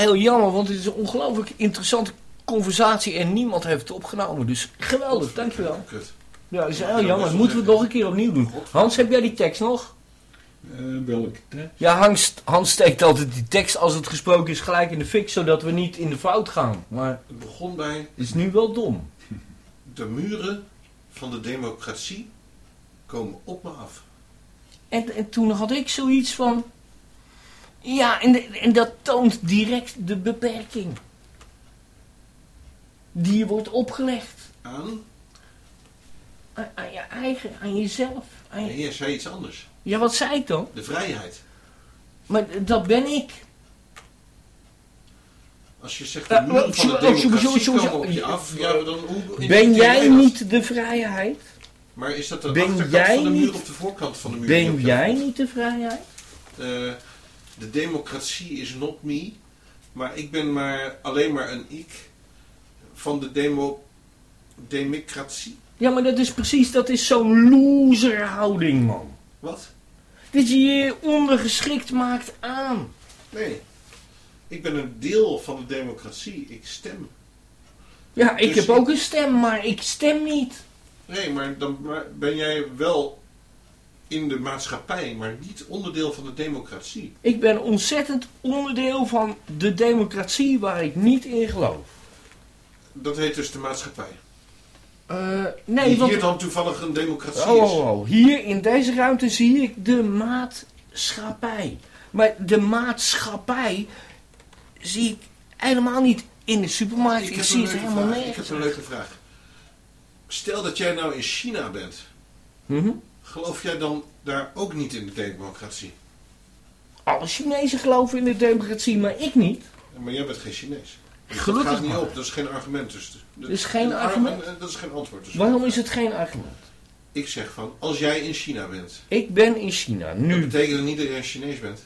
heel jammer, want het is een ongelooflijk interessante conversatie en niemand heeft het opgenomen. Dus geweldig, dankjewel. Ja, dat is heel jammer. moeten we wel nog een keer opnieuw doen. Hans, heb jij die tekst nog? Eh, welk? hè? Ja, Hans, Hans steekt altijd die tekst als het gesproken is gelijk in de fik, zodat we niet in de fout gaan. Maar Het begon bij het is nu wel dom. de muren van de democratie komen op me af. En, en toen had ik zoiets van... Ja, en, de- en dat toont direct de beperking. Die je wordt opgelegd. Aan? Aan, aan je eigen, aan jezelf. Aan je- jij zei iets anders. Ja, wat zei ik dan? De vrijheid. Maar dat ben ik. Als je zegt de Ja, muren maar- van de democratie komen op je af, ja, dan hoe... Ben jij niet de vrijheid? Maar is dat de Ben achterkant van de muur niet- of de voorkant van de muur? Ben jij niet de vrijheid? Eh, de democratie is not me, maar ik ben maar alleen maar een ik van de demo, democratie. Ja, maar dat is precies, dat is zo'n loserhouding, man. Wat? Dat je je ondergeschikt maakt aan. Nee. Ik ben een deel van de democratie. Ik stem. Ja, ik Dus heb ook een stem, maar ik stem niet. Nee, maar dan ben jij wel in de maatschappij, maar niet onderdeel van de democratie. Ik ben ontzettend onderdeel van de democratie waar ik niet in geloof. Dat heet dus de maatschappij. Eh, nee, die want... hier dan toevallig een democratie Oh, is. oh, oh. Hier in deze ruimte zie ik de maatschappij. Maar de maatschappij zie ik helemaal niet in de supermarkt. Ik, zie het helemaal vraag. Ik heb een leuke vraag. Stel dat jij nou in China bent. Mhm. Geloof jij dan daar ook niet in de democratie? Alle Chinezen geloven in de democratie, maar ik niet. Maar jij bent geen Chinees. Dus Gelukkig dat gaat niet maar. op, dat is geen argument. Dus, Dat is geen een argument? Dat is geen antwoord. Dus Waarom is het geen argument? Ik zeg van, als jij in China bent, Ik ben in China dat nu. betekent dat niet dat jij Chinees bent.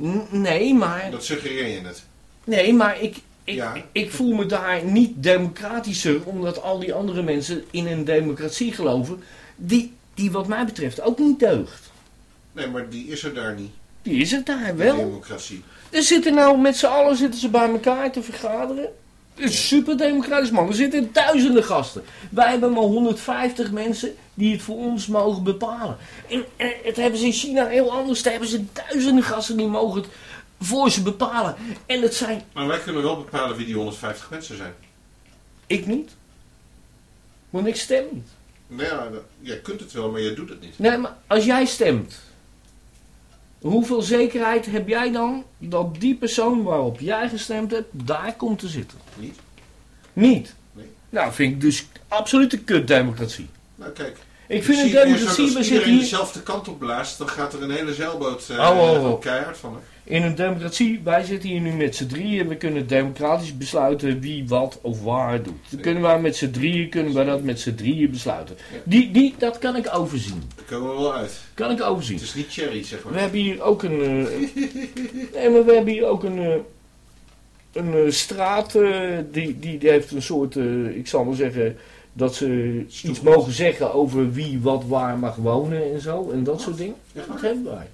N- Nee, maar, Dat suggereer je net. nee, maar ik, ik, Ja. ik voel me daar niet democratischer omdat al die andere mensen in een democratie geloven. Die, die wat mij betreft ook niet deugt. Nee, maar die is er daar niet. Die is het daar De wel. democratie. Er zitten nou met z'n allen zitten ze bij elkaar te vergaderen. Is super democratisch man. Er zitten duizenden gasten. Wij hebben maar 150 mensen die het voor ons mogen bepalen. En, en het hebben ze in China heel anders. Daar hebben ze duizenden gasten die mogen het voor ze bepalen. En het zijn Maar wij kunnen wel bepalen wie die 150 mensen zijn. ik niet. Want ik stem niet. Nee, ja, dat- jij kunt het wel, maar jij doet het niet. Nee, maar als jij stemt. Hoeveel zekerheid heb jij dan dat die persoon waarop jij gestemd hebt, daar komt te zitten? Niet? Niet. Nee. Nou, vind ik dus absoluut een kutdemocratie. Nou kijk, Ik vind een democratie, als iedereen hier... dezelfde kant op blaast, dan gaat er een hele zeilboot eh Oh, oh, oh. keihard van. Hè? In een democratie, wij zitten hier nu met z'n drieën. We kunnen democratisch besluiten wie wat of waar doet. Dan kunnen wij met z'n drieën, kunnen wij dat met z'n drieën besluiten. Die, die, dat kan ik overzien. Daar komen we wel uit. Kan ik overzien. Het is niet cherry, zeg We maar. hebben hier ook een... eh, nee, maar we hebben hier ook een... eh, een eh, straat, die, die, die heeft een soort, eh, ik zal maar zeggen, dat ze iets mogen zeggen over wie wat waar mag wonen en zo. En dat soort dingen. Dat hebben wij.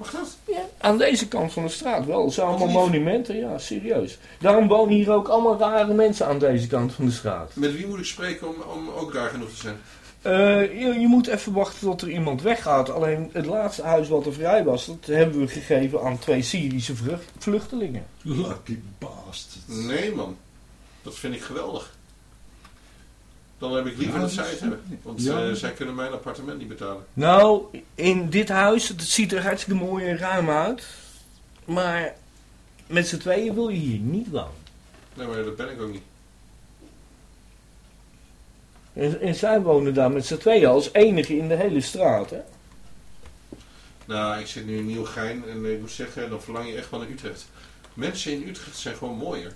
Mag dat? Ja, aan deze kant van de straat wel. Het zijn allemaal monumenten, ja, serieus. Daarom wonen hier ook allemaal rare mensen aan deze kant van de straat. Met wie moet ik spreken om, om ook daar genoeg te zijn? Eh, je, je moet even wachten tot er iemand weggaat. Alleen het laatste huis wat er vrij was, dat hebben we gegeven aan twee Syrische vlucht- vluchtelingen. Lucky bastard. Nee, man. Dat vind ik geweldig. Dan heb ik liever Ja, dat zij het is- hebben. Want ja. eh, zij kunnen mijn appartement niet betalen. Nou, in dit huis, het ziet er hartstikke mooi en ruim uit. Maar met z'n tweeën wil je hier niet wonen. Nee, maar dat ben ik ook niet. En, en zij wonen daar met z'n tweeën als enige in de hele straat, hè? Nou, ik zit nu in Nieuwegein en ik moet zeggen, dan verlang je echt wel naar Utrecht. Mensen in Utrecht zijn gewoon mooier.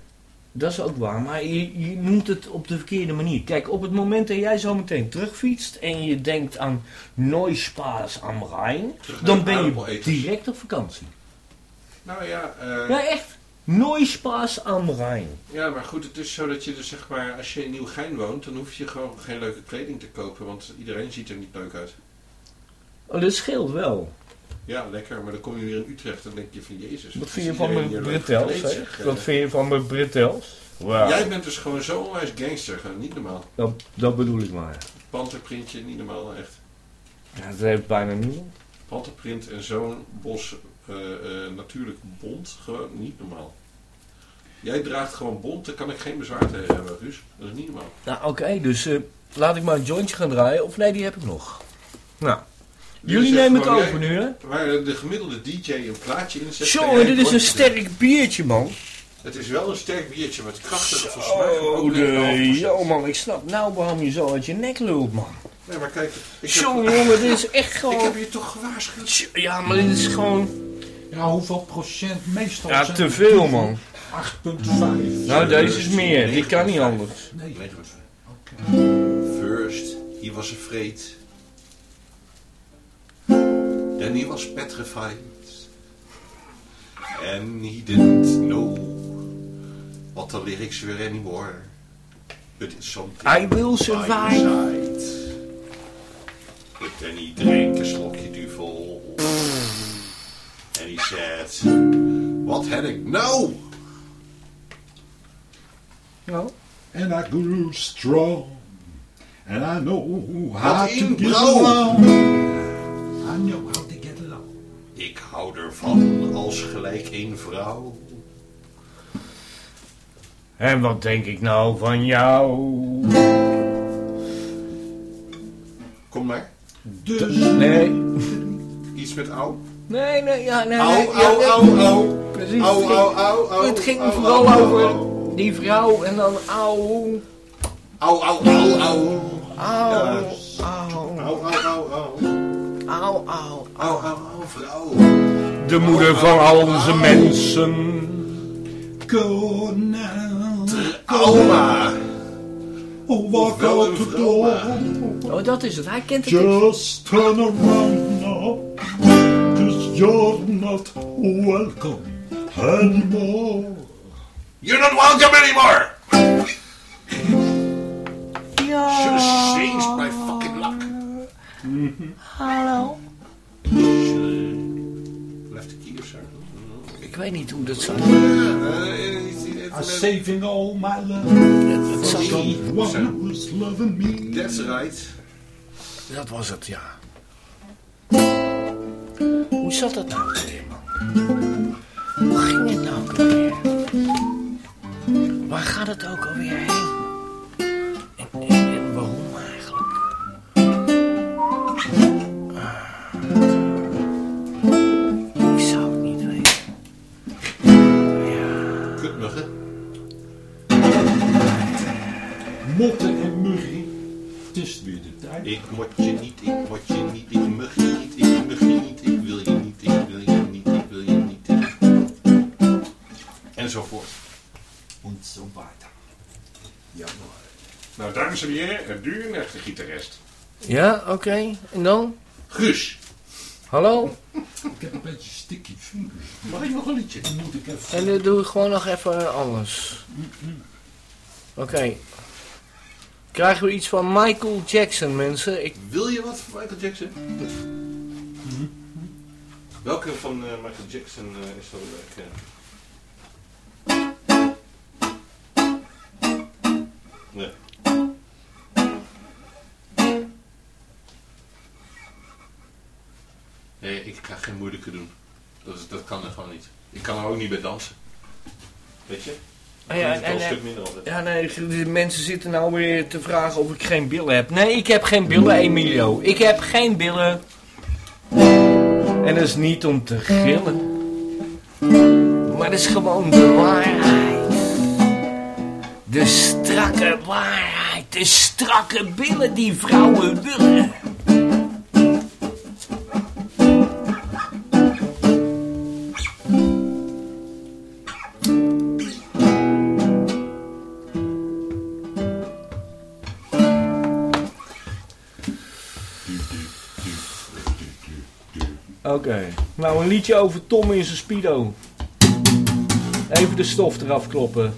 Dat is ook waar, maar je, je noemt het op de verkeerde manier. Kijk, op het moment dat jij zo meteen terugfietst en je denkt aan Neuspaas am Rijn, dan ben je direct op vakantie. Nou ja, eh, Ja, echt. Neuspaas am Rijn. ja, maar goed, het is zo dat je dus zeg maar, als je in Nieuwegein woont, dan hoef je gewoon geen leuke kleding te kopen, want iedereen ziet er niet leuk uit. Oh, dat scheelt wel. Ja, lekker. Maar dan kom je weer in Utrecht en denk je van Jezus. Wat vind je van mijn zeg. Wat vind je van mijn bretels? Wauw, Jij bent dus gewoon zo'n wijs gangster. Gewoon niet normaal. dat, dat bedoel ik maar. Panterprintje, niet normaal echt. Ja, dat heeft bijna niemand. Panterprint en zo'n bos eh, eh, natuurlijk bont. Gewoon niet normaal. Jij draagt gewoon bont, daar kan ik geen bezwaar tegen hebben, Ruus. Dat is niet normaal. Nou, oké, dus eh, laat ik maar een jointje gaan draaien. Of nee, die heb ik nog. Nou, Dus jullie nemen het over nu, hè? Waar de gemiddelde DJ een plaatje in zet. kan Jongen, jij dit is een sterk biertje, man. Het is wel een sterk biertje met krachtige mij Oh, ook de, 9,5%. yo, man, ik snap. Nou behandel je zo uit je nek lult, man. Nee, maar kijk, ik heb, Jongen, jongen, dit is echt ik gewoon... heb je toch gewaarschuwd. Ja, maar dit is gewoon... Ja, hoeveel procent meestal Ja, te veel, man. 8,5. Nou, deze is meer. Die kan niet anders. Nee, 9,5. oké. First, he was afraid. Then he was petrified. And he didn't know what the lyrics were anymore. But it's something I will survive. But then he drank a slokje duvel. And he said, What had ik nou? Nou, And I grew strong. And I know how Wat to get along. I know how. Ik hou ervan als gelijk een vrouw. en wat denk ik nou van jou? Kom maar. Dus, Nee, Iets met ouw. nee, nee, ja, nee. Au, au, au, au. Precies. Au, au, au, au. Het ging au, vooral au, over au. die vrouw en dan Au, au, au, au. auw, Juist. auw, Au, au, au, au. Au, au, au, vrouw. De moeder van al onze mensen. go now. Oma. Oh, walk out the door. Oh, dat is het. Hij kent het niet. Just turn around now. Cause you're not welcome anymore. You're not welcome anymore. Should have changed my fucking luck. Hallo. Left the key of zo. Ik weet niet hoe dat zat. I'm saving all my love. Zat who's loving me. That's right. Dat was het, ja. Hoe zat dat nou weer, man? Hoe ging het nou alweer? Waar gaat het ook alweer heen? Motten en muggen. Het is weer de tijd. Ik mot je niet, ik mot je niet, ik mug je niet, ik mug je niet, ik wil je niet, ik wil je niet, ik wil je niet. Enzovoort. En zo weiter. Ja, Nou, dames en heren, het duur naar de gitarist. ja oké. En dan? Guus, Hallo? ik heb een beetje sticky fingers. mag ik nog een liedje? Moet ik even... En dan doe ik gewoon nog even anders. Oké. Krijgen we iets van Michael Jackson, mensen? Ik, Wil je wat van Michael Jackson? Welke van eh, Michael Jackson eh, is zo leuk? Nee. Nee, ik ga geen moeilijke doen. Dat, dat kan er gewoon niet. Ik kan er ook niet bij dansen. Weet je? Ah ja, en, altijd. ja, nee, de mensen zitten nou weer te vragen of ik geen billen heb. Nee, ik heb geen billen, Emilio. Ik heb geen billen. En dat is niet om te gillen. Maar dat is gewoon de waarheid. De strakke waarheid. De strakke billen die vrouwen willen. Oké. Nou, een liedje over Tom in zijn speedo. Even de stof eraf kloppen.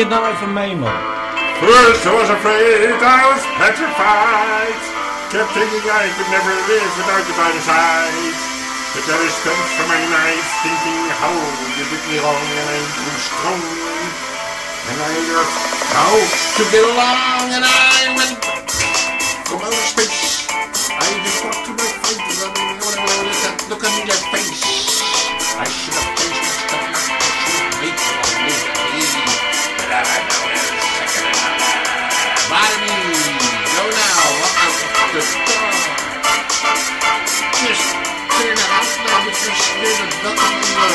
Even mee, man. First I was afraid, I was petrified. Kept thinking I could never live without you by the side. But I spent for my nights thinking how you did me wrong and I grew strong. And I learned how to get along and I went from outer space. Just clear the house now because there's a duck in the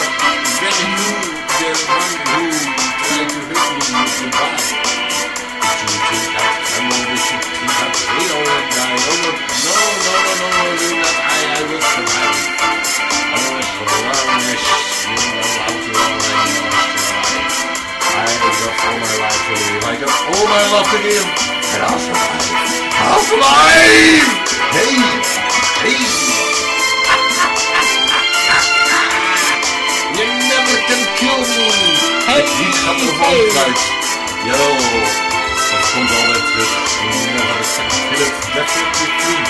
Then you, the one who tried to hit me with the bag. Did you think that someone we should think that real guy over? No, no, no, no, no, not. I, I will. I know run, I got all my life to. I got all my love to give. And I'll survive. I'll survive! Hey! You never can kill me! Hey, Het lied gaat er van uit. Jawel. Dat komt altijd terug. You never can kill it. Definitely free.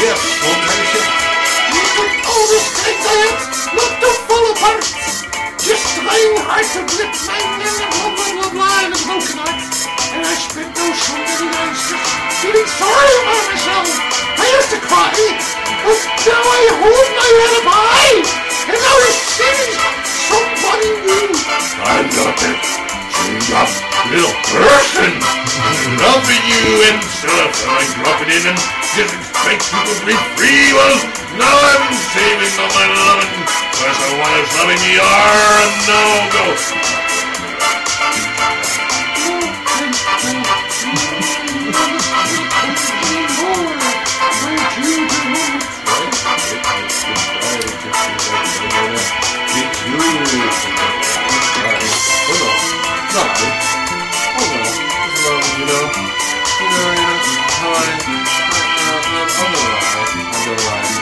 Yes, want hij zegt... You put all this have not to fall apart. Just trying hard to grip my and blah blah blah blah and a broken heart. And I spent those so many nights just feeling sorry about myself. I used to cry. But now I hold my alibi. And now it seems somebody new. I'm not that chewed up little person. Loving you instead of throwing drop it in and just expect people to be free. Well, now I'm saving all my loving. Cause the one who's loving me are you know, you know, you know, I'm gonna lie, I'm gonna lie.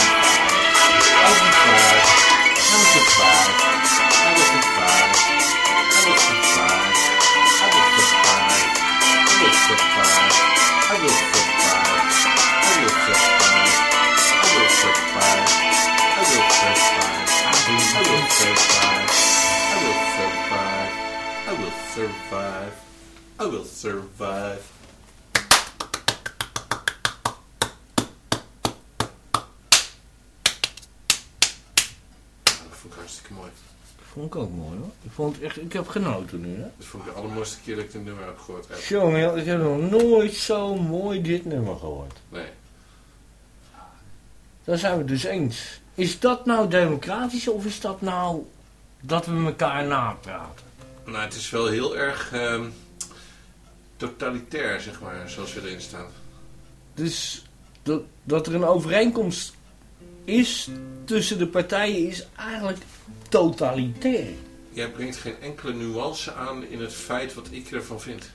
I will survive. I. I. I. I will survive. I will survive. I will survive. I will survive. Come on. Vond ik ook mooi, hoor. Ik vond het echt... Ik heb genoten nu, hè? Dat vond ik de allermooiste keer dat ik dit nummer heb gehoord. heb. Jongen, ik heb nog nooit zo mooi dit nummer gehoord. Nee. Daar zijn we dus eens. Is dat nou democratisch of is dat nou dat we elkaar napraten? Nou, het is wel heel erg ehm, totalitair, zeg maar, zoals we erin staan. Dus dat, dat er een overeenkomst is tussen de partijen is eigenlijk totalitair. Jij brengt geen enkele nuance aan in het feit wat ik ervan vind.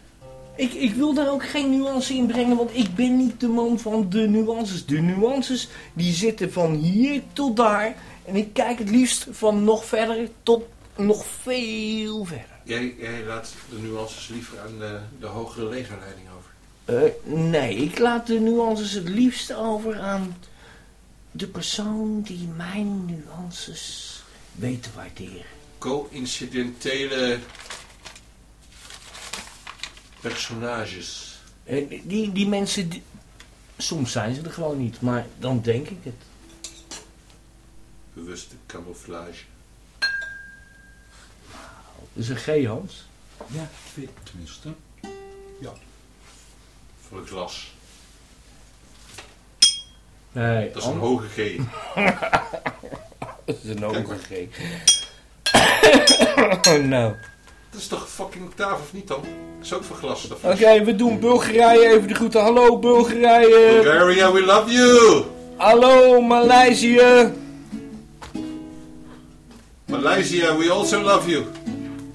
Ik, ik wil daar ook geen nuance in brengen, want ik ben niet de man van de nuances. De nuances die zitten van hier tot daar. En ik kijk het liefst van nog verder tot nog veel verder. Jij, jij laat de nuances liever aan de, de hogere legerleiding over. Eh, nee, ik laat de nuances het liefst over aan de persoon die mijn nuances weet te waarderen. Co-incidentele personages. En die, die mensen, die- soms zijn ze er gewoon niet, maar dan denk ik het. Bewuste camouflage. Dus een G, Hans. Ja, tenminste. Ja. Voor een glas. Nee, Dat is een hoge G. dat is een Kijk hoge maar. G. oh, nou. Dat is toch fucking octaaf of niet dan? Dat is ook voor glas. Oké, we doen Bulgarije even de groeten. Hallo Bulgarije. Bulgaria, we love you! Hallo Maleisië. Malaysia, we also love you.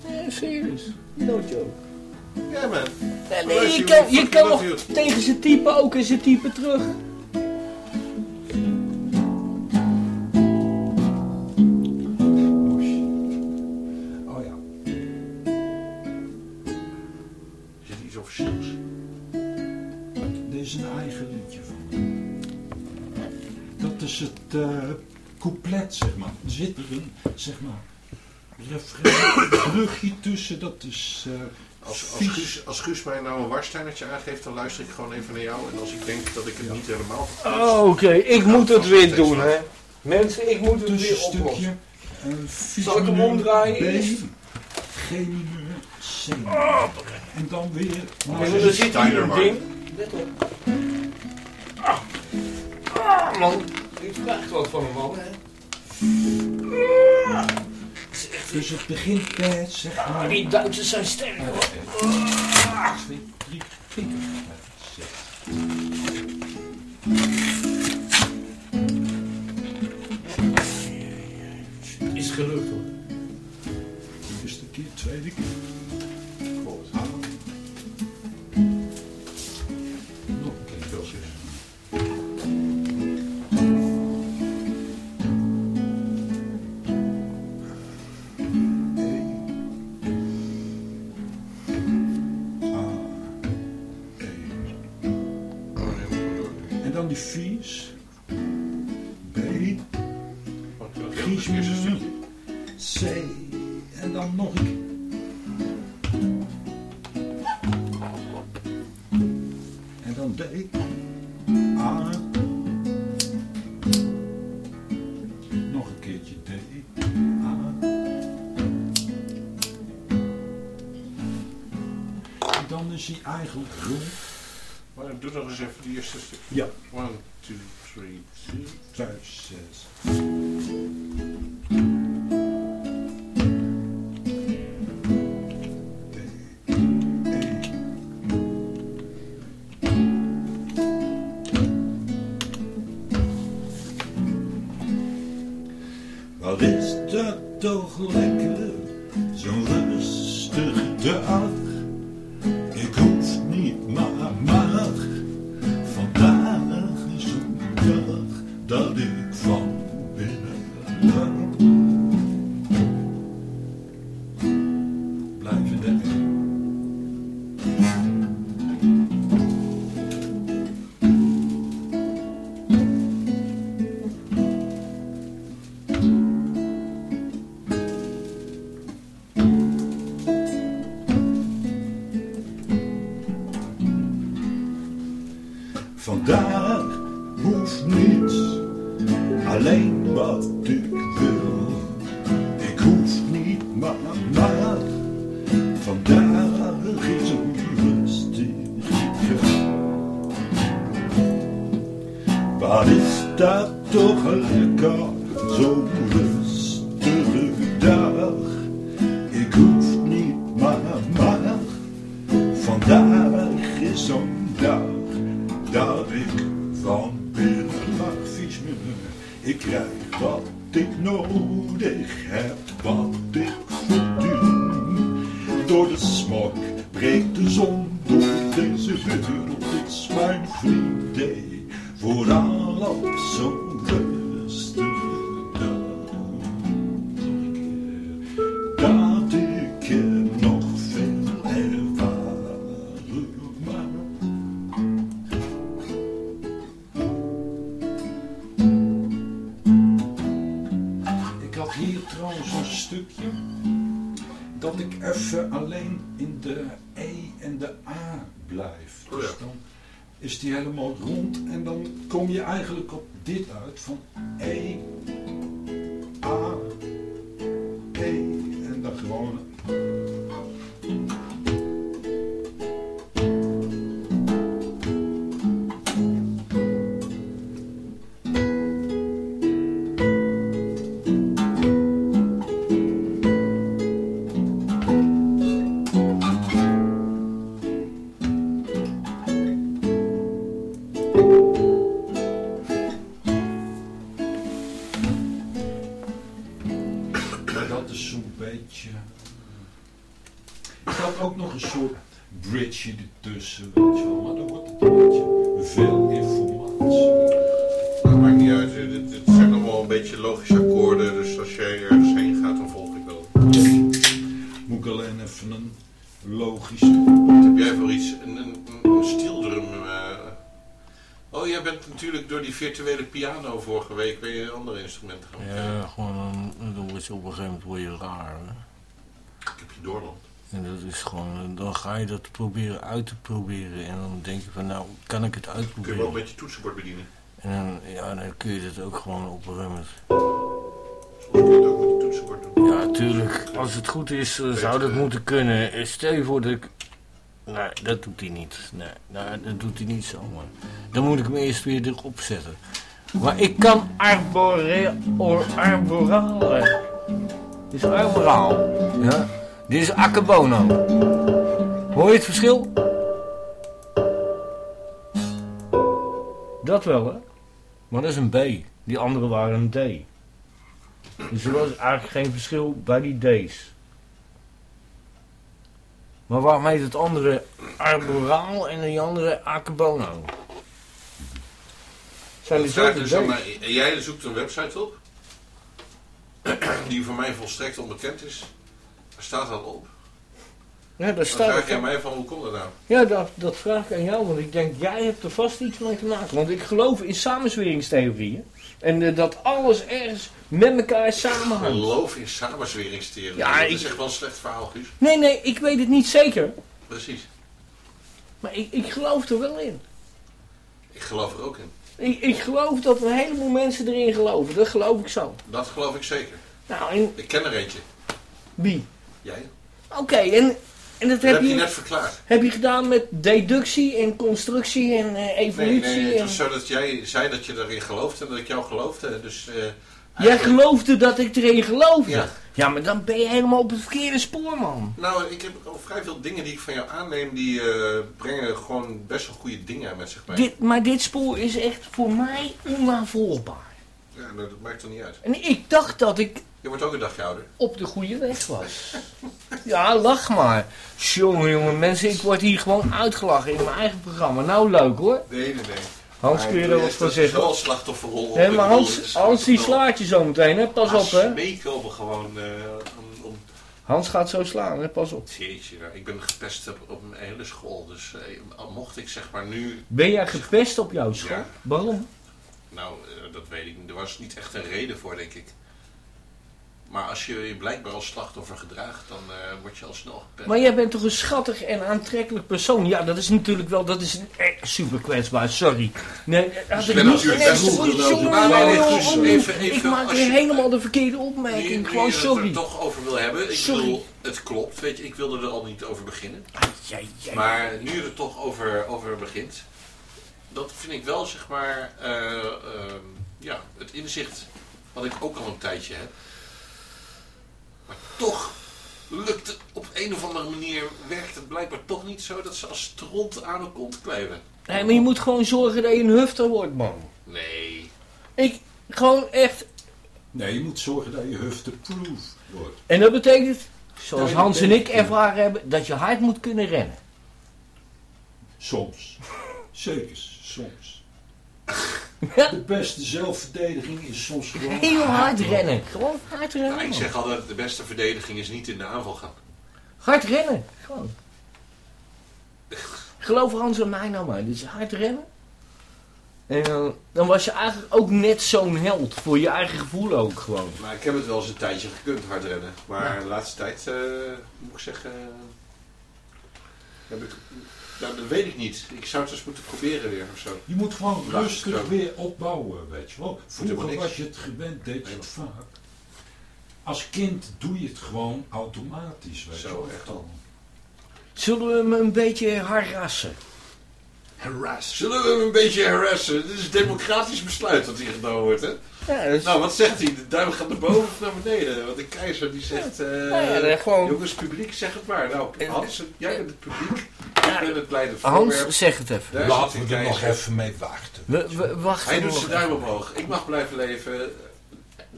Yeah, serious. No joke. Yeah man. Nee, je kan, je nog you. tegen ze typen ook en ze typen terug. Het eh, couplet, zeg maar. Er zit er een, zeg maar, refrein, een brugje tussen. Dat is eh, Als, als. Guus, als Guus mij nou een warsteinertje aangeeft, dan luister ik gewoon even naar jou. En als ik denk dat ik het niet helemaal Oh, Oké, ik moet het weer doen, hè. Mensen, ik moet het weer oplossen. Een vies Zal ik hem omdraaien B, eerst? G mineur, C. En dan weer En naar dan zit hier een ding. Let op. Ah, ah man. Ik vraag wat van een man, hè. Ah. Dus het begint bij, zeg Ah, maar. die Duitsers zijn sterk, hoor. Twee, drie, vier, zes. Is gelukt, hoor. Stukje. C. En dan nog een keer. En dan D. A. Nog een keertje D. A. En dan is hij eigenlijk rond. Maar doe nog eens even die eerste stukje. Ja. One, eigenlijk op dit uit van proberen uit te proberen. En dan denk je van, nou, kan ik het Kun je wel uitproberen? met je toetsenbord bedienen. En dan, ja, dan kun je dat ook gewoon op een gegeven moment. Soms kun je het ook met je toetsenbord doen. Ja, tuurlijk. Als het goed is, eh, zou dat moeten kunnen. Eh, Stel je voor dat ik... Nee, dat doet hij niet. Nee, nee, dat doet hij niet zomaar. Dan moet ik hem eerst weer erop zetten. Maar ik kan arbore... Or, arborale. Dit is arboraal. Ja. Dit is akebono. Hoor je het verschil? Dat wel, hè? Maar dat is een B. Die andere waren een D. Dus er was eigenlijk geen verschil bij die D's. Maar waarom heet het andere arboraal en die andere akebono? Zijn die mij, en jij zoekt een website op. Die voor mij volstrekt onbekend is. Waar staat dat op? Ja, daar staat vraag jij mij van hoe komt dat nou? Ja, dat, dat vraag ik aan jou, want ik denk, jij hebt er vast iets mee te maken. Want ik geloof in samenzweringstheorieën. En eh, dat alles ergens met elkaar samenhangt. Geloof in samenzweringstheorie. Ja, dat ik- is echt wel een slecht verhaal, Guus. Nee, nee, ik weet het niet zeker. Precies. Maar ik, ik geloof er wel in. Ik geloof er ook in. Ik, ik geloof dat een heleboel mensen erin geloven. Dat geloof ik zo. Dat geloof ik zeker. Nou, en Ik ken er eentje. wie? Jij? Oké, en, en dat Dat heb je je, net verklaard. heb je gedaan met deductie en constructie en eh, Nee, evolutie. nee, het en... was zo dat jij zei dat je erin geloofde en dat ik jou geloofde. Dus, eh, Jij geloofde dat ik erin geloofde. Ja. Ja. maar dan ben je helemaal op het verkeerde spoor, man. Nou, ik heb al vrij veel dingen die ik van jou aanneem, die eh, brengen gewoon best wel goede dingen met zich mee. Dit, maar dit spoor is echt voor mij onnavolgbaar. Ja, dat maakt toch niet uit. En ik dacht dat ik Je wordt ook een dagje ouder. op de goede weg was. ja, lach maar. Jongen, jongen, mensen, ik word hier gewoon uitgelachen in mijn eigen programma. Nou, leuk hoor. Nee, nee, nee. Hans, kun je er wat van zeggen? wel slachtofferrol. Hé, maar Hans, Hans die slaat je zo meteen, hè? Pas op, hè? meekomen gewoon eh, om, om... Hans gaat zo slaan, hè? Pas op. Jeetje, nou, ik ben gepest op, op mijn hele school. Dus eh, mocht ik zeg maar nu... Ben jij gepest op jouw school? Ja. Waarom? Nou, eh, dat weet ik niet. Er was niet echt een reden voor, denk ik. Maar als je je blijkbaar als slachtoffer gedraagt, dan eh, word je al snel gepest. Maar jij bent toch een schattig en aantrekkelijk persoon? Ja, dat is natuurlijk wel, dat is een, eh, super kwetsbaar, sorry. Nee, had ik ben niet Ik maak weer je- helemaal de verkeerde opmerking. Gewoon je het sorry. er toch over wil hebben. Ik Sorry. bedoel, het klopt. Weet je, ik wilde er al niet over beginnen. Ja, ja. Maar nu je er toch over, over begint, dat vind ik wel, zeg maar, eh, ehm, ja, het inzicht wat ik ook al een tijdje heb. Maar toch lukt het op een of andere manier, werkt het blijkbaar toch niet zo dat ze als stront aan de kont kleven. Nee, maar je moet gewoon zorgen dat je een hufter wordt, man. Nee. Ik, gewoon echt. Nee, je moet zorgen dat je hufteproof wordt. En dat betekent, zoals Hans en ik ervaren hebben, dat je hard moet kunnen rennen. Soms. Zeker, soms. De beste zelfverdediging is soms gewoon... Heel hard rennen. Gewoon hard rennen. Nou, ik zeg altijd, de beste verdediging is niet in de aanval gaan. Hard rennen. Gewoon. Geloof Hans en mij nou maar. Dus hard rennen. En dan, dan was je eigenlijk ook net zo'n held. Voor je eigen gevoel ook gewoon. Maar ik heb het wel eens een tijdje gekund, hard rennen. Maar de laatste tijd, eh, moet ik zeggen, heb ik, nou, dat weet ik niet. Ik zou het eens moeten proberen weer of zo. Je moet gewoon rustig zo. weer opbouwen, weet je wel. Vroeger was je het gewend, deed je het vaak. Als kind doe je het gewoon automatisch, weet Zo, je wel. echt wel. Zullen we hem een beetje harassen? Harass. Zullen we hem een beetje harassen? Dit is een democratisch besluit dat hier genomen wordt, hè? Ja. Nou, wat zegt hij? De duim gaat naar boven of naar beneden? Want de keizer die zegt... eh, Nou ja, gewoon- Jongens, publiek, zeg het maar. Nou, Hans, jij bent het publiek. Ja, Ik ben het kleine voorwerp. Hans, zeg het even. Daar Laten we er nog even mee wachten. We, we wachten Hij doet zijn duim omhoog. Ik mag blijven leven.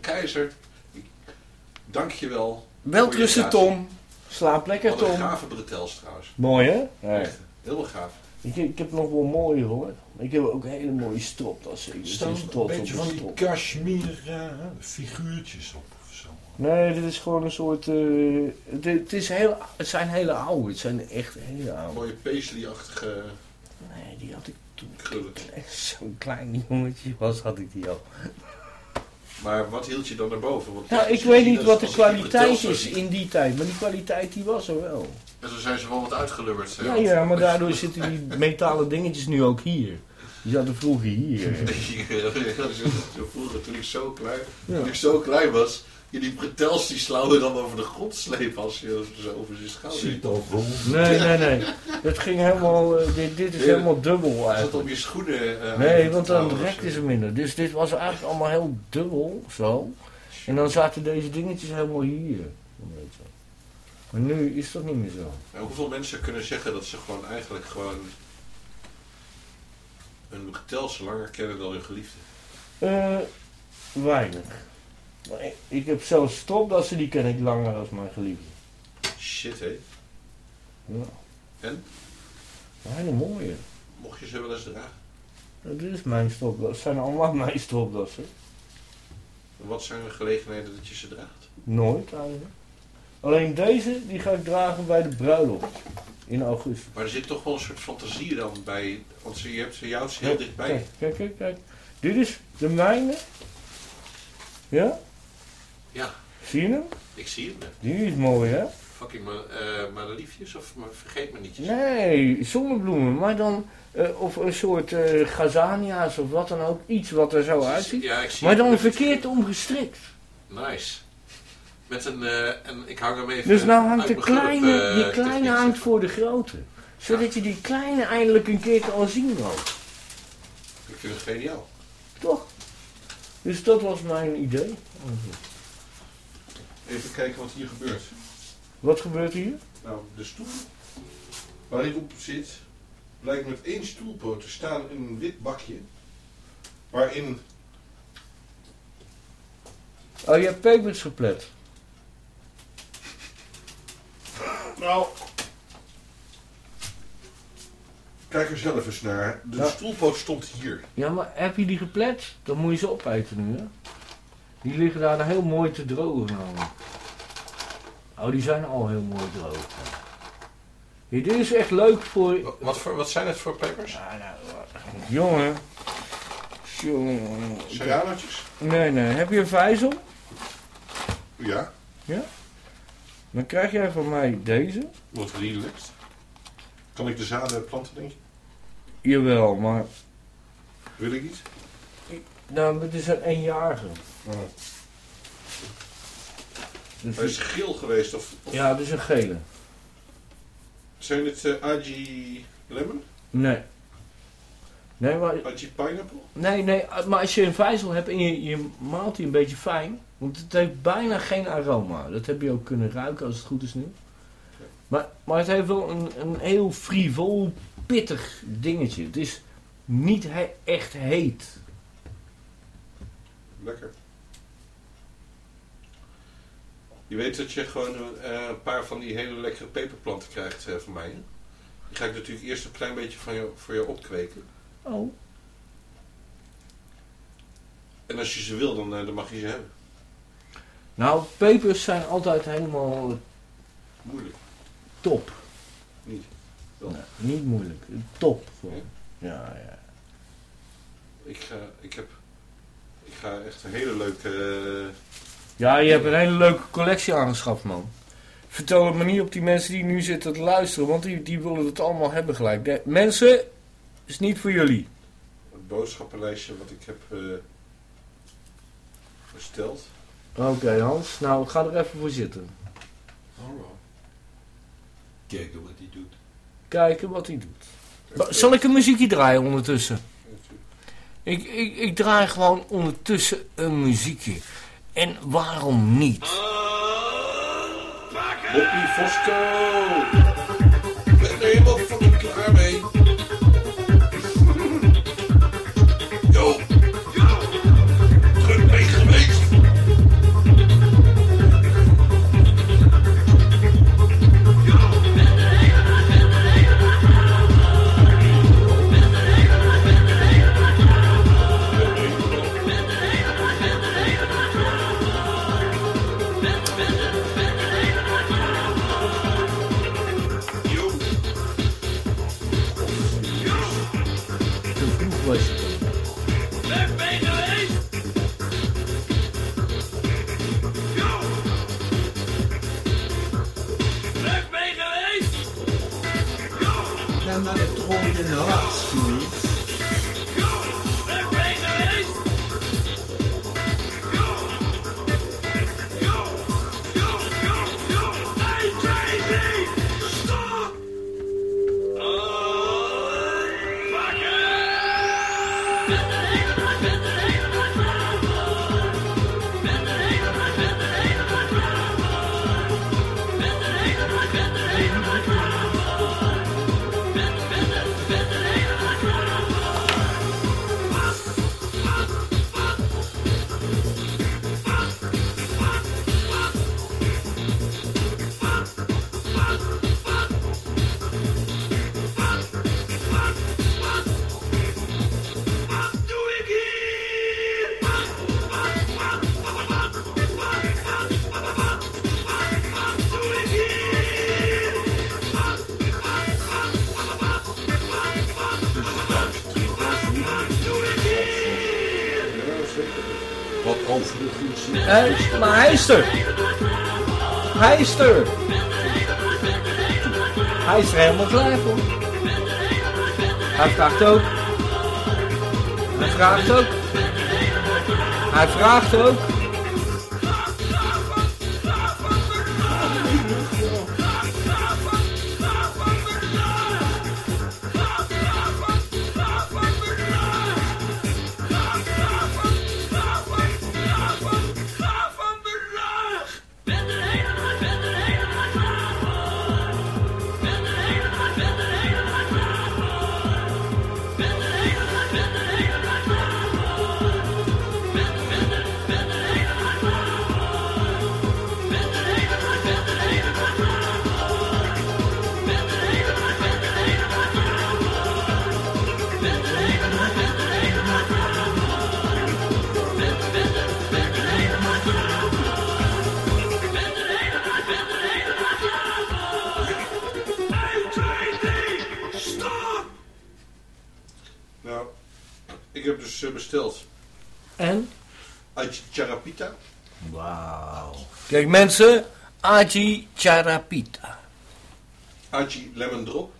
Keizer, dank je wel. Welterusten Tom. Slaap lekker Wat een Tom. gave bretels trouwens. Mooi hè? Echt. Heel gaaf. Ik, ik heb nog wel mooie hoor. Ik heb ook hele mooie stropdassen. Ik staan een trots op beetje mijn van die strop. cashmere eh, figuurtjes op of zo. Nee, dit is gewoon een soort... eh, het, het, is heel, het zijn hele oude. Het zijn echt hele oude. Mooie paisley-achtige Nee, die had ik toen zo'n klein jongetje was, had ik die al. Maar wat hield je dan erboven? Want Nou, ik weet niet wat de kwaliteit is in die tijd. Maar die kwaliteit die was er wel. En zo zijn ze wel wat uitgelubberd. hè? Ja, ja, maar daardoor zitten die metalen dingetjes nu ook hier. Die zaten vroeger hier. Zo vroeger, toen ik zo klein, Ja. toen ik zo klein was, je die bretels die slauwen dan over de grond slepen als je zo over zijn schouder. Ziet al. Nee, nee, nee. Het ging helemaal, eh, dit, dit is Nee, helemaal dubbel Als het op eigenlijk. je schoenen. eh, Nee, want dan rekte ze minder. Dus dit was eigenlijk allemaal heel dubbel, zo. En dan zaten deze dingetjes helemaal hier. Weet je. Maar nu is dat niet meer zo. En hoeveel mensen kunnen zeggen dat ze gewoon eigenlijk gewoon hun bretels langer kennen dan hun geliefde? Eh, weinig. Maar ik- Ik heb zelfs stropdassen, die ken ik langer als mijn geliefde. Shit, hé. Ja. En? Een hele mooie. Mocht je ze wel eens dragen? Dit is mijn stropdas. Het zijn allemaal mijn stropdassen. En wat zijn de gelegenheden dat je ze draagt? Nooit eigenlijk. Alleen deze, die ga ik dragen bij de bruiloft. In augustus. Maar er zit toch wel een soort fantasie dan bij, want je hebt ze, ze heel dichtbij. Kijk, kijk, kijk, kijk. Dit is de mijne. Ja? Ja, Zie je hem? ik zie het. Die is mooi, hè? Fucking ma eh madeliefjes of maar vergeet me nietjes. Nee, zonnebloemen. Maar dan, eh, of een soort eh gazania's of wat dan ook. Iets wat er zo uitziet. Ja, ik zie Maar dan verkeerd omgestrikt. Nice. Met een, eh, en ik hang hem even Dus nou hangt de kleine, eh, die kleine hangt voor de grote. Zodat je die kleine eindelijk een keer kan zien ook. Ik vind het geniaal. Toch? Dus dat was mijn idee. Even kijken wat hier gebeurt. Wat gebeurt hier? Nou, de stoel waar hij op zit, lijkt met één stoelpoot te staan in een wit bakje. Waarin, Oh, je hebt pepers geplet. Nou... Kijk er zelf eens naar. De Ja. stoelpoot stond hier. Ja, maar heb je die geplet? Dan moet je ze opeten nu, hè? Die liggen daar heel mooi te drogen nou. Oh, die zijn al heel mooi droog. Ja, dit is echt leuk voor... Wat, voor, wat zijn het voor pepers? Ah, nou, jongen. Jongen. Nee, nee. Heb je een vijzel? Ja. Dan krijg jij van mij deze. Wat relaxed. Kan ik de zaden planten, denk je? Jawel, maar... Wil ik niet? Nou, het is een eenjarige. Oh. Dus Hij is geel geweest of, of ja, het is een gele. zijn het eh Aji Lemon? Nee. Nee, maar, Aji Pineapple? nee, nee, maar als je een vijzel hebt en je, je maalt die een beetje fijn, want het heeft bijna geen aroma. Dat heb je ook kunnen ruiken als het goed is nu. Maar, maar het heeft wel een, een heel frivol, pittig dingetje. Het is niet he- echt heet. Lekker. Je weet dat je gewoon eh, een paar van die hele lekkere peperplanten krijgt eh, van mij. Hè? Die ga ik natuurlijk eerst een klein beetje van je, voor je opkweken. Oh. En als je ze wil, dan, eh, dan mag je ze hebben. Nou, pepers zijn altijd helemaal Moeilijk. top. Niet. Nee, niet moeilijk. Top. gewoon. Ja, ja. Ik, ga, ik, heb, ik ga echt een hele leuke... eh, Ja, je hebt een hele leuke collectie aangeschaft, man. Vertel het maar niet op die mensen die nu zitten te luisteren, want die, die willen het allemaal hebben gelijk. De- mensen, is niet voor jullie. het boodschappenlijstje wat ik heb eh, besteld. Oké, Hans. Nou, ga er even voor zitten. Kijken wat hij doet. Kijken wat hij doet. Zal ik een muziekje draaien ondertussen? Ik, ik, ik draai gewoon ondertussen een muziekje. En waarom niet? Moppie Fosco! Ik ben helemaal geweest. Hij is er. Hij is er helemaal klaar voor. Hij vraagt ook. Hij vraagt ook. Hij vraagt ook. Kijk mensen. Aji Charapita. Aji Lemon Drop.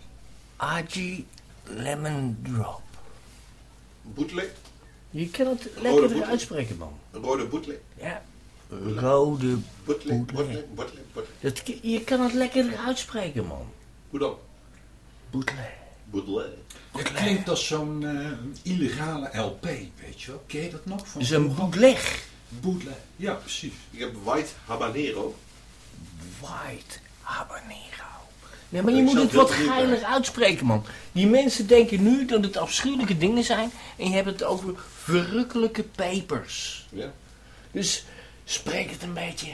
Aji Lemon Drop. Bootleg. Je kan het boetel. uitspreken man. Rode bootleg. Ja. Rode Bootleg, Bootleg. bootleg, bootleg, bootleg. Dat, je kan het lekkerder uitspreken, man. Hoe dan? Bootleg. Bootleg. Het klinkt als zo'n eh, illegale LP, weet je wel. Ken je dat nog? Van Dus een bootleg. Bootleg. Ja, precies. Ik heb White Habanero. White habanero. Nee, maar je Ik moet het wat geiler uitspreken, man. Die mensen denken nu dat het afschuwelijke dingen zijn. En je hebt het over verrukkelijke pepers. Ja. Dus spreek het een beetje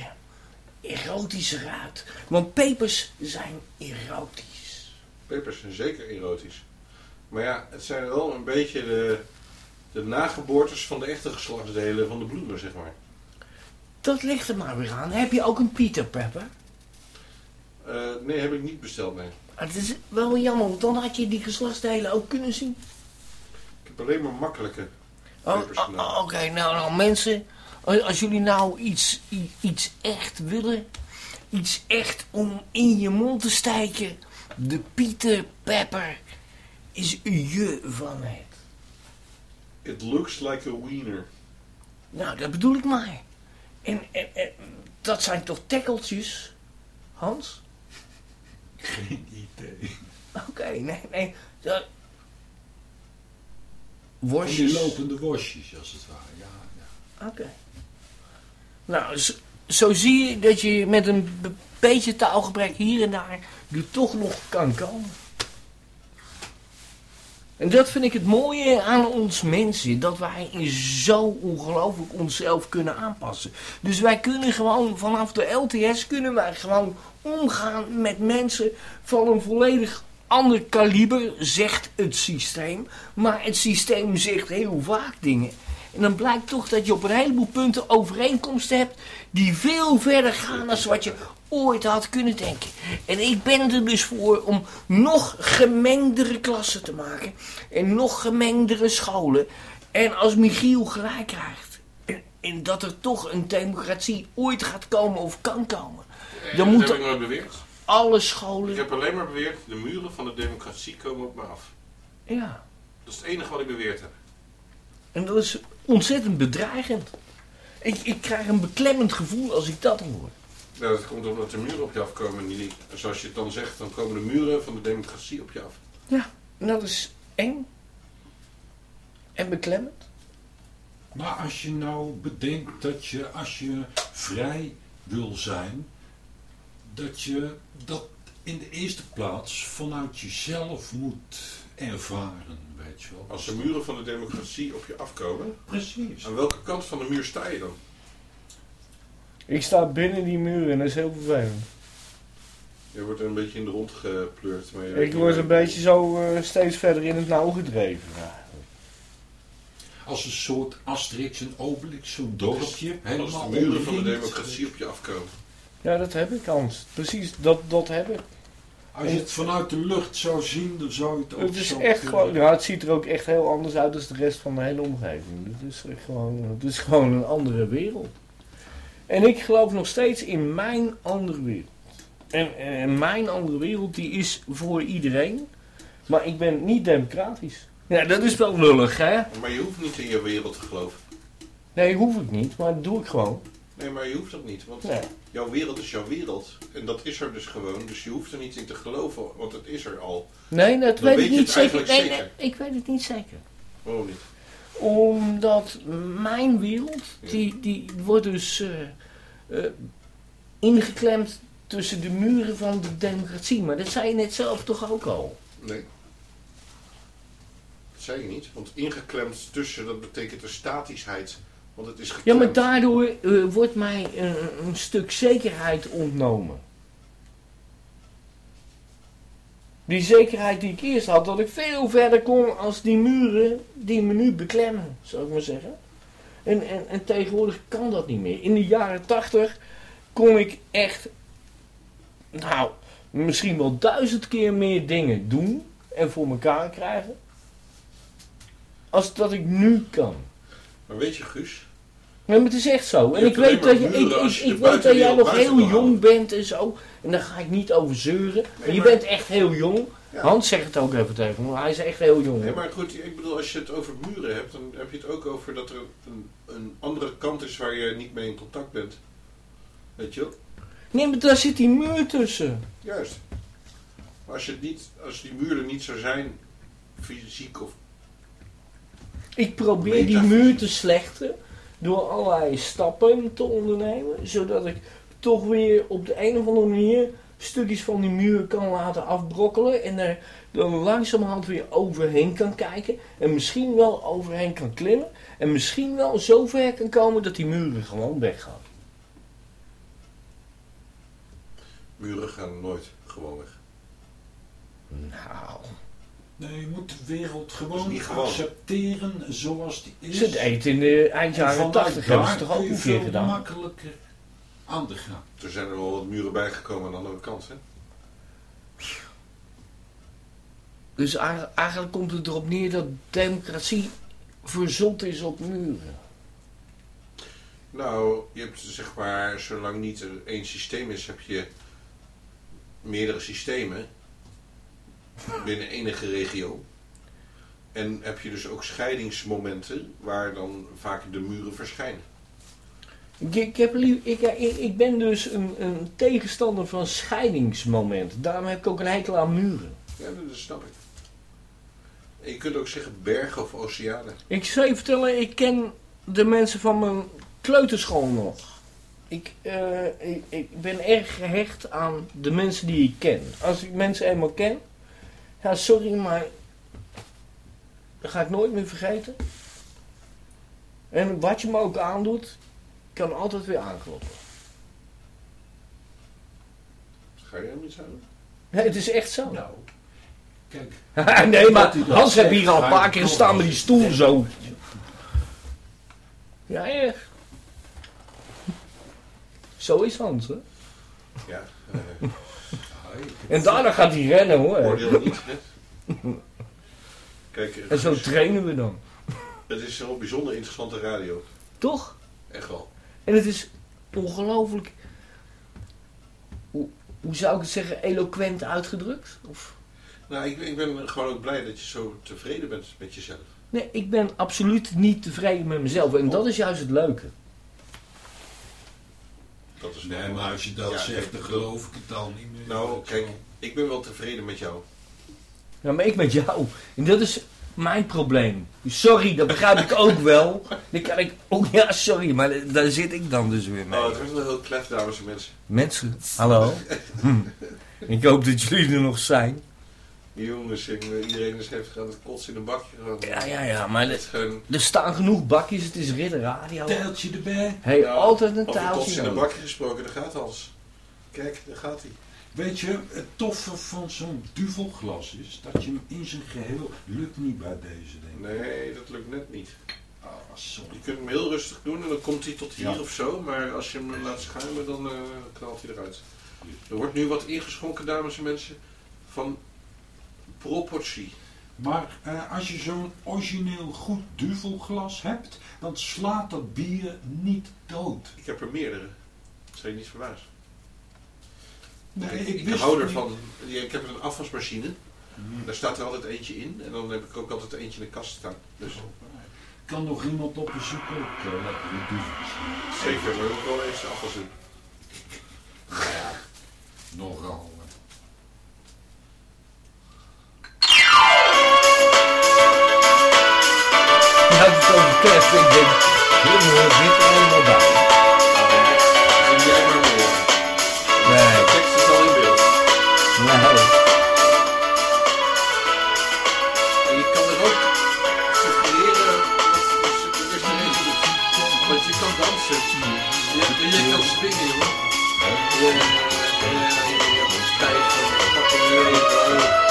erotischer uit. Want pepers zijn erotisch. Pepers zijn zeker erotisch. Maar ja, het zijn wel een beetje de, de nageboortes van de echte geslachtsdelen van de bloemen, zeg maar. Dat ligt er maar weer aan. Heb je ook een Peter Pepper? Eh, nee, heb ik niet besteld, nee. Ah, Het is wel jammer, want dan had je die geslachtsdelen ook kunnen zien. Ik heb alleen maar makkelijke Oh, oh, gedaan. oh, Oké, nou, nou mensen, als jullie nou iets, iets echt willen, iets echt om in je mond te stijken, de Pieter Pepper is je van het. It looks like a wiener. Nou, dat bedoel ik maar. En, en, en dat zijn toch tekkeltjes, Hans? Geen idee. Oké, nee, nee. Dat... Van die Worstjes. lopende worstjes, als het ware. Ja, ja. Oké. Nou, zo, zo zie je dat je met een be- beetje taalgebrek hier en daar er toch nog kan komen. En dat vind ik het mooie aan ons mensen, dat wij zo ongelooflijk onszelf kunnen aanpassen. Dus wij kunnen gewoon vanaf de LTS kunnen wij gewoon omgaan met mensen van een volledig ander kaliber, zegt het systeem. Maar het systeem zegt heel vaak dingen. En dan blijkt toch dat je op een heleboel punten overeenkomsten hebt die veel verder gaan dan wat je ooit had kunnen denken. En ik ben er dus voor om nog gemengdere klassen te maken. En nog gemengdere scholen. En als Michiel gelijk krijgt. En, en dat er toch een democratie ooit gaat komen of kan komen. Dan dat moet heb ik nooit beweerd. alle Ik scholen... heb alleen maar beweerd, de muren van de democratie komen op me af. Ja. Dat is het enige wat ik beweerd heb. En dat is ontzettend bedreigend. Ik, ik krijg een beklemmend gevoel als ik dat hoor. Ja, dat komt omdat de muren op je afkomen. Niet, zoals je het dan zegt, dan komen de muren van de democratie op je af. Ja, en dat is eng. En beklemmend. Maar als je nou bedenkt dat je, als je vrij wil zijn, dat je dat in de eerste plaats vanuit jezelf moet ervaren, weet je wel. Als de muren van de democratie op je afkomen, Precies. aan welke kant van de muur sta je dan? Ik sta binnen die muren en dat is heel vervelend. Je wordt er een beetje in de rond gepleurd. Maar je Ik word een beetje zo eh, steeds verder in het nauw gedreven. Ja. Als een soort Asterix en Obelix, zo'n dorpje, Als de muren van de democratie op je afkomen. ja, dat heb ik, Hans. Precies, dat, dat heb ik. Als je het vanuit de lucht zou zien, dan zou je het ook Het is zo echt gewoon, ja, het ziet er ook echt heel anders uit dan de rest van de hele omgeving. Het is, gewoon, het is gewoon een andere wereld. En ik geloof nog steeds in mijn andere wereld. En, en mijn andere wereld die is voor iedereen. Maar ik ben niet democratisch. Ja, dat is wel lullig, hè? Maar je hoeft niet in je wereld te geloven. Nee, hoef ik niet, maar dat doe ik gewoon. Nee, maar je hoeft dat niet. Want Nee. jouw wereld is jouw wereld. En dat is er dus gewoon. Dus je hoeft er niet in te geloven, want het is er al. Nee, dat Dan weet weet ik je niet Nee, zeker. nee, ik weet het niet zeker. Waarom niet? Omdat mijn wereld, die, die wordt dus eh, eh, ingeklemd tussen de muren van de democratie. Maar dat zei je net zelf toch ook al? Nee. Dat zei je niet. Want ingeklemd tussen, dat betekent een statischheid. Want het is Ja, maar daardoor eh, wordt mij een, een stuk zekerheid ontnomen. Die zekerheid die ik eerst had, dat ik veel verder kon als die muren die me nu beklemmen, zou ik maar zeggen. En, en, en tegenwoordig kan dat niet meer. In de jaren tachtig kon ik echt, nou, misschien wel duizend keer meer dingen doen en voor elkaar krijgen. Als dat ik nu kan. Maar weet je, Guus? Nee, maar het is echt zo. En ik weet, dat je, ik, ik, weet dat jij nog heel jong bent en zo. En daar ga ik niet over zeuren. maar je bent echt heel jong. Ja. Hans zegt het ook even tegen me. Hij is echt heel jong. Nee, maar goed, ik bedoel, als je het over muren hebt, dan heb je het ook over dat er een, een andere kant is waar je niet mee in contact bent. Weet je wel? Nee, maar daar zit die muur tussen. Juist. Maar als, je het niet, als die muren niet zo zijn, fysiek of... Ik probeer die muur te slechten door allerlei stappen te ondernemen. Zodat ik toch weer op de een of andere manier stukjes van die muur kan laten afbrokkelen. En er dan langzamerhand weer overheen kan kijken. En misschien wel overheen kan klimmen. En misschien wel zo ver kan komen dat die muren gewoon weggaan. Muren gaan nooit gewoon weg. Nou, Nee, je moet de wereld gewoon accepteren zoals die is. ze eten in de eind En jaren vanuit 80 hebben ze daar toch ook een keer gedaan. makkelijker aan de gang. Er zijn er wel wat muren bijgekomen aan de andere kant, hè? Dus eigenlijk eigenlijk komt het erop neer dat democratie verzot is op muren. Nou, je hebt zeg maar, zolang niet er één systeem is, heb je meerdere systemen binnen enige regio. En heb je dus ook scheidingsmomenten waar dan vaak de muren verschijnen. Ik, heb lief, ik, ik, ben dus een, een tegenstander van scheidingsmomenten. Daarom heb ik ook een hekel aan muren. Ja, dat snap ik. En je kunt ook zeggen bergen of oceanen. Ik zou je vertellen, ik ken de mensen van mijn kleuterschool nog. Ik, eh, ik, ik ben erg gehecht aan de mensen die ik ken. Als ik mensen eenmaal ken, ja sorry, maar dat ga ik nooit meer vergeten. En wat je me ook aandoet, kan altijd weer aankloppen. Ga je hem niet zeggen? Nee, het is echt zo. Nou, kijk. nee, maar Hans heeft zegt, hier al een paar keer gestaan met die stoel zo. Ja, echt. Zo is Hans, hè? Ja, eh, En daarna gaat hij rennen hoor. oordeel niet. Hè? Kijk, En zo trainen we dan. het is zo'n bijzonder interessante radio. Toch? Echt wel. En het is ongelooflijk. Hoe, hoe zou ik het zeggen? Eloquent uitgedrukt? Of? Nou, ik, ik ben gewoon ook blij dat je zo tevreden bent met jezelf. Nee, ik ben absoluut niet tevreden met mezelf. En dat is juist het leuke. Dat is Nee, maar als je dat Ja, zegt, dan geloof ik het al niet meer. Nou, kijk, ik ben wel tevreden met jou. Ja, maar ik met jou. En dat is mijn probleem. Sorry, dat begrijp ik ook wel. Dan kan ik ook, ja, sorry, maar daar zit ik dan dus weer mee. Oh, het was wel heel klef, dames en mensen. Mensen, hallo. Hm. Ik hoop dat jullie er nog zijn. Die jongens, en, iedereen is heeft gaan het kotsen in een bakje. Gewoon. Ja, ja, ja, maar Het er, gewoon... er staan genoeg bakjes. Het is Ridder Radio. Tijltje erbij. Hey, Ja, altijd een Over kotsen taaltje. in een bakje gesproken, daar gaat alles. Kijk, daar gaat hij. Weet je, het toffe van zo'n duvelglas is dat je hem in zijn geheel lukt niet bij deze ding. Nee, dat lukt net niet. Ah, sorry. Je kunt hem heel rustig doen en dan komt hij tot hier Ja. of zo. Maar als je hem laat schuimen, dan eh, knalt hij eruit. Er wordt nu wat ingeschonken, dames en mensen, van proportie. Maar eh, als je zo'n origineel goed duvelglas hebt, dan slaat dat bier niet dood. Ik heb er meerdere. Dat je niet verbazen. Nee, ik, ik wist hou ervan. Ja, Ik heb een afwasmachine. Daar staat er altijd eentje in. En dan heb ik ook altijd eentje in de kast staan. Dus Kan nog iemand op bezoek ook uh, lekkere duvels? zeker, maar ook wel eens de afwas doen. Nogal. eh. Je had het over kerst. Ik denk, hier hoort dit allemaal bij. En je kan er ook suggereren doet. Want je kan dansen. Je, je kan springen, jongen. Je, je, je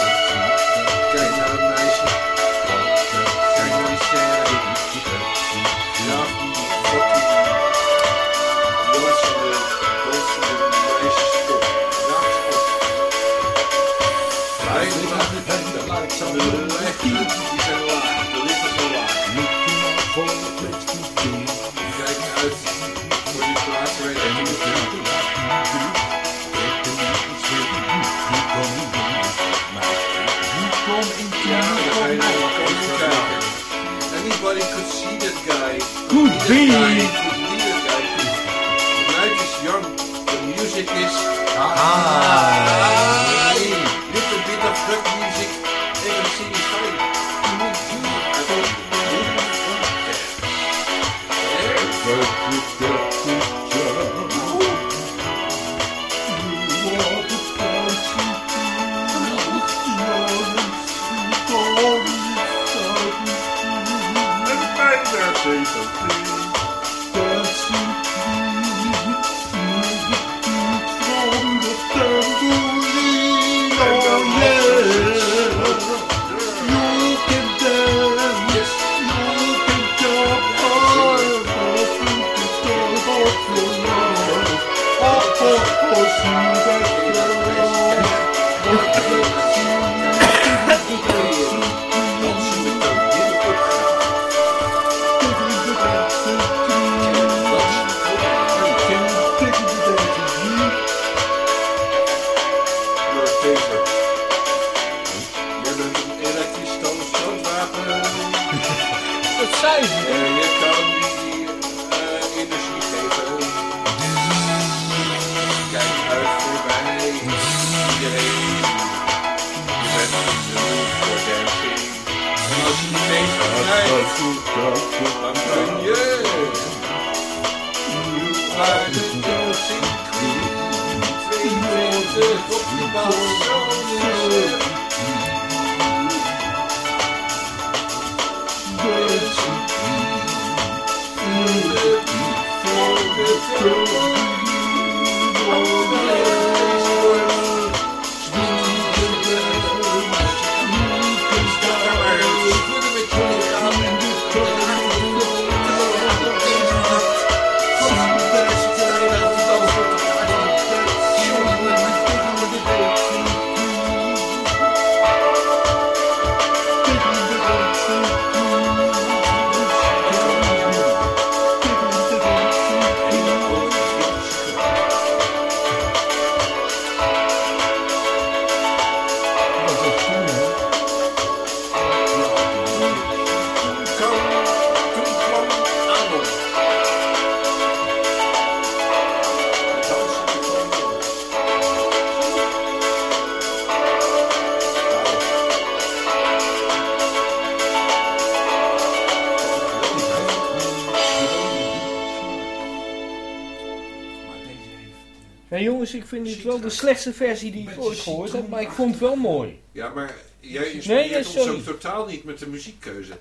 wel de slechtste versie die ik ooit gehoord heb, maar ik vond het wel mooi. Ja, maar jij Nee, inspireert ja, ons ook totaal niet met de muziekkeuze.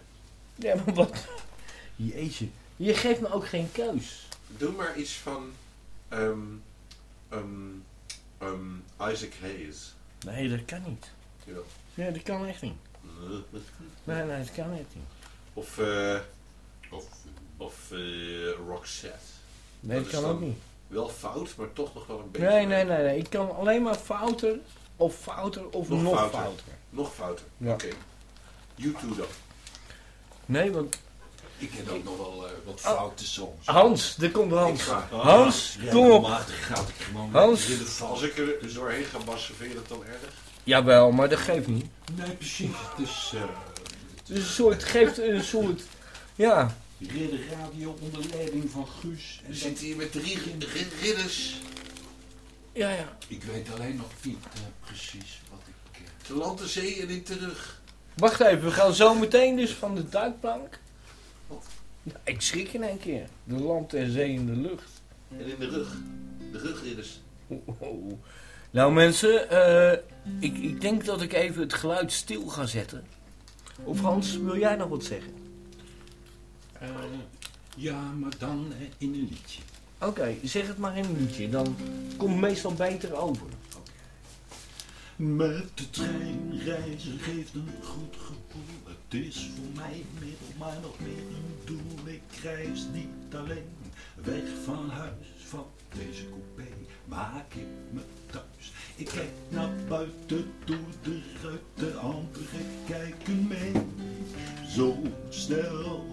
Ja, maar wat... Jeetje. Je geeft me ook geen keus. Doe maar iets van ehm, ehm, ehm, Isaac Hayes. Nee, dat kan niet. Jawel. Nee, dat kan echt niet. Nee, nee, dat kan echt niet. Of, eh of, of eh, Roxette. Nee, Dat kan ook niet. Wel fout, maar toch nog wel een beetje. Nee, nee, nee, nee. Ik kan alleen maar fouter of fouter of Nog nog, fouter. fouter. Nog fouter. Ja. Oké. YouTube dan. Nee, want... Ik ken ook nog wel eh, wat Oh. foute songs. Hans, er komt Hans. Hans, Ah, kom op. ik gewoon Hans. Als ik er dus doorheen ga bassen, vind je dat dan erg? Jawel, maar dat geeft niet. Nee, precies. Het is eh, Het is een soort, het geeft een soort... Ja, Ridder Radio onder leiding van Guus. En We zitten hier met drie ri- ri- ridders. ja, ja. ik weet alleen nog niet eh, precies wat ik... eh, Te land, de zee en niet terug. Wacht even, we gaan zo meteen dus van de duikplank. Ja, ik schrik in één keer. De land en zee in de lucht. En in de rug. De rugridders. Oh. Nou mensen, eh, ik, ik denk dat ik even het geluid stil ga zetten. Of Hans, wil jij nog wat zeggen? Eh, ja, maar dan in een liedje. Oké, zeg het maar in een liedje. Dan komt het meestal beter over. Met de trein reizen geeft een goed gevoel. Het is voor mij middel maar nog meer een doel. Ik reis niet alleen weg van huis. Van deze coupé maak ik me. Ik kijk naar buiten door de ruiten. Anderen kijken mee. Zo snel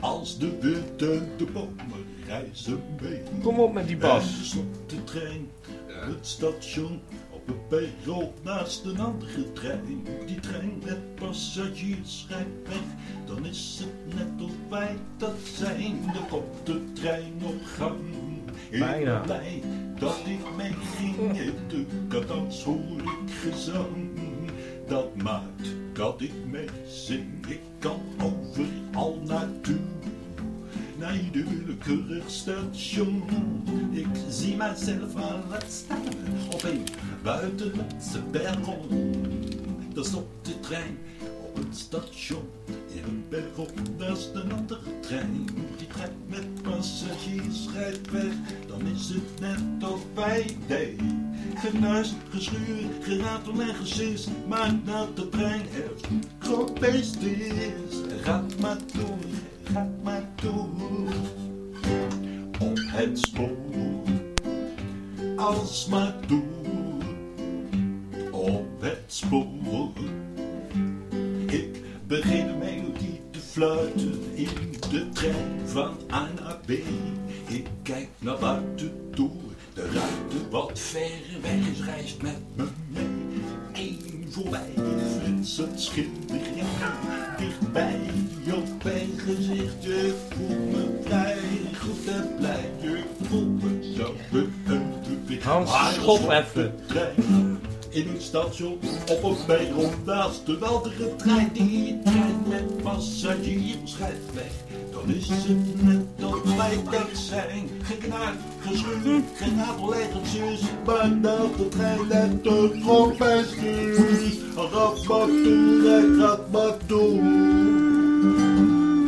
als de wind en de bomen reizen mee. Kom op met die bas. En stopt de trein het station op een perron naast een andere trein. Die trein met passagiers rijdt weg, dan is het net of wij dat zijn. Dan komt de trein op gang. Bijna. blij dat ik meeging. In de cadans hoor ik gezang. Dat maakt dat ik meezing. Ik kan overal naartoe naar ieder willekeurig station. Ik zie mijzelf aan het staan op een buitenlandse perron. Dan stopt de trein op een station. In een perron naast een andere trein. Die trein met passagiers rijdt weg. Dan is het net of bij day. Genuis, geschuur, geratel en gesis. Maakt dat de trein echt groot beest is. Gaat maar door, gaat maar door. Op het spoor. Als maar door. Op het spoor. Even. de in een station op een perron naast andere trein. Die trein met passagiers rijdt weg. Dan is het net of wij dat zijn. Geknaard, geschuurd, geen navellegertjes. Maar dat de trein net de trompet is. Gaat maar toe, hij gaat maar toe.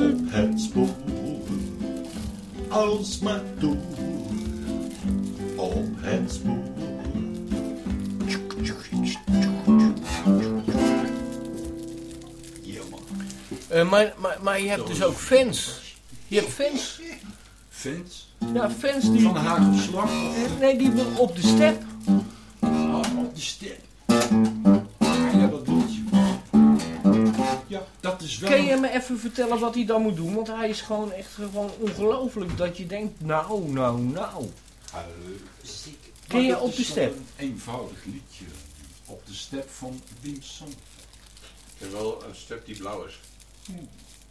Op het spoor, als maar toe. Eh, maar, maar, maar je hebt dus ook fans. Je hebt fans. Fans Ja, fans die... van haar geslacht Eh, Nee, die wil op de step. ah, op de step. Ja, dat liedje. Ja, dat is wel... Kun je me even vertellen wat hij dan moet doen? Want hij is gewoon echt gewoon ongelooflijk dat je denkt, nou, nou, nou. Ken je op de step? Een eenvoudig liedje. Op de step van Wim Song. Heb wel een step die blauw is.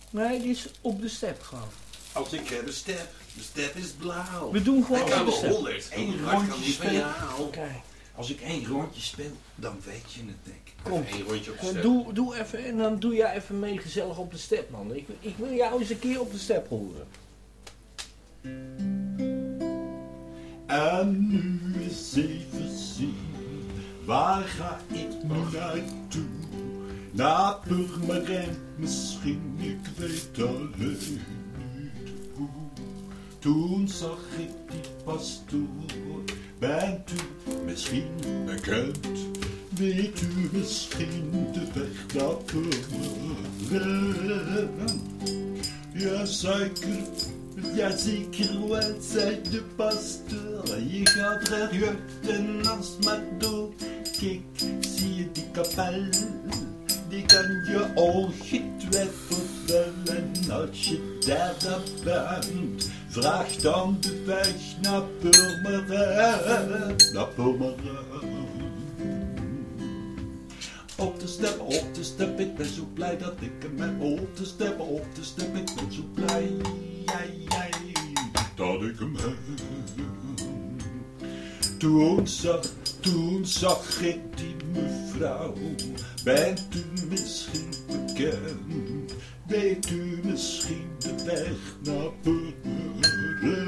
Nee, die is op de step gewoon. Als ik heb een step, de step is blauw. We doen gewoon op de step. 100. Eén rondje? Oké, Als ik één rondje speel, dan weet je het denk ik. kom. Eén rondje op de Eh, step. Doe, doe even, en dan doe jij even mee gezellig op de step, man. Ik, ik wil jou eens een keer op de step horen. En nu eens even zien, waar ga ik nu naartoe? Naar Purmerend misschien, ik weet alleen niet hoe. Toen zag ik die pastoor, bent u misschien bekend? Weet u misschien de weg naar Purmerend? Ja, zeker, wel, zei de pastoor. Je gaat eruit en als maar door. Kijk, zie je die kapel? Die kan je ongetwijfeld wel. En als je daar bent, vraag dan de weg naar Purmerend. Naar Purmerend. Op de step, op de step, ik ben zo blij dat ik hem heb. Op de step, op de step, ik ben zo blij jij, jij, dat ik hem heb. Toen zag, toen zag ik die mevrouw. Bent u misschien bekend? Weet u misschien de weg naar Purmerend?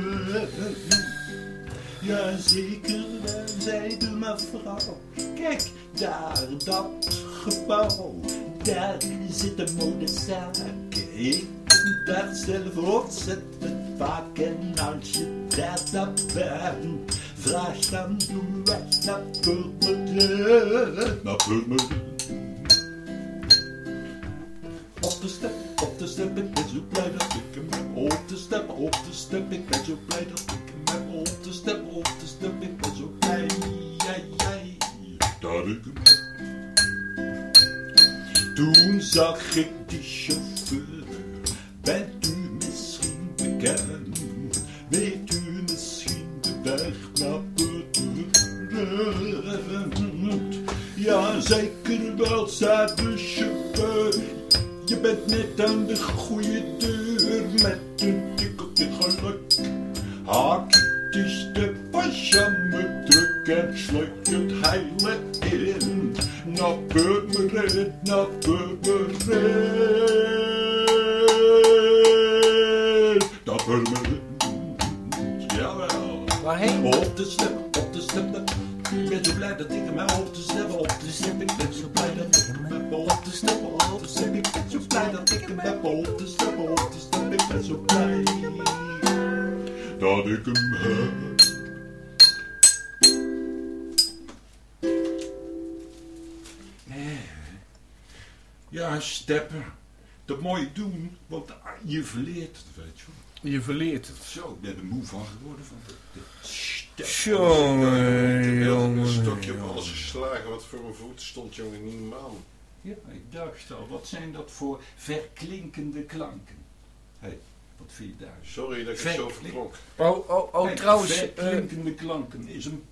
Ja, zeker wel, zei de mevrouw. Kijk, daar, dat gebouw. Daar zit een modezaak. Ik daar zelf ontzettend vaak. En als je daar bent, vraag dan de weg naar Purmerend. Naar Purmerend. Op de step, op de step, ik ben zo blij dat ik hem heb. Op de step, op de step, ik ben zo blij dat ik hem heb. Op de step, op de step, ik ben zo blij, jij, jij, dat ik hem heb. Toen zag ik die chauffeur, bent u misschien bekend? Ja, zeker wel, zei de chauffeur. Je bent net aan de goede deur met een tikkeltje geluk. Haak het is de pyjama druk en sluit het heile in. Naar Purmerend, naar Purmerend. Je verleert het, weet je wel. Je verleert het. Zo, ik ben er moe van geworden van steppen. Jongen, Een stokje op alles geslagen wat voor mijn voet stond, jongen, niet normaal. Ja, ik dacht al, wat zijn dat voor verklinkende klanken? Hé, hey, wat vind je daar? Sorry dat ik het zo verklonk. Oh, oh, oh Hey, trouwens. eh, Verklinkende klanken is een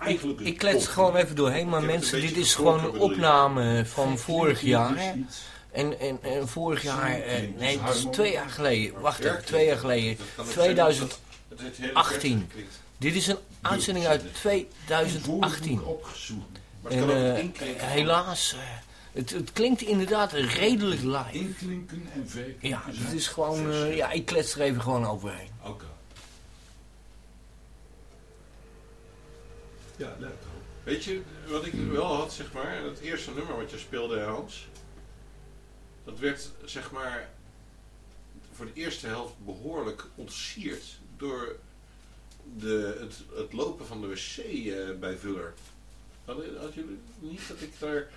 ik, eigenlijk een ik klets kop. gewoon even doorheen, maar Ik mensen, dit is gewoon een opname van vorig jaar. En, en, en vorig jaar, eh, nee, dus het is twee jaar geleden. Wacht even, twee jaar geleden. Dat kan ook zijn 2000. dat het het hele 18. vers klinkt. Dit is een uitzending uit Woordenboek 2018. opgezocht. Maar het En inklinken. helaas, eh, het, het klinkt inderdaad redelijk live. Inklinken en verklinken. Ja, het zijn is gewoon, ja, ik klets er even gewoon overheen. Oké. Ja, leuk. Weet je wat ik wel had, zeg maar, het eerste nummer wat je speelde, Hans, dat werd, zeg maar, voor de eerste helft behoorlijk ontsierd door de, het, het lopen van de wc eh, bij Vuller. Had jullie niet dat ik daar,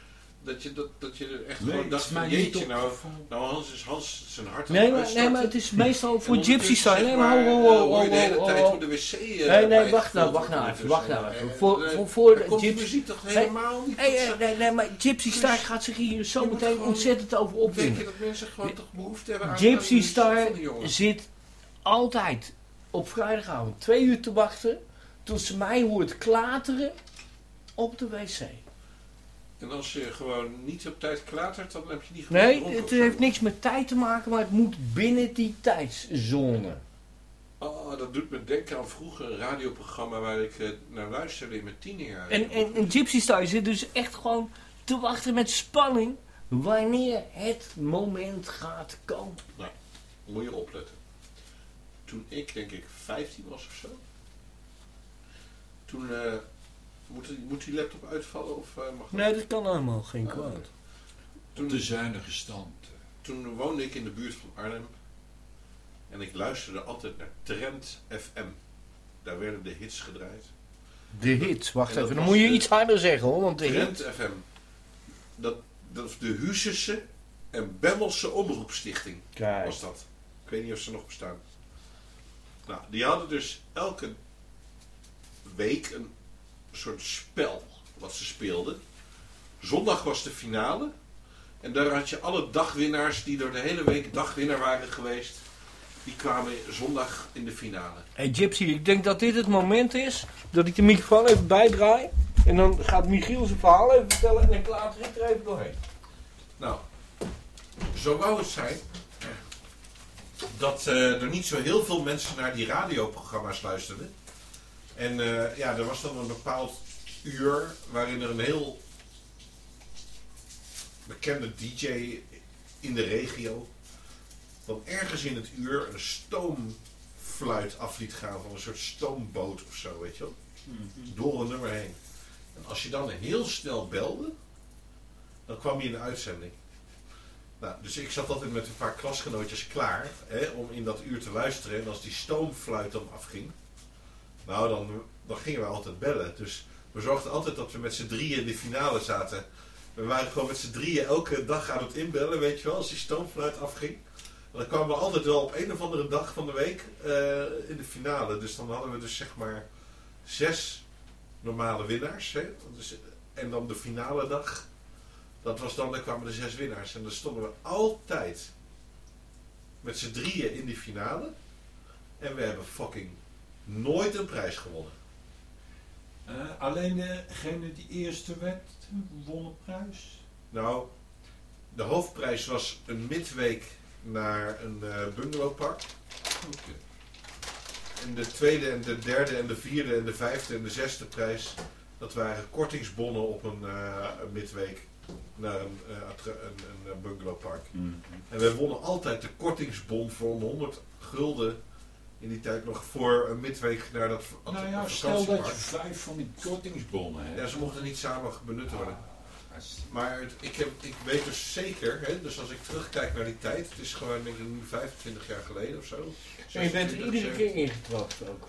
dat je, dat, dat je er echt Nee, gewoon dacht van, niet jeetje, nou, opgevallen. nou Hans is Hans zijn hart Nee maar, nee, maar het is meestal voor gypsy style. zeg Nee, maar ho, ho, eh, ho, hoor je de hele ho, tijd ho. hoe de wc... eh, Nee, nee, wacht nou, wacht nou even, wacht nou wc. even. En, Voor- eh, voor- voor dan de komt die gyps- muziek toch helemaal niet Nee, nee, nee, maar Gypsy Dus- Star gaat zich hier zo meteen ontzettend over Denk opwinden. je dat mensen gewoon toch behoefte hebben aan Gypsy Star zit altijd op vrijdagavond twee uur te wachten tot ze mij hoort klateren op de wc. En als je gewoon niet op tijd klatert, dan heb je niet Nee, het heeft niks met tijd te maken, maar het moet binnen die tijdszone. Oh, dat doet me denken aan vroeger een radioprogramma waar ik eh, naar luisterde in mijn tienerjaren. En, en, en Gypsy Star zit dus echt gewoon te wachten met spanning wanneer het moment gaat komen. Moet je opletten. Toen ik denk ik 15 was of zo. Toen, eh, moet, die- moet die laptop uitvallen of eh, mag dat? Nee, dat kan helemaal geen Oh, kwaad. Op de zuinige stand. Toen woonde ik in de buurt van Arnhem. En ik luisterde altijd naar Trend FM. Daar werden de hits gedraaid. De hits, wacht even. Dan moet je iets harder zeggen hoor. Want de Trend hit, FM. Dat, dat is de Huusense en Bemmelse Omroepstichting Kijk. was dat. Ik weet niet of ze nog bestaan. Nou, die hadden dus elke week een soort spel wat ze speelden. Zondag was de finale. En daar had je alle dagwinnaars die door de hele week dagwinnaar waren geweest. Die kwamen zondag in de finale. Hey Gypsy, ik denk dat dit het moment is dat ik de microfoon even bijdraai. En dan gaat Michiel zijn verhaal even vertellen en dan klaar ik er even doorheen. Nou, zo wou het zijn dat eh, er niet zo heel veel mensen naar die radioprogramma's luisterden. En eh, ja, er was dan een bepaald uur waarin er een heel bekende DJ in de regio dan ergens in het uur een stoomfluit af liet gaan van een soort stoomboot of zo, weet je wel. Door een nummer heen. En als je dan heel snel belde, dan kwam je in de uitzending. Nou, dus ik zat altijd met een paar klasgenootjes klaar hè, om in dat uur te luisteren. En als die stoomfluit dan afging, nou dan, dan gingen we altijd bellen. Dus we zorgden altijd dat we met z'n drieën in de finale zaten. We waren gewoon met z'n drieën elke dag aan het inbellen, weet je wel, als die stoomfluit afging. En dan kwamen we altijd wel op een of andere dag van de week eh, in de finale. Dus dan hadden we dus zeg maar zes normale winnaars. Hè? En dan de finale dag. Dat was dan, daar kwamen de zes winnaars. En dan stonden we altijd met z'n drieën in die finale. En we hebben fucking nooit een prijs gewonnen. Eh, alleen degene die eerste werd, won een prijs. Nou, de hoofdprijs was een midweek naar een eh, bungalowpark. En de tweede en de derde en de vierde en de vijfde en de zesde prijs, dat waren kortingsbonnen op een, eh, een midweek naar een, attra- een, een bungalowpark. En wij wonnen altijd de kortingsbon voor een 100 gulden in die tijd nog voor een midweek naar dat Nou ja, stel dat je vijf van die kortingsbonnen hebt. Ja, ze mochten niet samen benut worden. Maar het- ik, heb, ik weet dus zeker, hè, dus als ik terugkijk naar die tijd, het is gewoon denk ik nu 25 jaar geleden of zo. En je bent er 26, iedere 27. keer ingetrapt ook.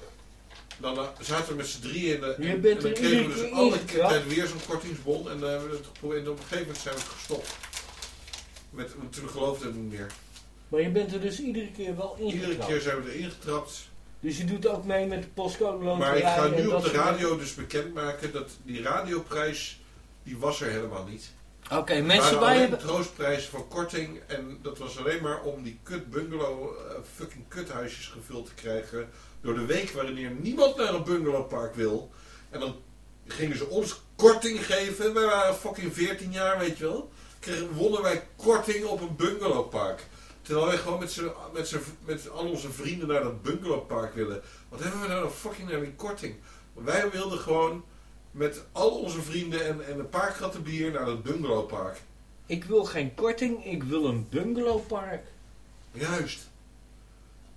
Dan eh, zaten we met z'n drieën in de, en, en dan kregen we dus keer alle ingetrapt. tijd weer zo'n kortingsbon en, eh, we hebben het geprobeerd. en op een gegeven moment zijn we het gestopt. Met, toen geloofden we niet meer. Maar je bent er dus iedere keer wel ingetrapt. Iedere keer zijn we erin getrapt. Dus je doet ook mee met de postcode loterij Maar ik ga nu op de soort radio dus bekendmaken dat die radioprijs, die was er helemaal niet. Oké, Er mensen, waren alleen hebben... troostprijzen van korting. En dat was alleen maar om die kut bungalow, eh, fucking kuthuisjes gevuld te krijgen. Door de week waarin niemand naar een bungalowpark wil. En dan gingen ze ons korting geven. Wij waren fucking 14 jaar, weet je wel. Kregen, wonnen wij korting op een bungalowpark. Terwijl wij gewoon met, z'n- met, z'n- met al onze vrienden naar dat bungalowpark willen. Wat hebben we nou fucking naar die korting? Wij wilden gewoon met al onze vrienden en, en een paar kratten bier naar dat bungalowpark. Ik wil geen korting, ik wil een bungalowpark. Juist.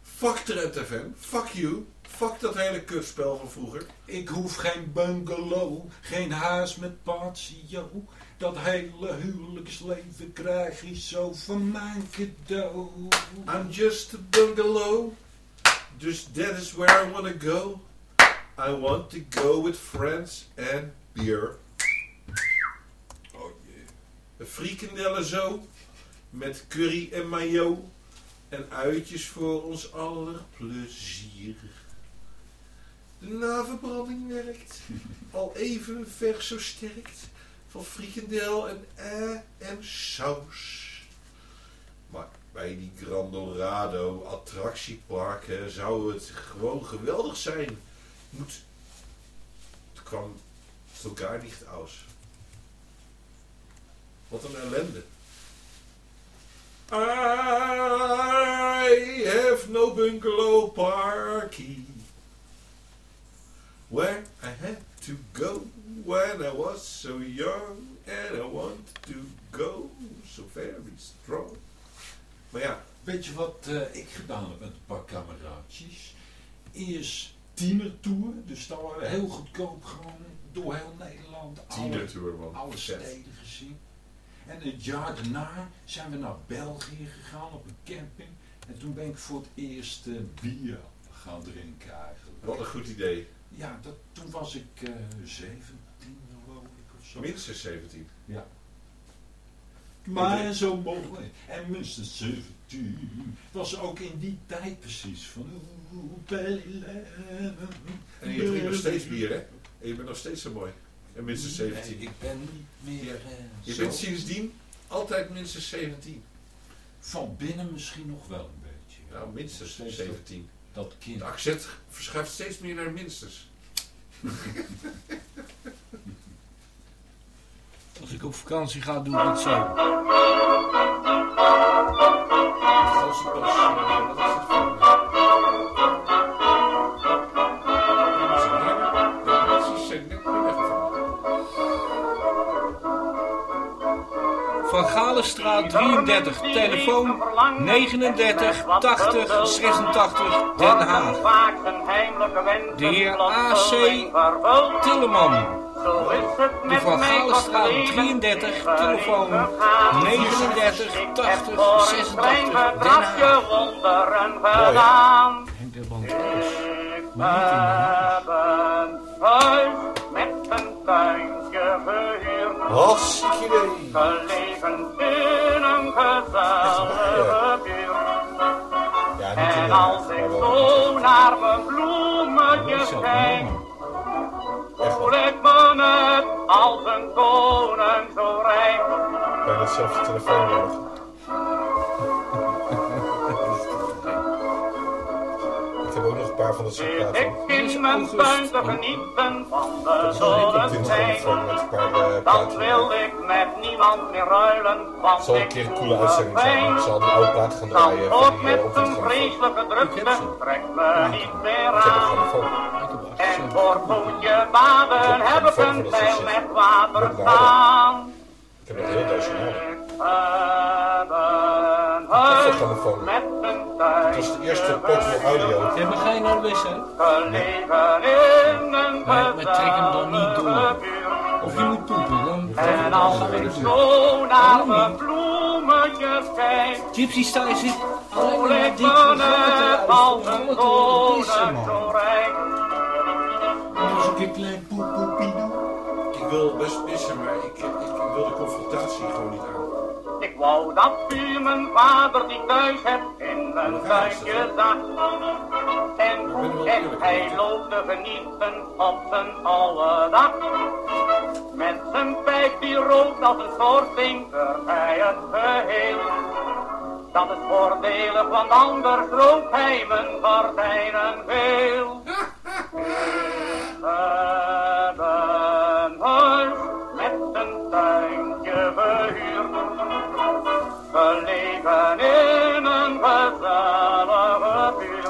Fuck Trent FM. Fuck you. Fuck dat hele kutspel van vroeger. Ik hoef geen bungalow, geen huis met patio. Dat hele huwelijksleven krijg je zo van mijn cadeau. I'm just a bungalow. Just that is where I wanna go. I want to go with friends and beer. Oh jee. Een frikandellen zo. Met curry en mayo. En uitjes voor ons aller plezier. De naverbranding werkt. Al even vers zo sterkt. Van frikandel en eh en saus. Maar bij die Grandorado attractieparken zou het gewoon geweldig zijn. Moet... Het kwam sogar niet aus. Wat een ellende. I have no bungalow parky where I had to go when I was so young and I want to go so very strong. Maar ja, Weet je wat eh, ik gedaan heb met een paar kameraadjes? Eerst tienertour. Dus dat we heel goedkoop gewoon door heel Nederland alle, Tienertour, man. alle Vet. steden gezien. En het jaar daarna zijn we naar België gegaan op een camping. En toen ben ik voor het eerst eh, bier gaan drinken eigenlijk. Wat een goed idee. Ja, dat, toen was ik 17 geloof ik of zo. Minstens 17. Maar zo mogelijk. En minstens 17 was ook in die tijd precies. Van. En je drinkt nog steeds bier, hè? En je bent nog steeds zo mooi. En minstens 17. Nee, ik ben niet meer... eh, Je zo- bent sindsdien altijd minstens 17. Van binnen misschien nog wel een beetje. Nou, minstens Steeds 17. Dat kind. De accent verschuift steeds meer naar minstens. Als ik op vakantie ga, doe ik het zo. Het pas, eh, is het. Van Galenstraat 33, telefoon 39 80 86 Den Haag. De heer A.C. Tilleman. De Van Galenstraat 33, telefoon 39 80 86 Den Haag. Henk de Band huis met een tuintje gehuurd. Hartstikke idee. Gelegen in een gezellige buurt. Ja, En als ik zo naar mijn bloemetjes zelf kijk, een voel ik me net als een koning zo rijk. Kan dat zelf je telefoon leggen? Ik heb ook nog een paar van dat soort platen. ik in mijn tuin te genieten van de zonneschijn. eh, Dan wil ik met niemand meer ruilen, want zal een ik keer een coole uitzending zijn. Ik zal een oude plaat gaan draaien ook eh, met een de vreselijke drukte trekt me niet meer Ik heb een aan. En voor goede baden heb ik een pijl met water staan. Ik heb heel nodig. Met een tuin. Dat is de eerste portable audio. Hebben geen naar de wc? Gelegen in een Maar- maar trek hem dan niet door. Of je moet poepen, dan En als ik zo naar mijn bloemetjes kijk, Gypsy Style zit alleen maar naar ik me net als een koning zo rijk. Poepoepidoe. Ik wil best pissen, maar ik, ik, ik wil de confrontatie gewoon niet aan. Ik wou dat u mijn vader die thuis hebt in een tuintje zag. En, en hij loopt te genieten op zijn oude dag. Met zijn pijp die rookt als een schoorsteen hij het geheel. Dat is voordelig, want anders rookt hij mijn gordijnen veel. We Gelegen in een gezellige buurt.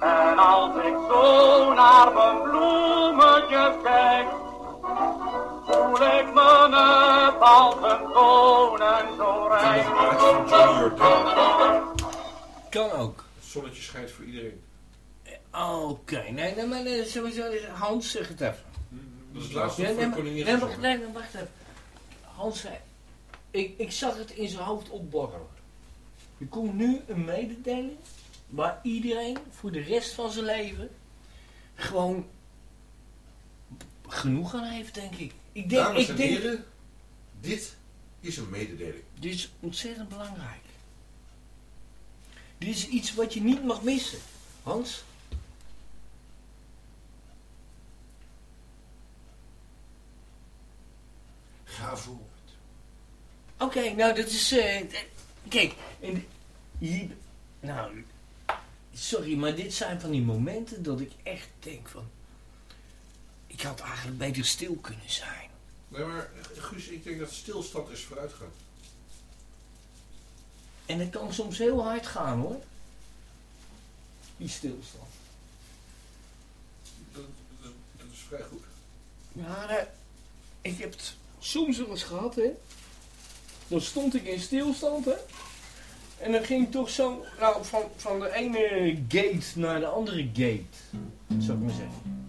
En als ik zo naar mijn bloemetjes kijk, voel ik me net als een koning zo rijk. Kan ook. Het zonnetje schijnt voor iedereen. Oké, nee, nee, maar nee, sowieso, Hans, zeg het even. Dat is het laatste Ja, voor nee, de maar, koningin nee, wacht, gezongen. nee, nee, wacht even. Hans zei, ik, ik zag het in zijn hoofd opborrelen. Er komt nu een mededeling waar iedereen voor de rest van zijn leven gewoon genoeg aan heeft, denk ik. Ik denk, Dames ik en denk, dit is een mededeling. dit is ontzettend belangrijk. Dit is iets wat je niet mag missen. Hans? Ga voort. Oké, nou dat is... d- kijk, en hier... Nou, sorry, maar dit zijn van die momenten dat ik echt denk van... Ik had eigenlijk beter stil kunnen zijn. Nee, maar eh, Guus, ik denk dat stilstand is vooruitgang. En het kan soms heel hard gaan hoor. Die stilstand. Dat, dat, dat is vrij goed. Ja, ik heb het soms wel eens gehad hè. Dan stond ik in stilstand hè. En dan ging ik toch zo nou, van, van de ene gate naar de andere gate. Zou ik maar zeggen.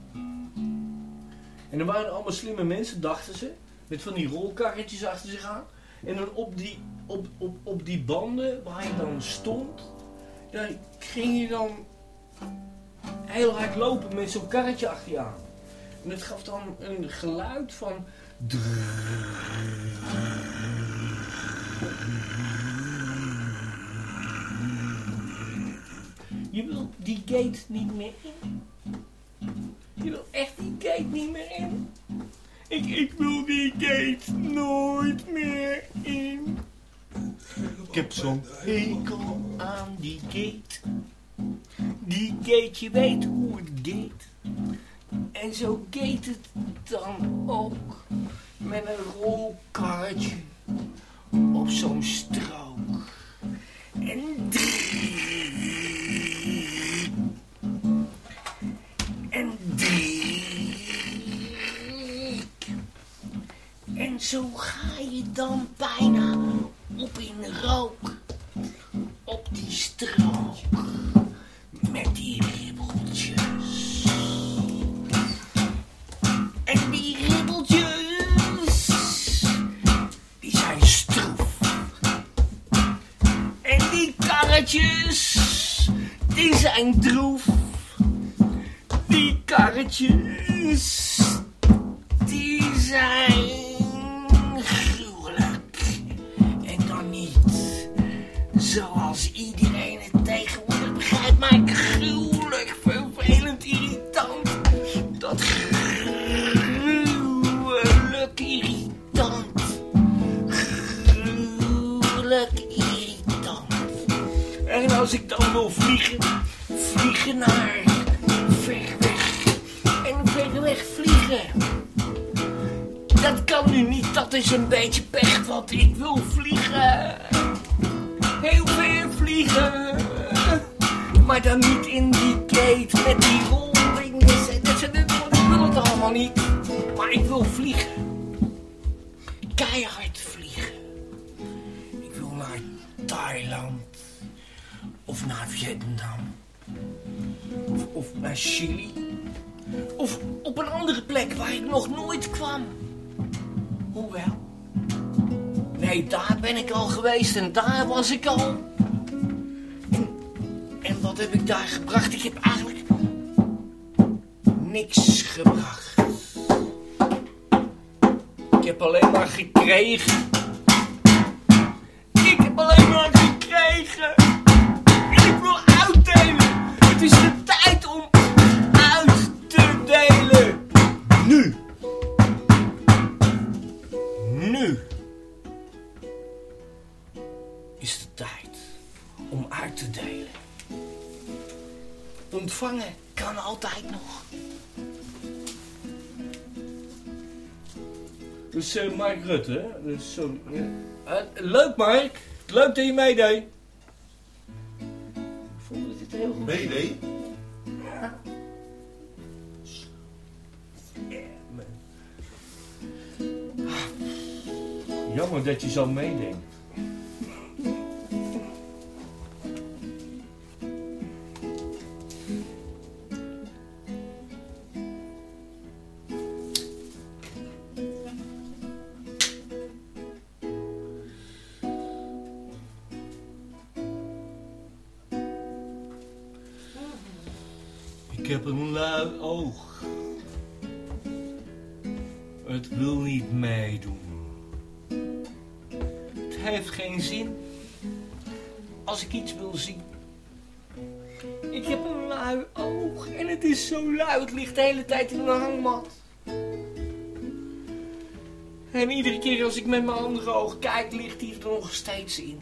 En er waren allemaal slimme mensen, dachten ze. Met van die rolkarretjes achter zich aan. En dan op die, op, op, op die banden waar je dan stond. Ja, ging je dan heel hard lopen met zo'n karretje achter je aan. En dat gaf dan een geluid van... Je wil die gate niet meer in. Je wil echt die gate niet meer in. Ik, ik wil die gate nooit meer in. Ik heb zo'n hekel aan die gate. Die gate, je weet hoe het gaat. En zo gaat het dan ook. Met een rolkarretje op zo'n strook. En drie. En drie. En zo ga je dan bijna op in rook. gente Rutte? Dus zo, ja. Eh, leuk Mark, leuk dat je meedeed. Ik vond dat dit heel goed. Mayday? Ja, man. Jammer dat je zo meedenkt. Heb een lui oog. Het wil niet meedoen. Het heeft geen zin. Als ik iets wil zien. Ik heb een lui oog en het is zo lui. Het ligt de hele tijd in een hangmat. En iedere keer als ik met mijn andere oog kijk, ligt hij er nog steeds in.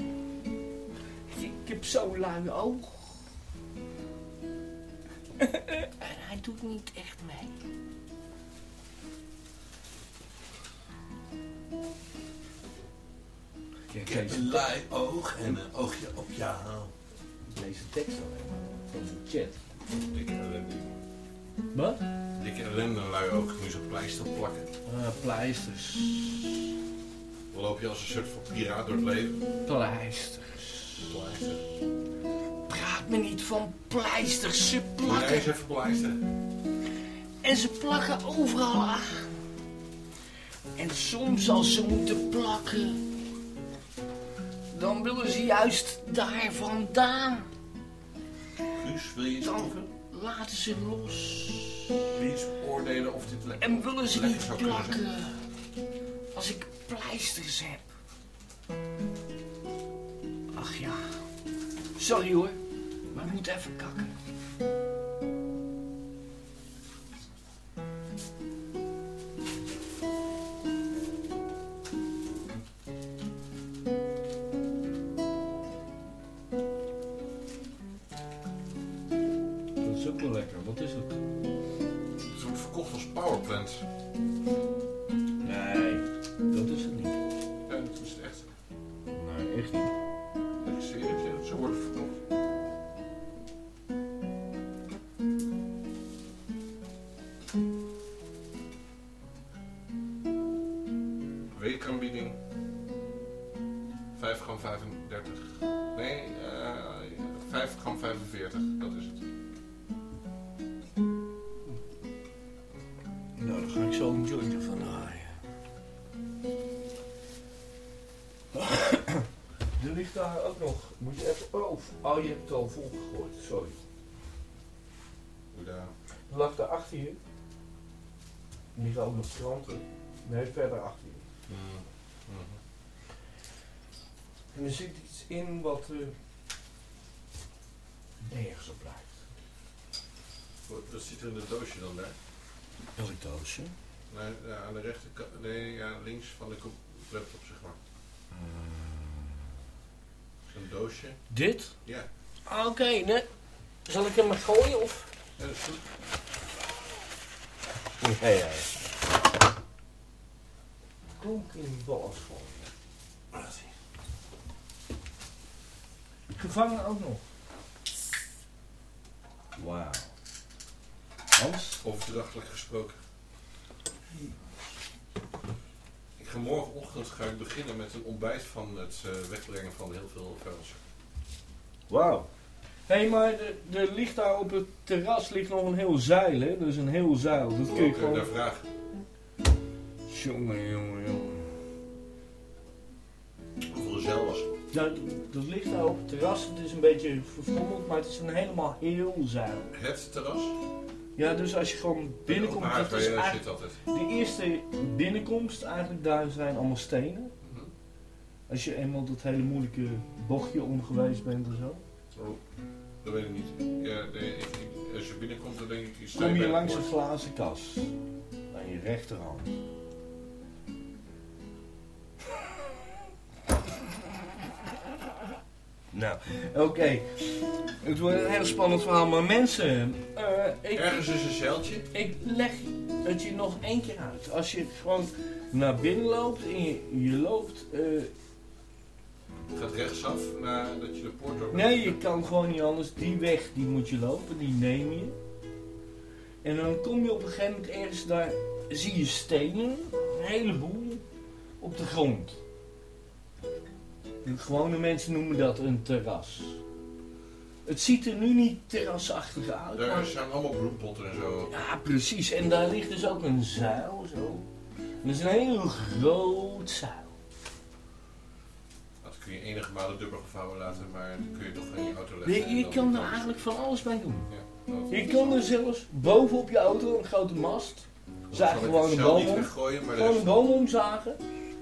Ik heb zo'n lui oog. En hij doet niet echt mee. Kijk, Ik heb een lui oog en een oogje op jou. deze tekst al van de chat. Dikke ellende. Wat? Dikke ellende, een lui oog. Nu zo'n pleister plakken. Ah, pleisters. Dan loop je als een soort van piraat door het leven. Pleisters. Pleister. Praat me niet van pleisters, ze plakken. eens even pleisteren? En ze plakken overal aan. En soms als ze moeten plakken, dan willen ze juist daar vandaan. Guus, wil je iets Dan proeven? laten ze los. Iets oordelen of dit lekker En willen ze niet plakken als ik pleisters heb. Ja, sorry hoor, maar ik moet even kakken. Oh, je hebt het al volgegooid. Sorry. Hoe daar. Er lag daar achter je. Er liggen ook nog kranten. Nee, verder achter je. En er zit iets in wat eh nergens op lijkt. Wat- Dat zit er in het doosje dan daar. Welk doosje? Nee, ja, aan de rechterkant. Nee, ja, links van de kop- laptop, zeg maar. Doosje. Dit? Ja. Oké, nee. Zal ik hem maar gooien of? ja, dat is goed. Ja, ja, ja. Klonk in voor Gevangen ook nog. Wauw. Hans? Overdrachtelijk gesproken. Ik ga morgenochtend ga ik beginnen met een ontbijt van het eh, wegbrengen van heel veel vuilnis. Wauw. Hé, hey, maar er, er ligt daar op het terras ligt nog een heel zeil, hè? Dat is een heel zeil. Dat kun je gewoon... daar vragen? Jongen, jongen, jongen. Hoeveel zeil was? Dat, dat ligt daar op het terras. Het is een beetje verfrommeld, maar het is een helemaal heel zeil. Het terras? Ja, dus als je gewoon binnenkomt, dat is eigenlijk... De eerste binnenkomst, eigenlijk daar zijn allemaal stenen. Mhm. Als je eenmaal dat hele moeilijke bochtje om geweest bent en zo. Oh, dat weet ik niet. Ja, nee, ik, ik- als je binnenkomt, dan denk ik... Kom je langs een glazen kas. Aan je rechterhand. Nou, oké. Het wordt een heel spannend verhaal, maar mensen, eh, ik, Ergens is een zeiltje. ik leg het je nog één keer uit. Als je gewoon naar binnen loopt en je, je loopt eh, Het gaat rechtsaf nadat je de poort door Nee, je kan gewoon niet anders. Die weg die moet je lopen, die neem je. En dan kom je op een gegeven moment ergens daar, zie je stenen, een heleboel, op de grond. Gewone mensen noemen dat een terras. Het ziet er nu niet terrasachtig uit, Daar maar... zijn allemaal bloempotten en zo. Ja, precies. En daar ligt dus ook een zuil, zo. En dat is een heel groot zuil. Dat kun je enige malen dubbel gevouwen laten, maar dan kun je toch in je auto leggen. Je, je kan er eigenlijk van alles mee doen. Ja, dat- Je kan er zelfs bovenop je auto een grote mast. Zaag gewoon een boom om. Gewoon een boom omzagen.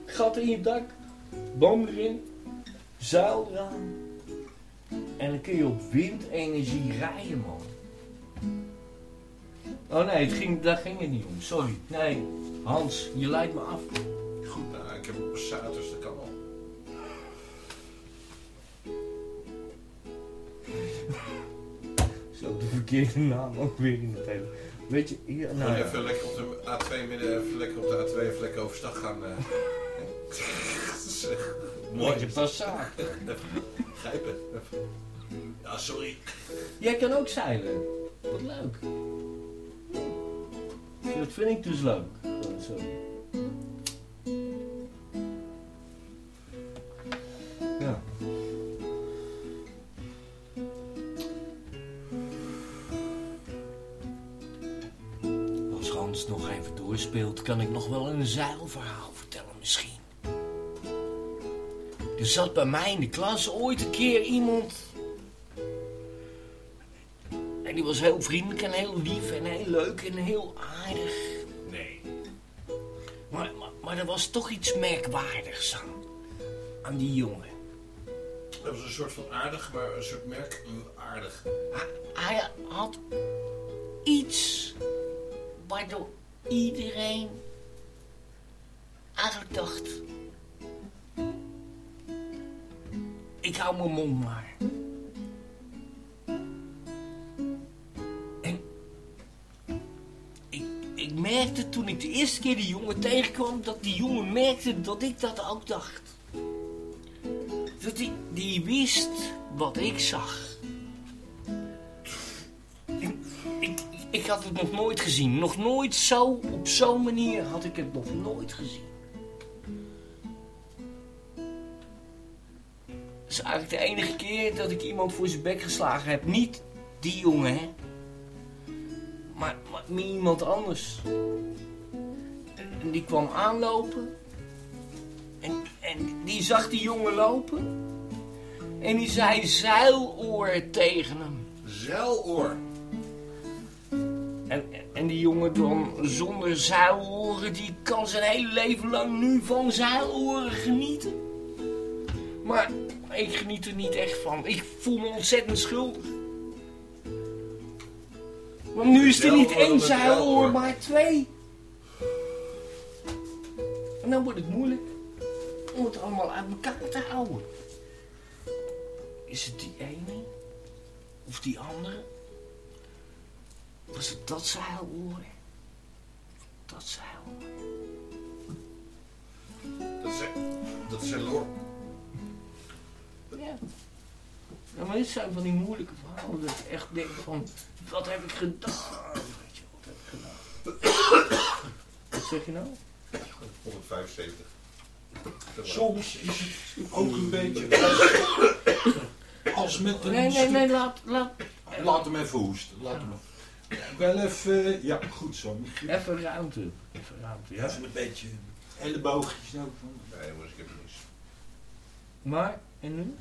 Gat in je dak. Boom erin. Zuil eraan. En dan kun je op windenergie rijden, man. Oh nee, het ging, daar ging het niet om. Sorry. Nee, Hans, je leidt me af. goed. Nou, ik heb een Passat, dus dat kan wel. Zo, de verkeerde naam ook weer in het hele... Weet je, hier, nou ja. even lekker op de A2 midden, even lekker op de A2 even lekker overstag gaan. eh. Mooi passage. Grijpen. Ja, sorry. Jij kan ook zeilen. Wat leuk. Dat vind ik dus leuk. Als Hans nog even doorspeelt, kan ik nog wel een zeilverhaal er zat bij mij in de klas ooit een keer iemand. En die was heel vriendelijk en heel lief en heel leuk en heel aardig. Nee. Maar, maar, maar er was toch iets merkwaardigs aan, aan die jongen. Dat was een soort van aardig, maar een soort merk uh, aardig. Hij, hij had iets waardoor iedereen eigenlijk dacht... Ik hou mijn mond maar. En ik, ik merkte toen ik de eerste keer die jongen tegenkwam... dat die jongen merkte dat ik dat ook dacht. Dat die, die wist wat ik zag. Ik, ik, ik had het nog nooit gezien. Nog nooit zo, op zo'n manier had ik het nog nooit gezien. Is eigenlijk de enige keer dat ik iemand voor zijn bek geslagen heb. Niet die jongen, hè. Maar, maar iemand anders. En die kwam aanlopen. En, en die zag die jongen lopen. En die zei zeiloor tegen hem. Zeiloor. En, en die jongen dan zonder zeiloren, die kan zijn hele leven lang nu van zeiloren genieten. Maar ik geniet er niet echt van. Ik voel me ontzettend schuldig. Want nu is er niet één zeiloor. maar twee. En dan wordt het moeilijk om het allemaal uit elkaar te houden. Is het die ene? Of die andere? Was het dat zeiloor? Dat zeiloor? Dat is, dat ja. Maar dit zijn van die moeilijke verhalen dat ik echt denk van... Wat heb ik gedaan? Weet je, wat heb ik gedaan? Wat zeg je nou? 175. Soms is het ook een beetje als, als met een Nee, nee, nee, laat, laat Laat hem even hoesten. Laat hem Wel even, ja, goed zo. even ruimte. Even ruimte, ja? Even een beetje elleboogjes nou. Nee, jongens, ik heb niks. Maar, en nu?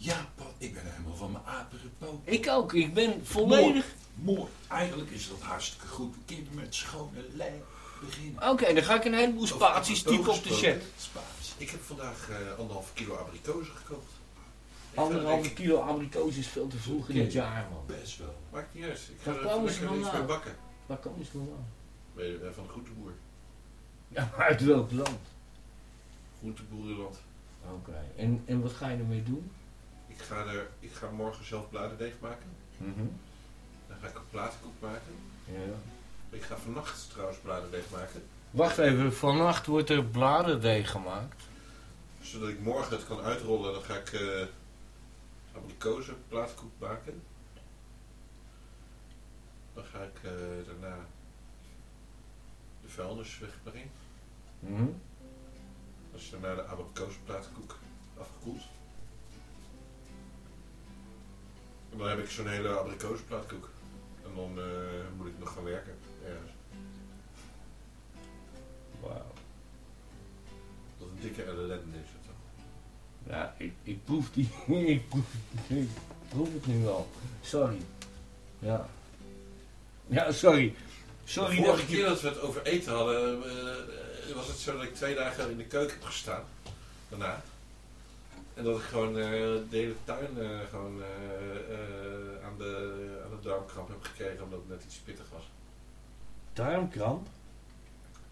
Ja, Pat, ik ben helemaal van mijn apenrepoot. Ik ook, ik ben volledig... Mooi. Eigenlijk is dat hartstikke goed. Kunnen met schone lijn beginnen. Oké, dan ga ik een heleboel spaties typen op de chat. Spatie. Ik heb vandaag eh anderhalf kilo abrikozen gekocht. Anderhalve kilo abrikoos is veel te vroeg in het jaar, man. Best wel. Maakt niet uit. Ik Waar ga er even ze lekker mee bakken. Waar komen ze vandaan? Eh, Van de groenteboer. Ja, maar uit welk land? Groenteboerenland. Oké, en, en wat ga je ermee doen? Ik ga, er, ik ga morgen zelf bladerdeeg maken. Dan ga ik een platenkoek maken. Ja. Ik ga vannacht trouwens bladerdeeg maken. Wacht even, vannacht wordt er bladerdeeg gemaakt. Zodat ik morgen het kan uitrollen. Dan ga ik eh abrikozen platenkoek maken. Dan ga ik eh, daarna de vuilnis wegbrengen. Mhm. Als je daarna de abrikozen platenkoek afgekoeld. Dan heb ik zo'n hele abrikozen platenkoek. En dan eh, moet ik nog gaan werken. ergens. Wauw. Dat een dikke ellende is het dan. Ja, ik, ik proef die. ik, proef, ik proef het nu wel. Sorry. Ja. Ja, sorry. Sorry de dat vorige ik keer dat we het over eten hadden, eh, was het zo dat ik twee dagen in de keuken heb gestaan. Daarna. En dat ik gewoon eh, de hele tuin eh, gewoon eh, aan, de, aan de darmkramp heb gekregen omdat het net iets pittig was. Darmkramp?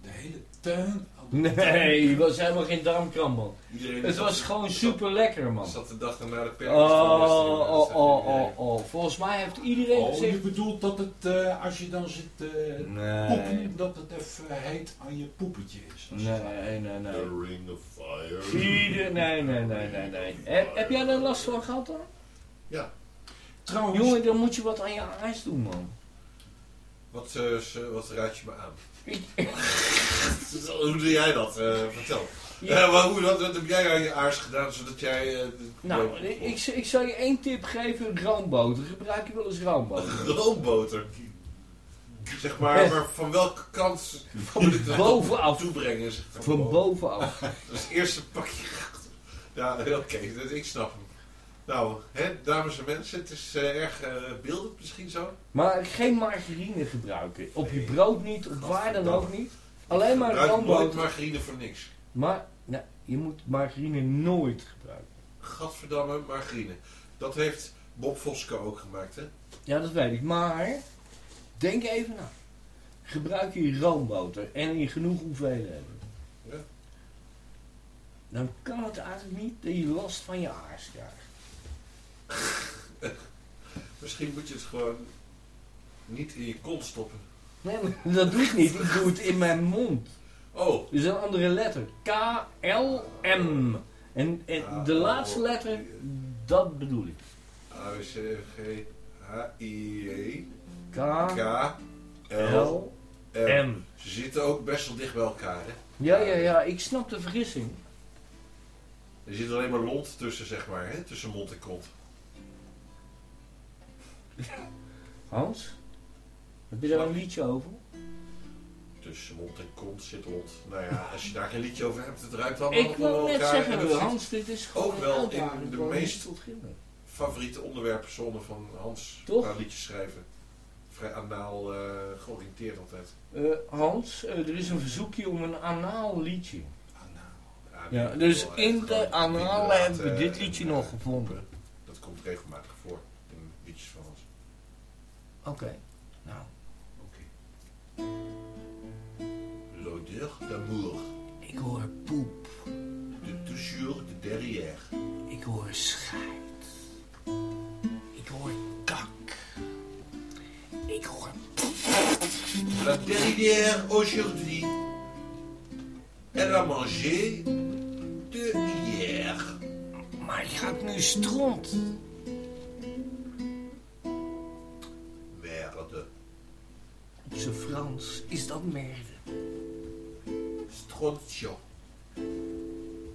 De hele tuin. Nee, het was helemaal geen darmkramp, man. Iedereen Het was gewoon super lekker, man. zat de dag daarna de per. Oh, oh, oh, oh, oh. Volgens mij heeft iedereen Oh, je gezegd. bedoelt dat het, eh, als je dan zit eh Nee. poepen, dat het even heet aan je poepetje is. ware. Nee, nee, nee. The ring of fire. Ieder, nee, nee, nee, nee, nee. Heb, heb jij er last van gehad dan? Ja. Trouwens, Jongen, dan moet je wat aan je ijs doen, man. Wat, eh, wat raad je me aan? Hoe doe jij dat? Eh, vertel. Ja. Maar hoe, wat, wat heb jij aan je aars gedaan zodat jij... eh, nou, ik, ik zal je één tip geven. Roomboter. Gebruik je wel eens roomboter? Roomboter. Zeg maar, maar van welke kant dat Bovenaf. toebrengen? Zeg, Van bovenaf. Dat is het eerste pakje. Ja, oké, dat ik snap hem. Nou, hè, dames en mensen, het is eh, erg eh, beeldend misschien zo. Maar geen margarine gebruiken. Op je brood niet, op waar dan ook niet. Alleen maar Gebruik nooit roomboter. margarine voor niks. Maar nee, je moet margarine nooit gebruiken. Gadverdamme, margarine. Dat heeft Bob Voske ook gemaakt, hè? Ja, dat weet ik. Maar denk even na. Gebruik je roomboter en in genoeg hoeveelheden. Ja. Dan kan het eigenlijk niet dat je last van je aars krijgt. Misschien moet je het gewoon niet in je kont stoppen. Nee, maar dat doe ik niet. Ik doe het in mijn mond. Oh, Dus een andere letter. K-L-M. En, en de laatste letter, dat bedoel ik. A, B, C, G, H, I, K, L, K-L-M. M. Ze zitten ook best wel dicht bij elkaar, hè? Ja, ja, ja. Ik snap de vergissing. Er zit alleen maar lont tussen, zeg maar, hè? Tussen mond en kont. Hans? Heb je daar een liedje over? Tussen mond en kont zit lont. Nou ja, als je daar geen liedje over hebt, het ruikt allemaal Ik wil wel net zeggen, Hans, dit is gewoon ook wel in de meest- favoriete onderwerpen van Hans. Toch? Liedjes schrijven. Vrij anaal eh, georiënteerd altijd. Eh, Hans, eh, er is een verzoekje om een anaal liedje. Ja, Ja, dus in de analen inderdaad, hebben we dit liedje nog gevonden. Dat komt regelmatig voor in liedjes van ons. Oké, nou. Oké. L'odeur d'amour. Ik hoor poep. De toujours de derrière. Ik hoor scheid. Ik hoor kak. Ik hoor... La derrière aujourd'hui. Elle a mangé de hier. Maar je gaat nu stront. Op zijn Frans is dat merde. Strontje.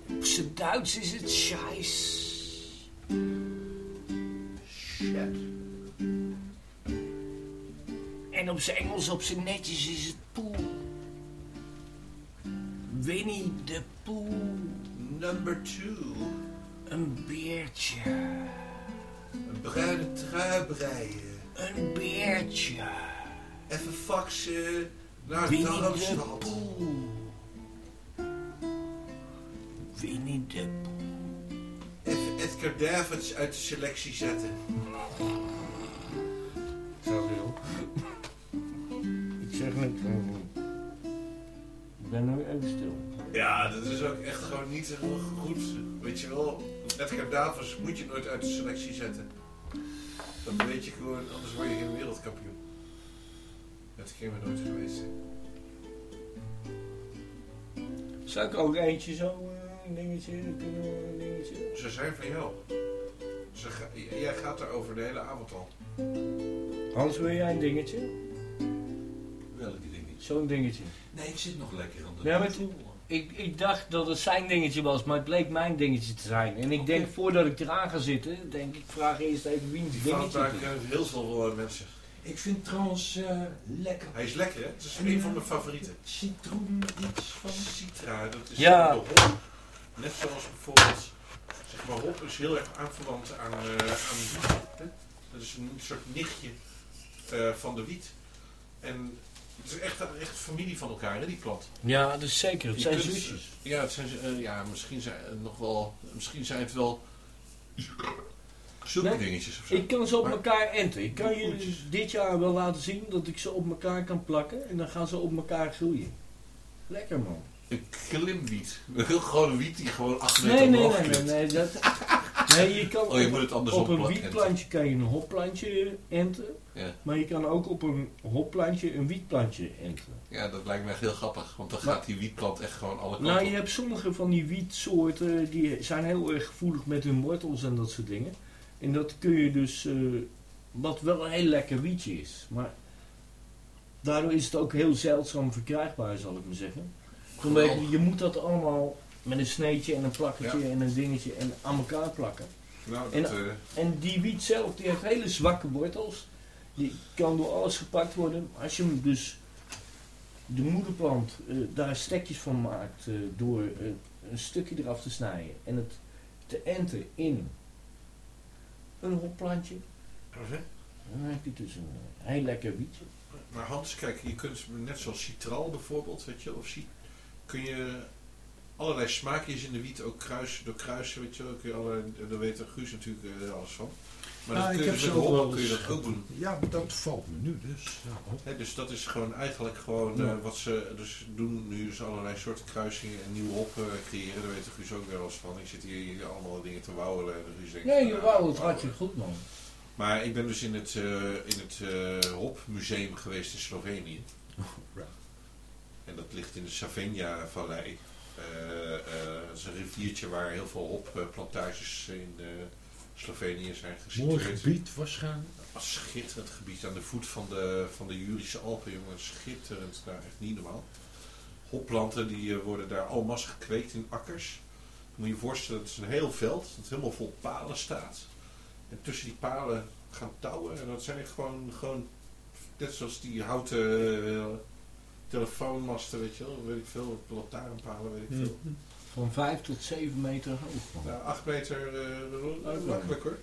Op zijn Duits is het scheiß. Shit. En op zijn Engels, op zijn netjes is het poel. Winnie de Poel. Number two. Een beertje. Een bruine trui breien. Een beertje. Even faxen naar Winnie. Winnie de Poel. Even Edgar Davids uit de selectie zetten. Zo wil. Ik zeg niks. Ik ben nu even stil. Ja, dat is ook echt gewoon niet heel goed. Weet je wel, Edgar Davids moet je nooit uit de selectie zetten. Dan weet je gewoon, anders word je geen wereldkampioen. Dat zijn we nooit geweest. zijn. Zou ik ook eentje zo, eh, een dingetje, een dingetje. Ze zijn van jou. Ze ga- jij gaat erover de hele avond al. Hans, wil jij een dingetje? Welke dingen? Zo'n dingetje. Nee, ik zit nog lekker aan de Ja, maar. Ik, ik dacht dat het zijn dingetje was, maar het bleek mijn dingetje te zijn. En ik denk, voordat ik eraan ga zitten, denk ik, vraag eerst even wiens Die dingetje het is. maken heel veel eh, mensen. Ik vind trouwens eh, lekker Hij is lekker, hè? Het is een van mijn favorieten. citroen iets van. Citra, dat is Ja. de hop. Net zoals bijvoorbeeld, zeg maar, hop is heel erg aanverwant aan, eh aan wiet. Hè? Dat is een soort nichtje eh, van de wiet. En het is echt, echt familie van elkaar, hè, die plant. Ja, dat is zeker. Het Je zijn kunt- zusjes. Ja, het zijn, eh, ja misschien, zijn, nog wel, misschien zijn het wel zulke Nee, dingetjes of zo. Ik kan ze op Maar- elkaar enten. Ik kan je dit jaar wel laten zien dat ik ze op elkaar kan plakken. En dan gaan ze op elkaar groeien. Lekker man. Een klimwiet. Een heel gewone wiet die gewoon acht meter Nee, nee, nee, nee, nee. Dat, nee je kan Oh, je op, moet het andersom op een wietplantje kan je een hopplantje enten. Ja. Maar je kan ook op een hopplantje een wietplantje enten. Ja, dat lijkt me echt heel grappig. Want dan Maar- gaat die wietplant echt gewoon alle kanten Nou, op. je hebt sommige van die wietsoorten die zijn heel erg gevoelig met hun wortels en dat soort dingen. En dat kun je dus, eh, wat wel een heel lekker wietje is. Maar daardoor is het ook heel zeldzaam verkrijgbaar, zal ik maar zeggen. Vanwege, je moet dat allemaal met een sneetje en een plakketje Ja. en een dingetje en aan elkaar plakken. Nou, En- dat, eh, En die wiet zelf, die heeft hele zwakke wortels. Die kan door alles gepakt worden. Als je hem dus de moederplant eh, daar stekjes van maakt door een stukje eraf te snijden en het te enten in een hopplantje, dan heb je dus een eh, heel lekker wietje. Maar Hans, kijk, je kunt net zoals citral bijvoorbeeld, weet je, of ci- kun je allerlei smaakjes in de wiet ook kruisen, door kruisen, weet je wel. Kun je allerlei, daar weet Guus natuurlijk eh, alles van. Maar Ja, dat ik kun je heb met zo hop wel kun je dat ook doen. Ja, maar dat valt me nu dus. Ja, dus dat is gewoon eigenlijk gewoon Ja. eh, wat ze dus doen nu, dus allerlei soorten kruisingen en nieuwe hop eh, creëren. Daar weet de Guus ook wel eens van. Ik zit hier, hier allemaal dingen te wauwelen en de Guus denkt... Nee, je nou, wou het wauwelen. hartje goed man. Maar ik ben dus in het, eh, in het eh, hopmuseum geweest in Slovenië. right. En dat ligt in de Savenja-vallei. Eh, eh, dat is een riviertje waar heel veel hopplantages in eh, Slovenië zijn Mooi gesitueerd. gebied waarschijnlijk. Een schitterend gebied aan de voet van de, van de Jurische Alpen, jongen. Schitterend, daar echt niet normaal. Hopplanten die eh, worden daar almas gekweekt in akkers. Moet je je voorstellen, het is een heel veld dat helemaal vol palen staat. En tussen die palen gaan touwen. En dat zijn gewoon, gewoon net zoals die houten eh, telefoonmasten, weet je wel. Weet ik veel, lantaarnpalen, weet ik veel. Van 5 tot 7 meter hoog man. Nou, 8 meter eh, makkelijk hoor.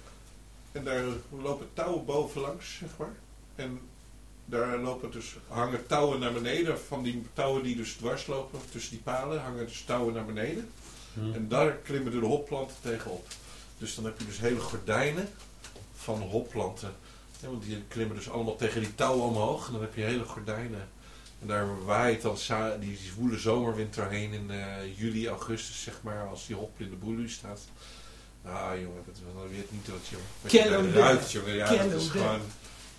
En daar lopen touwen bovenlangs, zeg maar. En daar lopen dus, hangen touwen naar beneden. Van die touwen die dus dwars lopen tussen die palen, hangen dus touwen naar beneden. En daar klimmen de hopplanten tegenop. Dus dan heb je dus hele gordijnen van hopplanten. Ja, want die klimmen dus allemaal tegen die touwen omhoog. En dan heb je hele gordijnen. En daar waait dan die zwoele zomerwind doorheen in eh, juli, augustus, zeg maar, als die hop in de boelu staat. Ah, jongen, dat weet niet wat, jongen. Wat je daar ruikt, jongen. Ja, Ken dat is gewoon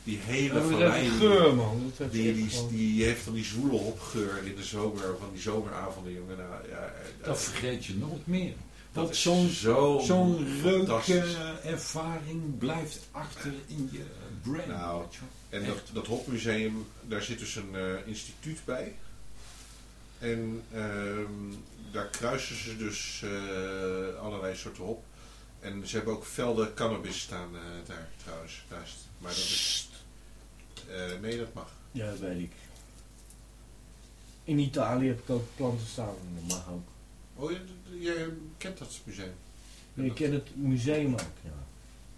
die hele echt geur man. Die, die, die heeft dan die zwoele hopgeur in de zomer, van die zomeravonden, jongen. Nou, ja, eh, Dat vergeet je nooit meer. dat zo'n zo zo'n fantastisch. reukervaring blijft achter in je brain. Nou. En dat, dat hopmuseum, daar zit dus een eh, instituut bij. En ehm, daar kruisen ze dus eh, allerlei soorten hop. En ze hebben ook velden cannabis staan eh, daar trouwens. Naast. Maar dat is... nee, dat mag. Ja, dat weet ik. In Italië heb ik ook planten staan. Dat mag ook. Oh, je- jij kent dat museum? Je kent het museum ook, ja.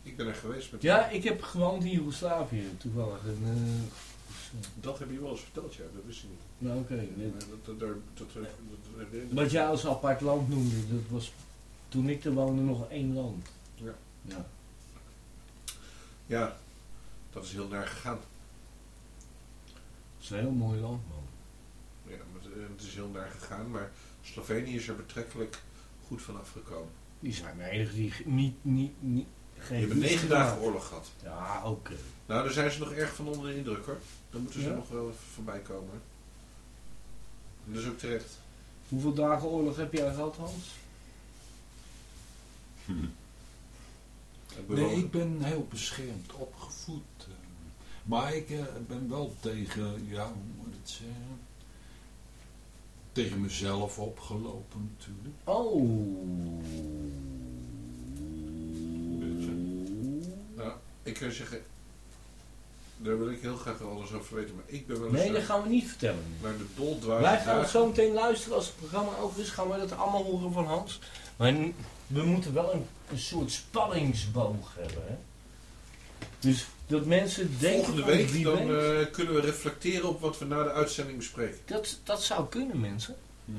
Ik ben er geweest met Ja, ik heb gewoond in Joegoslavië toevallig. En, eh, Dat heb je wel eens verteld, ja. Dat wist ik niet. nou oké. Maar dit- Dat, dat, dat, dat, dat- dat- dat- Wat jij als apart land noemde, dat was toen ik er woonde nog één land. Ja. ja. Ja, dat is heel naar gegaan. Het is een heel mooi land, man. Ja, maar het, eh, het is heel naar gegaan, maar Slovenië is er betrekkelijk goed van afgekomen. Die zijn de enige die ge- niet, niet, Die geen hebben ruzie negen dagen oorlog gehad. Ja, oké. Nou, daar zijn ze nog erg van onder de indruk hoor. Dan moeten ze Ja? nog wel even voorbij komen. En dat is ook terecht. Hoeveel dagen oorlog heb jij gehad, Hans? Ik Nee, ik ben heel beschermd opgevoed. eh. Maar ik eh, ben wel tegen, ja, hoe moet ik het zeggen? Tegen mezelf opgelopen natuurlijk. Oh. Ik kan zeggen, daar wil ik heel graag alles over weten, maar ik ben wel eens Nee, eh, dat gaan we niet vertellen. naar de doldwaard Wij gaan het zo meteen luisteren als het programma over is. Gaan wij dat allemaal horen van Hans. Maar we moeten wel een, een soort spanningsboog hebben. Hè? Dus dat mensen denken... Volgende week wie dan eh, kunnen we reflecteren op wat we na de uitzending bespreken. dat, dat zou kunnen, mensen. Hm.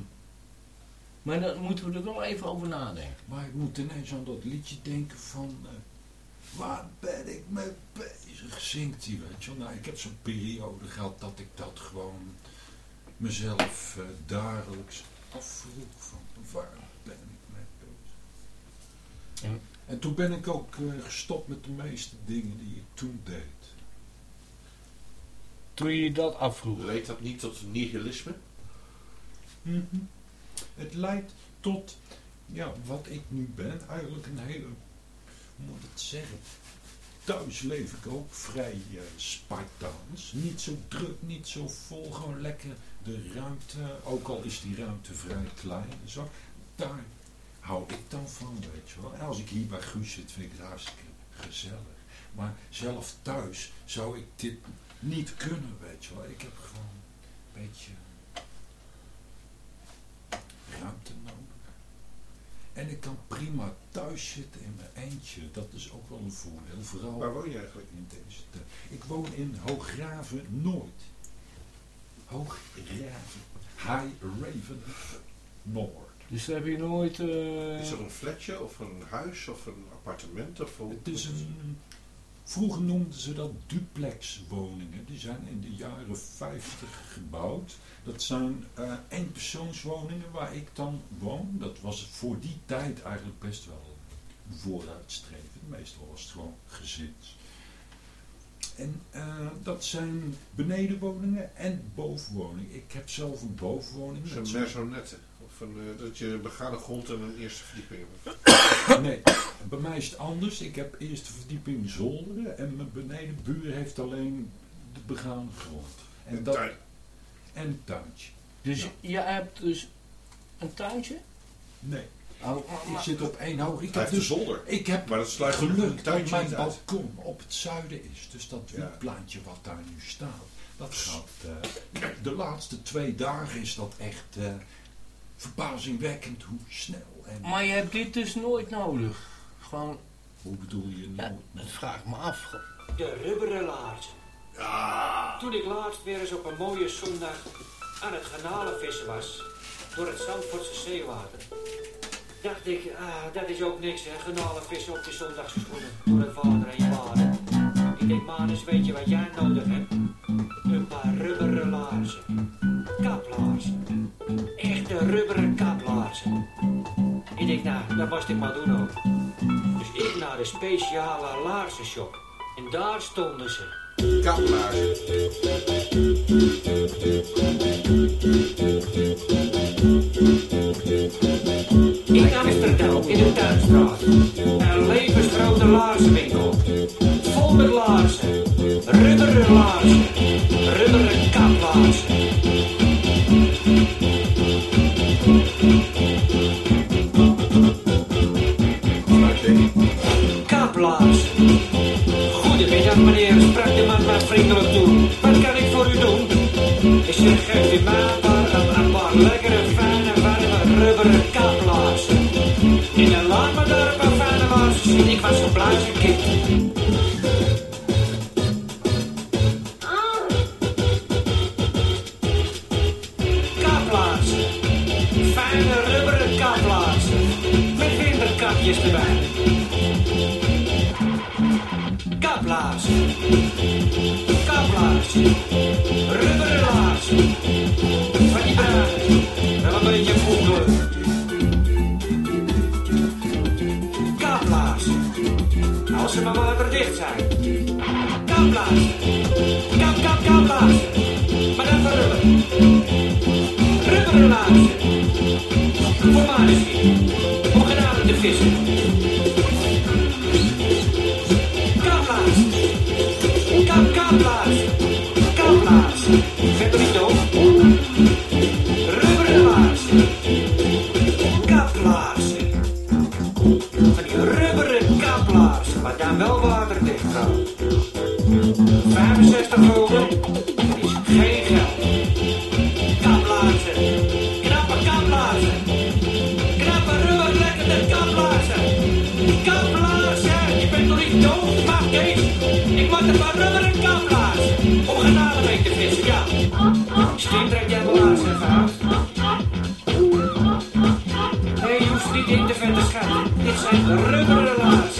Maar dan moeten we er wel even over nadenken. Maar ik moet ineens aan dat liedje denken van... eh, waar ben ik mee bezig? Zingt hij, weet je wel. Nou, ik heb zo'n periode gehad dat ik dat gewoon mezelf eh, dagelijks afvroeg van... Waar ben ik mee bezig? En- En toen ben ik ook eh, gestopt met de meeste dingen die ik toen deed. Toen je dat afvroeg. Leidt dat niet tot nihilisme? Mhm. Het leidt tot, ja, wat ik nu ben, eigenlijk een hele, moet het zeggen? Thuis leef ik ook vrij eh, spartaans. Niet zo druk, niet zo vol, gewoon lekker de ruimte, ook al is die ruimte vrij klein. Zo, daar hou ik dan van, weet je wel. Als ik hier bij Guus zit, vind ik het hartstikke gezellig. Maar zelf thuis zou ik dit niet kunnen, weet je wel. Ik heb gewoon een beetje ruimte nodig. En ik kan prima thuis zitten in mijn eentje. Dat is ook wel een voordeel. Vooral Waar woon je eigenlijk? in deze tijd. Ik woon in Hooggraven Noord. Hooggraven. High Raven Noord. Dus daar heb je nooit... eh, Is dat een flatje of een huis of een appartement? Of hoe- Het is een. Vroeger noemden ze dat duplexwoningen. Die zijn in de jaren 50 gebouwd. Dat zijn eh eenpersoonswoningen waar ik dan woon. Dat was voor die tijd eigenlijk best wel vooruitstrevend. Meestal was het gewoon gezins. En eh, dat zijn benedenwoningen en bovenwoningen. Ik heb zelf een bovenwoning. Zo'n met eh, dat je begane grond en een eerste verdieping hebt. Nee, bij mij is het anders. Ik heb eerste verdieping zolderen en mijn benedenbuur heeft alleen de begane grond. En, Een dat, tuin. en een tuintje. Dus Ja. jij hebt dus een tuintje? Nee, Oh, ik zit op één hoog. Ik heb een dus zolder. ik heb Maar dat sluit geluk dat mijn balkon op het zuiden is. Dus dat Ja. wietplaatje wat daar nu staat, dat gaat... eh, de laatste twee dagen is dat echt eh, verbazingwekkend hoe snel. En, Maar je hebt dit dus nooit nodig. Gewoon, hoe bedoel je nou? ja, dat vraag ik me af. De rubberen laarzen. Toen ik laatst weer eens op een mooie zondag aan het garnalenvissen was, door het Zandvoortse zeewater, dacht ik, ah, dat is ook niks hè, garnalenvissen op de zondagse schoenen, door het water en je water. Ik denk, Manus, weet je wat jij nodig hebt? Een paar rubberen laarzen. Kaplaarzen. Rubberen kaplaarzen. Ik denk, nou, dat was ik maar doen ook. Dus ik naar de speciale laarzenshop. En daar stonden ze. Kaplaarzen. In Amsterdam, in de Tuinstraat. Een levensgrote laarzenwinkel. Vol met laarzen. Rubberen laarzen. Rubberen kaplaarzen. Kaplaarzen. Goedemiddag meneer, sprak de man mij vriendelijk toe. Wat kan ik voor u doen? Ik zeg, geef u mij paar, een, een paar lekkere, fijne, warme, rubberen kaplaarzen. In een laat me daar een paar fijne. Ik was een kind. Winterkapjes erbij. Kaplaarzen. Kaplaarzen. Rubberen laarzen. Van die bruine. Wel een beetje vroeger. Kaplaarzen. Als ze maar waterdicht zijn. Kaplaarzen. Kap, kap, kaplaarzen. Maar dan rubber. Rubberen laarzen. Voor maneschijn. Om mee te vissen, ja. Steen, trek jij laarzen even uit. Nee, je hoeft niet in te vetten, schat. Dit zijn rubberen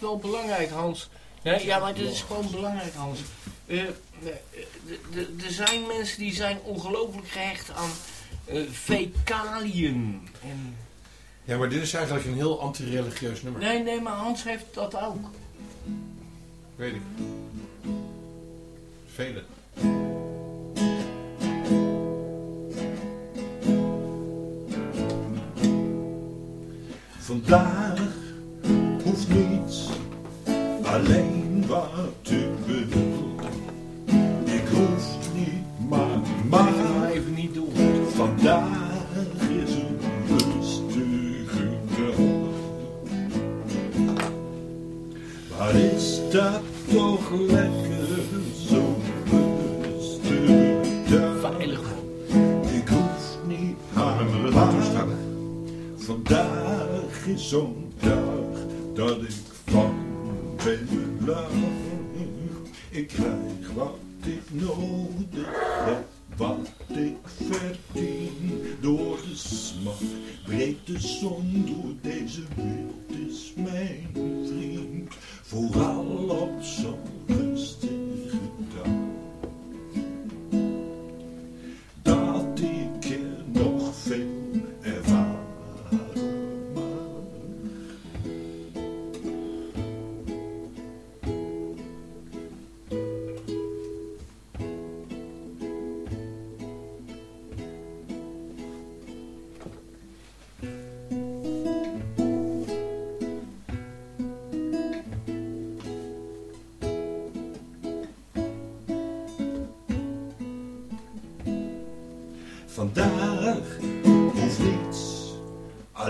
wel belangrijk, Hans. Ja, maar dit is gewoon belangrijk, Hans. Eh, eh, eh, er zijn mensen die zijn ongelooflijk gehecht aan uh. En... Ja, maar dit is eigenlijk een heel anti-religieus nummer. Nee, nee, maar Hans heeft dat ook. Weet ik. Velen.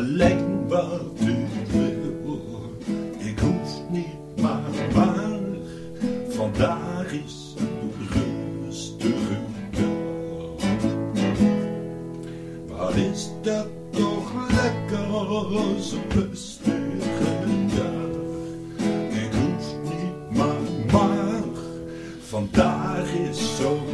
alleen wat u wil. Ik hoef niet maar waar, vandaag is een rustige dag. Wat is dat toch lekker, roze rustige dag. Ik hoef niet maar maar, vandaag is zo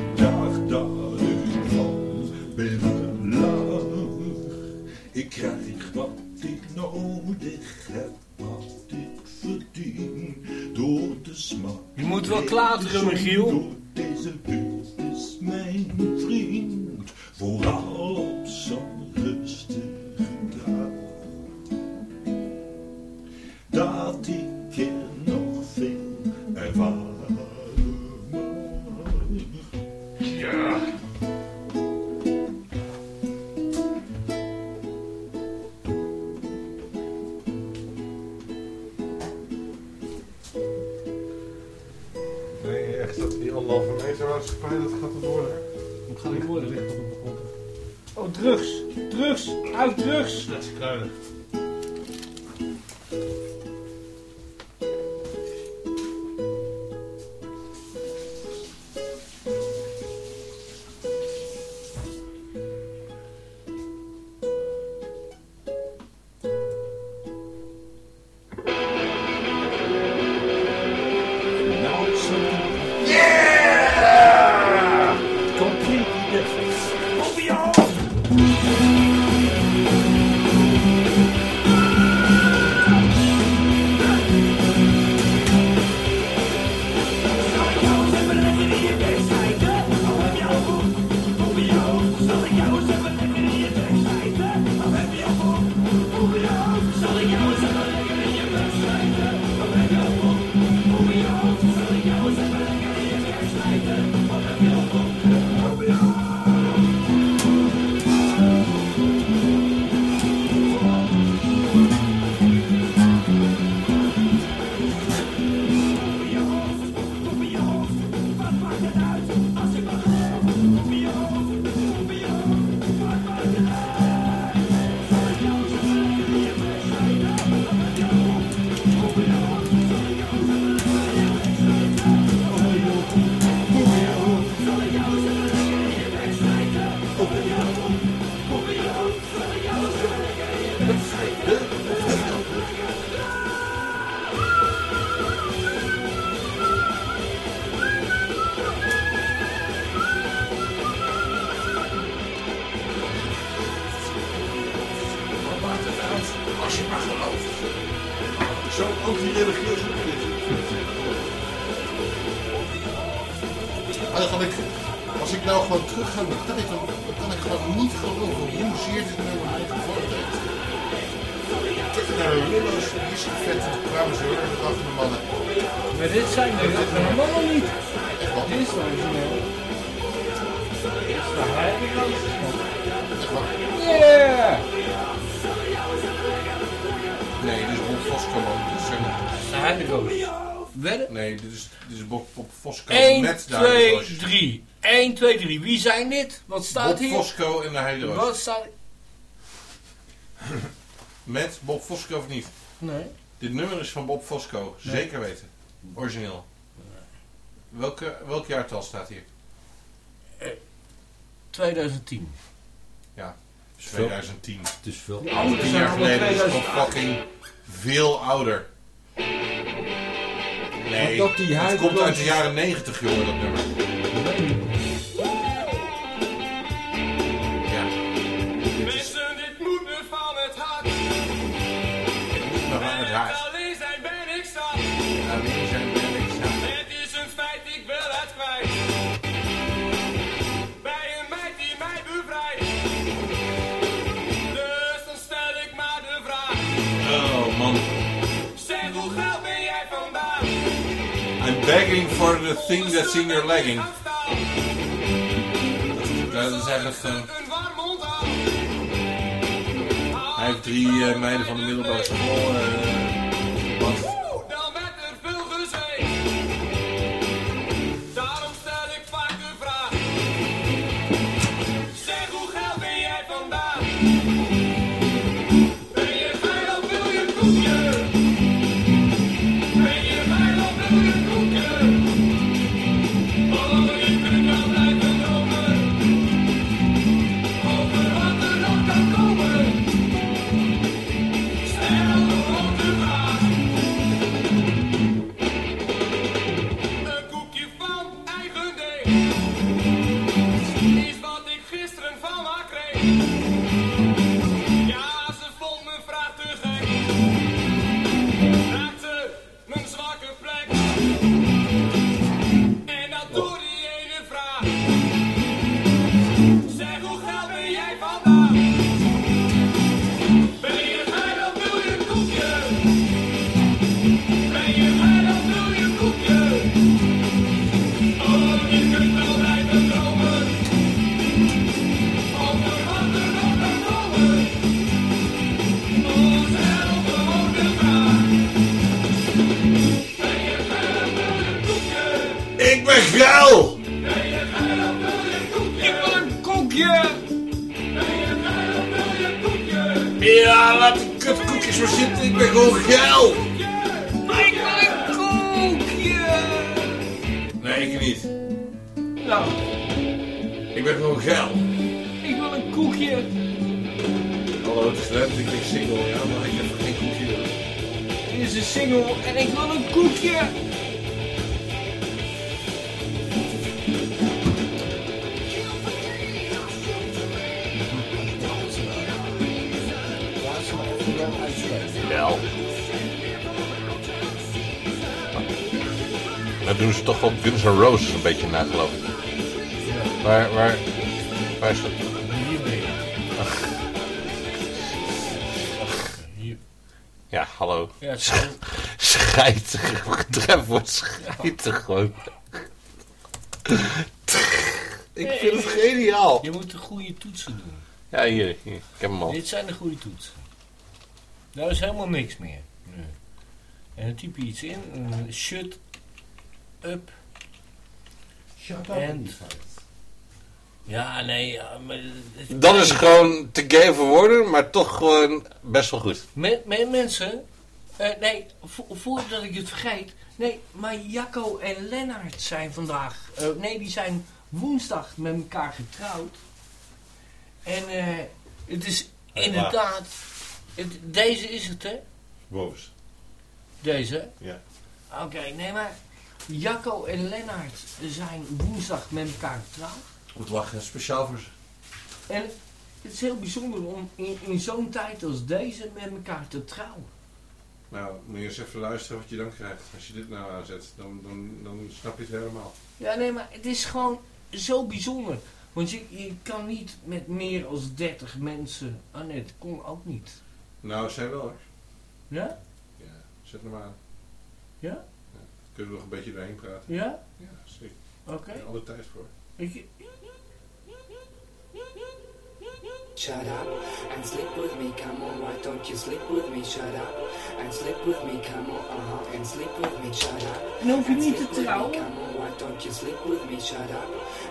zijn dit? Wat staat Bob hier? Fosco en de Heideroos. Wat staat Met Bob Fosco of niet? Nee. Dit nummer is van Bob Fosco, zeker weten. Origineel. Welke, welk jaartal staat hier? 2010. Dus 2010. Het is veel. Die andere Tien zijn jaar geleden is het nog 2008. fucking veel ouder. Nee, dat die het komt uit de jaren 90, jongen, dat nummer. Begging for the thing that's in your legging. Dat is eigenlijk onthaal. Hij heeft drie eh, meiden van de middelbare school. eh, gewoon. Ik vind het geniaal. je moet de goede toetsen doen. Ja, hier, hier. Ik heb hem al. Dit zijn de goede toetsen. Daar is helemaal niks meer. Nee. En dan typ je iets in. shut up. Shut En- Ja, nee. ja, maar het- Dat is gewoon te gay voor woorden, maar toch gewoon best wel goed. Me- me- mensen, eh, nee, vo- voordat ik het vergeet. Nee, maar Jacco en Lennart zijn vandaag, eh, nee, die zijn woensdag met elkaar getrouwd. En eh, het is inderdaad, het, deze is het hè, Boos. deze. Ja. Oké, nee maar, Jacco en Lennart zijn woensdag met elkaar getrouwd. Moet lachen, speciaal voor ze. En Het is heel bijzonder om in, in zo'n tijd als deze met elkaar te trouwen. Nou, moet je eens even luisteren wat je dan krijgt. Als je dit nou aanzet, dan, dan, dan snap je het helemaal. Ja, nee, maar het is gewoon zo bijzonder. Want je, je kan niet met meer dan 30 mensen... Ah nee, dat kon ook niet. Nou, zij wel hoor. Ja? Ja, zet hem aan. Ja? Kunnen we nog een beetje doorheen praten? Ja? Ja, zeker. Oké. Er is alle tijd voor. Ik, Shut up and sleep with me, come on, why don't you sleep with me? Shut up and sleep with me, come on, uh-huh, and sleep with me, shut up. en dan hoef je and niet te sleep with me, trouwen. Come on, why don't you sleep with me? Shut up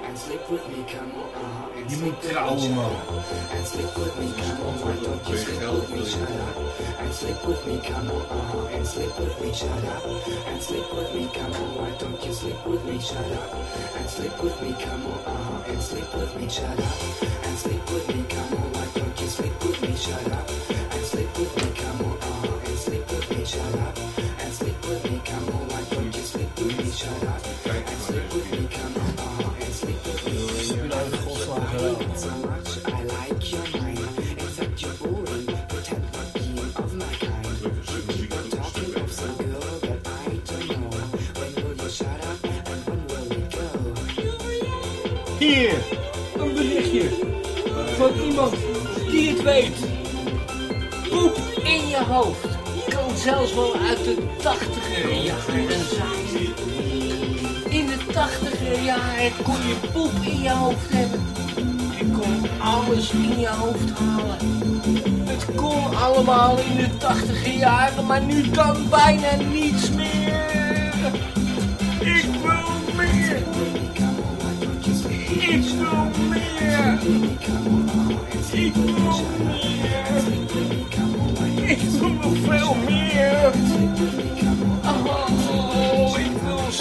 and sleep with me, come on, uh-huh, and Je sleep moet with me, trouwen, shut up and sleep with me, come on, why don't you sleep with me? Shut up and sleep with me, come on, uh-huh, and sleep with me, shut up and sleep with me, come on, why don't you sleep with me? Shut up and sleep with me, come on, uh-huh, and sleep with me, shut up and sleep with me, Hier, een berichtje van iemand die het weet. Poep in je hoofd kan zelfs wel uit de tachtiger jaren zijn. In de tachtiger jaren kon je poep in je hoofd hebben. Je kon alles in je hoofd halen. Het kon allemaal in de tachtiger jaren, maar nu kan bijna niets meer.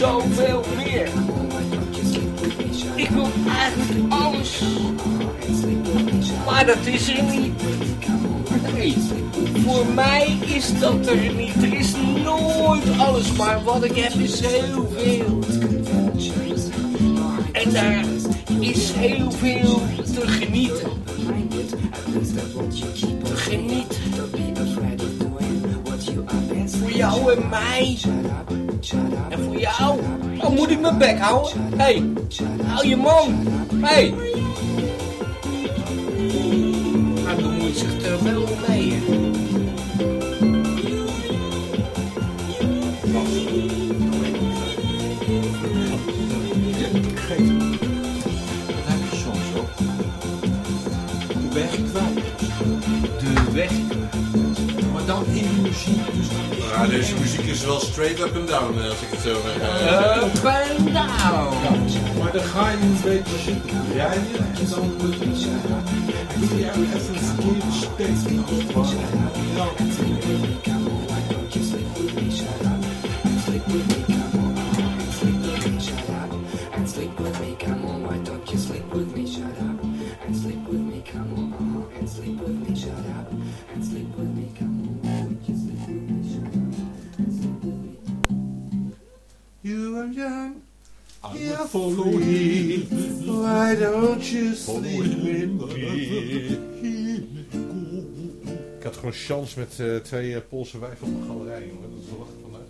Zoveel meer. Ik wil eigenlijk alles. Maar dat is er niet. Voor mij is dat er niet. Er is nooit alles, maar wat ik heb is heel veel. En daar is heel veel te genieten. Te genieten. Voor jou en mij. En voor jou. Oh, moet ik mijn bek houden? Hé, hey, hou je man. Hé. Hey. Ja, deze muziek is wel straight up and down, eh, als ik het zo zeg. Eh, Up and down. Maar dan ga je een beetje rijden en dan moet je doe je even een verkeerde steek. als Ik had gewoon chance met eh, twee eh, Poolse wijven op een galerij, jongen. Dat is wel man.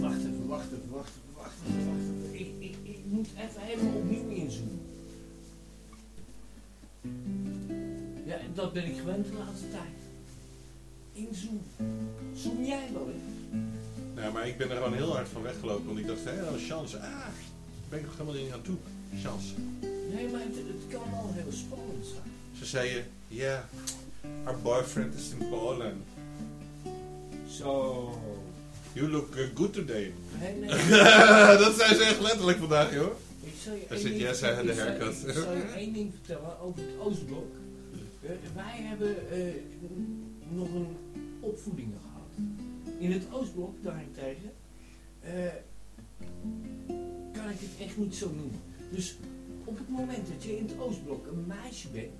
Wacht even, wacht even, wacht even, wacht even, wacht even. Ik, ik, ik moet even helemaal opnieuw inzoomen. Ja, dat ben ik gewend de laatste tijd. Inzoomen. Zoom jij wel eens? Nou, maar ik ben er gewoon heel hard van weggelopen, want ik dacht, hé, nou, chance. Ah, daar ben ik nog helemaal niet aan toe. Chance. Nee, maar het, het kan wel heel spannend zijn. Ze zeiden, ja, our boyfriend is in Poland. Zo. You look uh, good today. Nee, nee. dat zei ze echt letterlijk vandaag, joh. Ik zal je één zit ding de ik zal- haircut. Ik zal je één ding vertellen over het Oostblok. Eh, wij hebben eh, nog een opvoeding gehad. In het Oostblok daarentegen eh, kan ik het echt niet zo noemen. Dus op het moment dat je in het Oostblok een meisje bent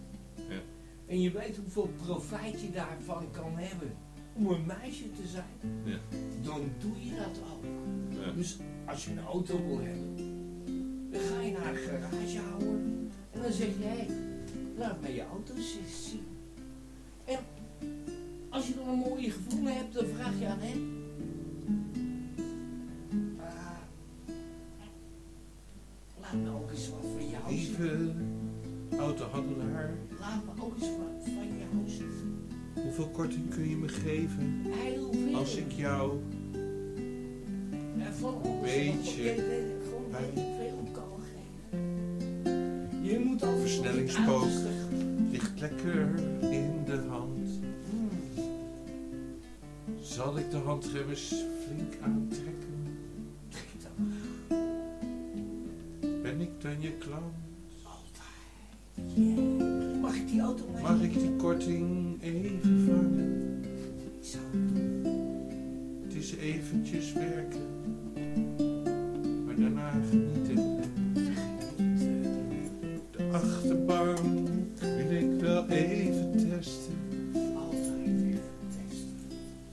Ja. en je weet hoeveel profijt je daarvan kan hebben om een meisje te zijn, Ja. dan doe je dat ook. Ja. Dus als je een auto wil hebben, dan ga je naar een garage houden en dan zeg je, hé, laat mij je auto eens zien. En als je dan een mooie gevoel hebt, dan vraag je aan hem. Laat me ook eens wat van jou zien. Even, autohandelaar. Laat me ook eens wat van jou zien. Hoeveel korting kun je me geven Heel veel. als ik jou En van alles beetje gewoon heel veel kan geven. Je moet al versnellingspook ligt lekker in de hand? Zal ik de handremmers flink aantrekken? Ben ik dan je klant? Mag ik die auto mee? Mag ik die korting even vangen? Het is eventjes werken, maar daarna genieten. De achterbank wil ik wel even testen.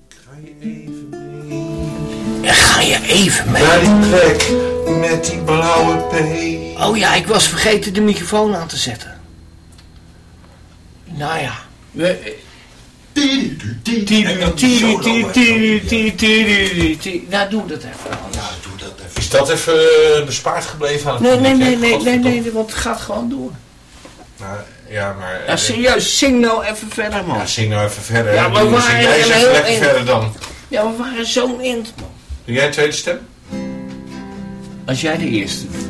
Ga je even mee? Ga je even mee? Naar die plek met die blauwe P. Oh ja, ik was vergeten de microfoon aan te zetten. Nou ja. Nou, doe dat even. Ja, doe dat even. Is dat even eh, bespaard gebleven aan het Nee, nee, nee, nee, nee, nee, want het gaat gewoon door. Nou, ja, maar... Ja, eh, serieus, zing nou even verder, man. Ja, zing nou even verder. Ja, maar waar jij even lekker verder dan. Ja, we waren zo'n int, man. Doe jij een tweede stem? Als jij de eerste doet.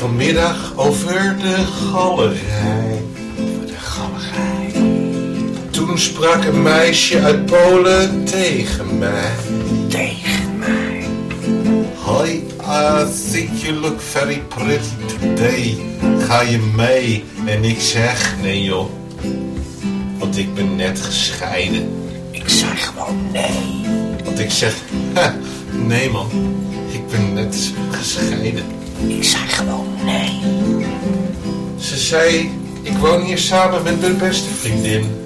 Vanmiddag over de galerij. Over de galerij. Toen sprak een meisje uit Polen tegen mij. Tegen mij. Hi, I think you look very pretty today. Ga je mee? En ik zeg, nee joh. Want ik ben net gescheiden. Ik zei gewoon nee. Want ik zeg, ha, nee man. Ik ben net gescheiden. Ik zei gewoon nee. Ze zei, ik woon hier samen met mijn beste vriendin.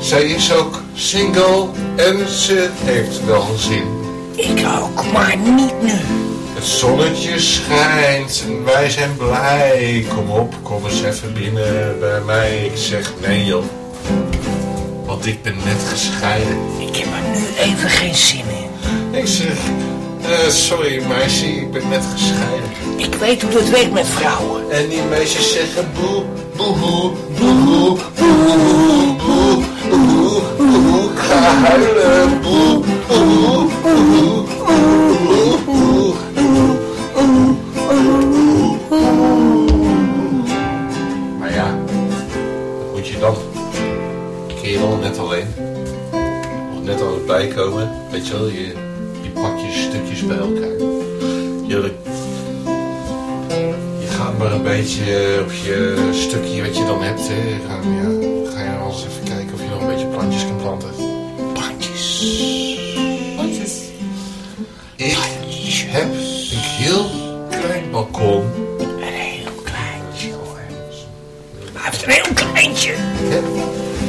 Zij is ook single en ze heeft wel een zin. Ik ook, maar niet nu. Het zonnetje schijnt en wij zijn blij. Kom op, kom eens even binnen bij mij. Ik zeg nee joh, want ik ben net gescheiden. Ik heb er nu even geen zin in. Ik zeg, eh, sorry meisje, ik ben net gescheiden. Ik weet hoe het werkt met vrouwen. En die meisjes zeggen boe, boehoe, boehoe, boehoe, boe, boehoe, boehoe. Ik ga huilen, boe, boehoe, boehoe, boehoe, boehoe. Maar ja, wat moet je dan? Kerel, net alleen. Nog net het bijkomen. Weet je wel, je, bij elkaar. Je, je gaat maar een beetje op je stukje wat je dan hebt. Hè. Ga, ja, ga je nog eens even kijken of je nog een beetje plantjes kan planten. Plantjes. Plantjes. Ik heb een heel klein balkon. Een heel kleintje hoor. Hij heeft een heel kleintje. Ik heb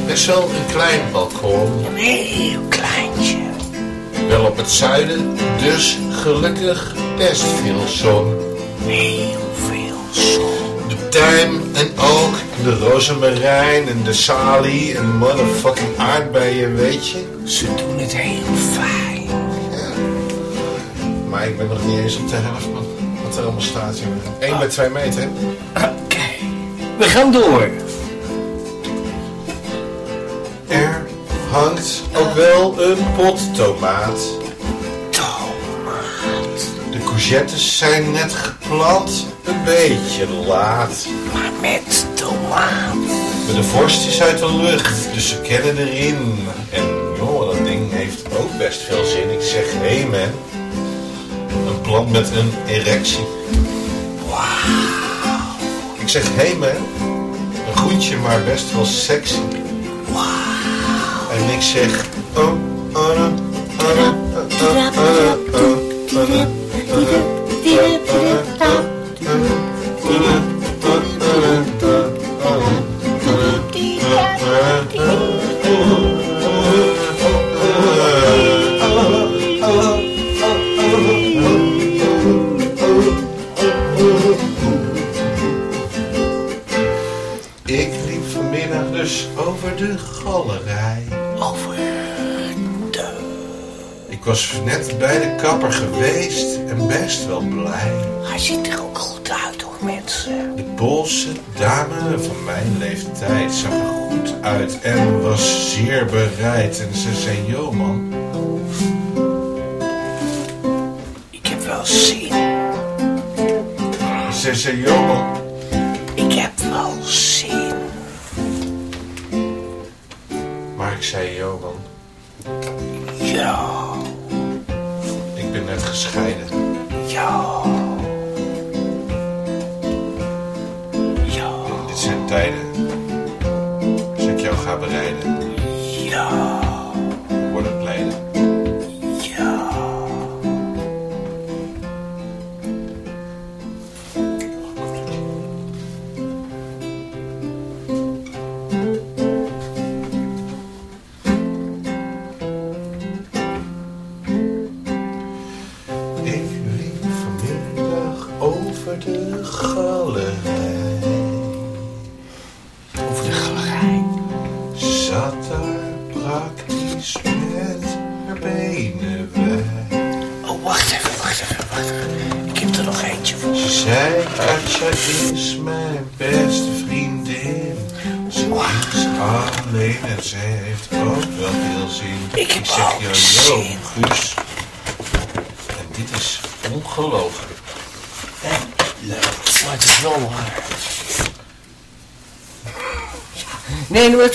best wel een klein balkon. Een heel kleintje. Wel op het zuiden, dus gelukkig best veel zon. Heel veel zon. De tuin en ook de rozemarijn en de salie en motherfucking aardbeien, weet je. Ze doen het heel fijn. Maar ik ben nog niet eens op de helft van wat er allemaal staat, jongen. 1 bij 2 meter. Oké. We gaan door. Er hangt ook wel een pot tomaat. Tomaat. De courgettes zijn net geplant, een beetje laat. Maar met tomaat. Maar de vorst is uit de lucht, dus ze kennen erin. En joh, dat ding heeft ook best veel zin. Ik zeg, hé hey man, een plant met een erectie. Ik zeg, hé hey man, een groentje maar best wel sexy. En ik zeg, oh, oh, oh, Ik oh, vanmiddag dus over de galerij. Ik was net bij de kapper geweest en best wel blij. Hij ziet er ook goed uit hoor, mensen. De Poolse dame van mijn leeftijd zag er goed uit en was zeer bereid. En ze zei, yo man, Ik heb wel zin. ze zei, yo man. Ik heb wel zin. Maar ik zei, yo man, Ja, net gescheiden. ja. Ja, Dit zijn tijden. Als ik jou ga bereiden,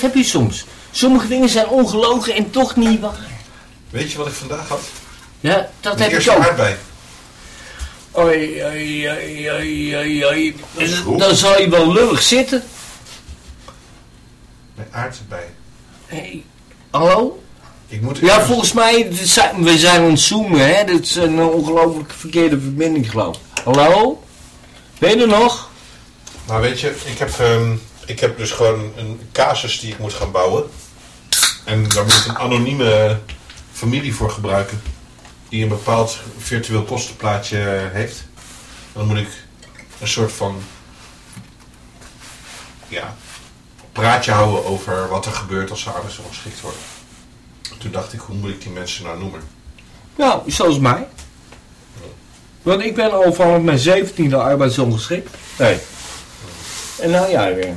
dat heb je soms. Sommige dingen zijn ongelogen en toch niet waar. Weet je wat ik vandaag had? Ja, dat heb ik ook. aardbei. Oei, oei, oei, oei, oei, oei. is goed. Dan zal je wel lullig zitten. Nee, aardbei. Hey, hallo? Ik moet Ja, volgens mij, zijn- we zijn aan het zoomen, hè. Dit is een ongelooflijk verkeerde verbinding, geloof ik. Hallo? Ben je er nog? Maar weet je, ik heb, ehm, ik heb dus gewoon een casus die ik moet gaan bouwen. En daar moet ik een anonieme familie voor gebruiken. Die een bepaald virtueel kostenplaatje heeft. En dan moet ik een soort van ja, praatje houden over wat er gebeurt als ze arbeidsongeschikt worden. Toen dacht ik, hoe moet ik die mensen nou noemen? Nou, zoals mij. Want ik ben al vanaf mijn zeventiende arbeidsongeschikt. Nee. En nou jij weer.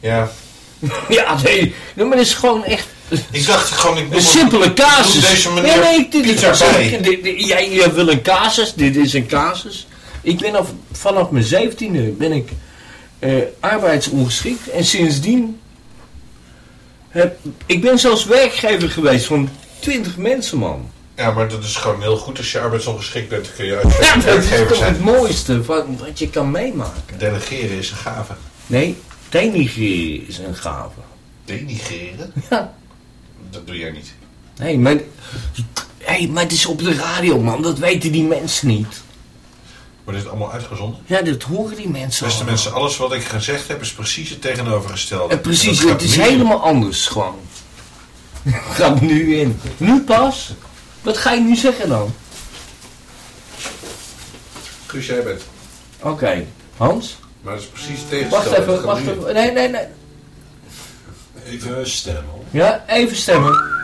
Ja, Ja, nee. nee, maar dat is gewoon echt ik dacht gewoon, ik een het- simpele casus. Deze nee, nee, dit Piet erbij. dit- dit- jij, jij wil een casus, dit is een casus. Ik ben af, vanaf mijn zeventiende ben ik eh, arbeidsongeschikt. En sindsdien... Heb, ik ben zelfs werkgever geweest van 20 mensen, man. Ja, maar dat is gewoon heel goed. Als je arbeidsongeschikt bent, dan kun je Ja, uit dat is toch het mooiste wat je kan meemaken. Delegeren is een gave. Nee, denigreren is een gave. Denigreren? Ja. Dat doe jij niet. Nee, maar... Hey, maar het is op de radio, man. Dat weten die mensen niet. Wordt dit allemaal uitgezonden? Ja, dat horen die mensen Beste mensen, alles wat ik gezegd heb is precies het tegenovergestelde. En precies, En het is helemaal anders gewoon. Gaat nu in. Nu pas? Wat ga je nu zeggen dan? Guus, jij bent. Oké, Hans? Maar dat is precies het Wacht even, wacht even. Nee, nee, nee. Even stemmen. Ja, even stemmen.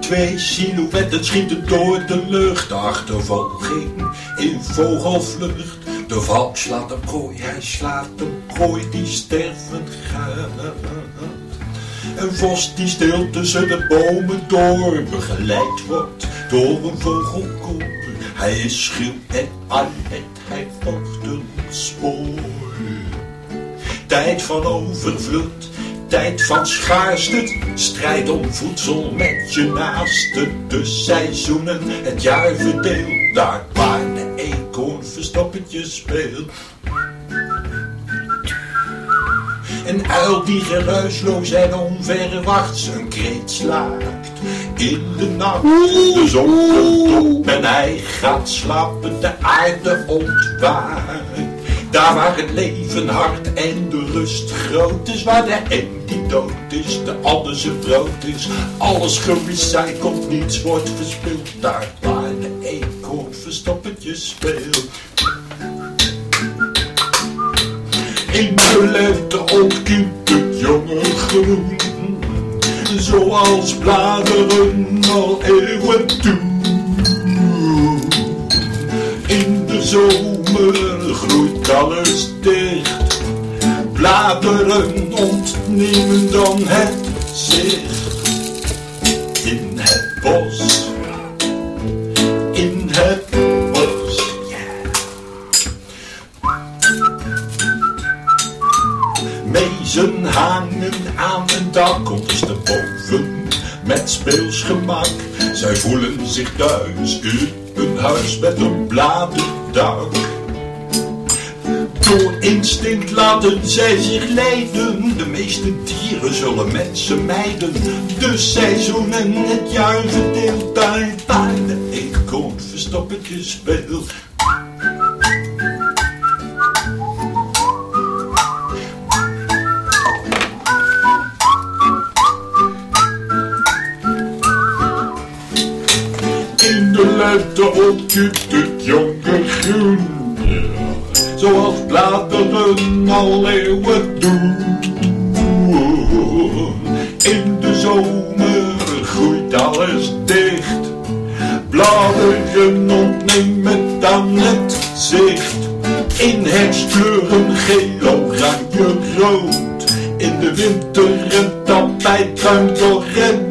Twee silhouetten schieten door de lucht. Achtervolging in vogelvlucht. De valk slaat een prooi, hij slaat een prooi die sterven gaat. Een vos die stil tussen de bomen door begeleid wordt door een vogelkoor. Hij is schuw en alert, hij volgt een spoor. Tijd van overvloed, tijd van schaarste. Strijd om voedsel met je naaste. De seizoenen, het jaar verdeeld. Daar waar de eekhoorn verstoppertje speelt. Een uil die geruisloos en onverwachts een kreet slaakt. In de nacht, de zon komt op en hij gaat slapen, de aarde ontwaakt. Daar waar het leven hard en de rust groot is. Waar de een dood is, de ander zijn brood is. Alles gerecycled, niets wordt verspild. Daar waar de eekhoorn verstoppertjes speelt. In de lente ontkiemd het jonge groen. Zoals bladeren al eeuwen toe. In de zomer alles dicht. Bladeren ontnemen dan het zicht. In het bos. In het bos. Mezen hangen aan een dak ondersteboven met speels gemak. Zij voelen zich thuis in een huis met een bladerdak. Door instinct laten zij zich leiden. De meeste dieren zullen mensen mijden. De seizoenen, het gedeeld daar waar de eekhoorn verstoppertjes speelt. In de lente ontkiet het jonge groen. Zoals bladeren al eeuwen doen. In de zomer groeit alles dicht. Bladeren ontnemen dan het zicht. In herfstkleuren geel, oranje, rood. In de winter een tapijt ruim door en.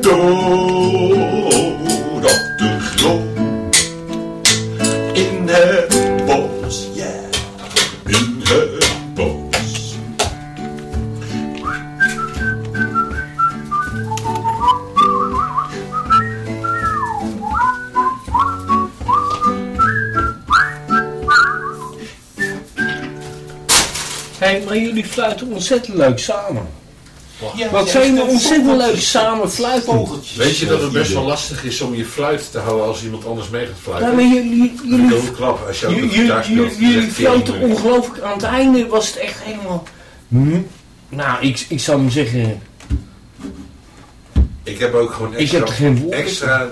Jullie fluiten ontzettend leuk samen. Ja, Wat ja, zijn we ontzettend leuk samen fluiten. Vogeltjes. Weet je dat het best wel lastig is om je fluit te houden als iemand anders mee gaat fluiten? Ja, maar jullie, Dat is jullie, klap als je jullie, jullie, moeilijk. ongelooflijk. Aan het einde was het echt helemaal... Hm? Nou, ik, ik zou hem zeggen... Ik heb ook gewoon Ik extra, heb geen woord extra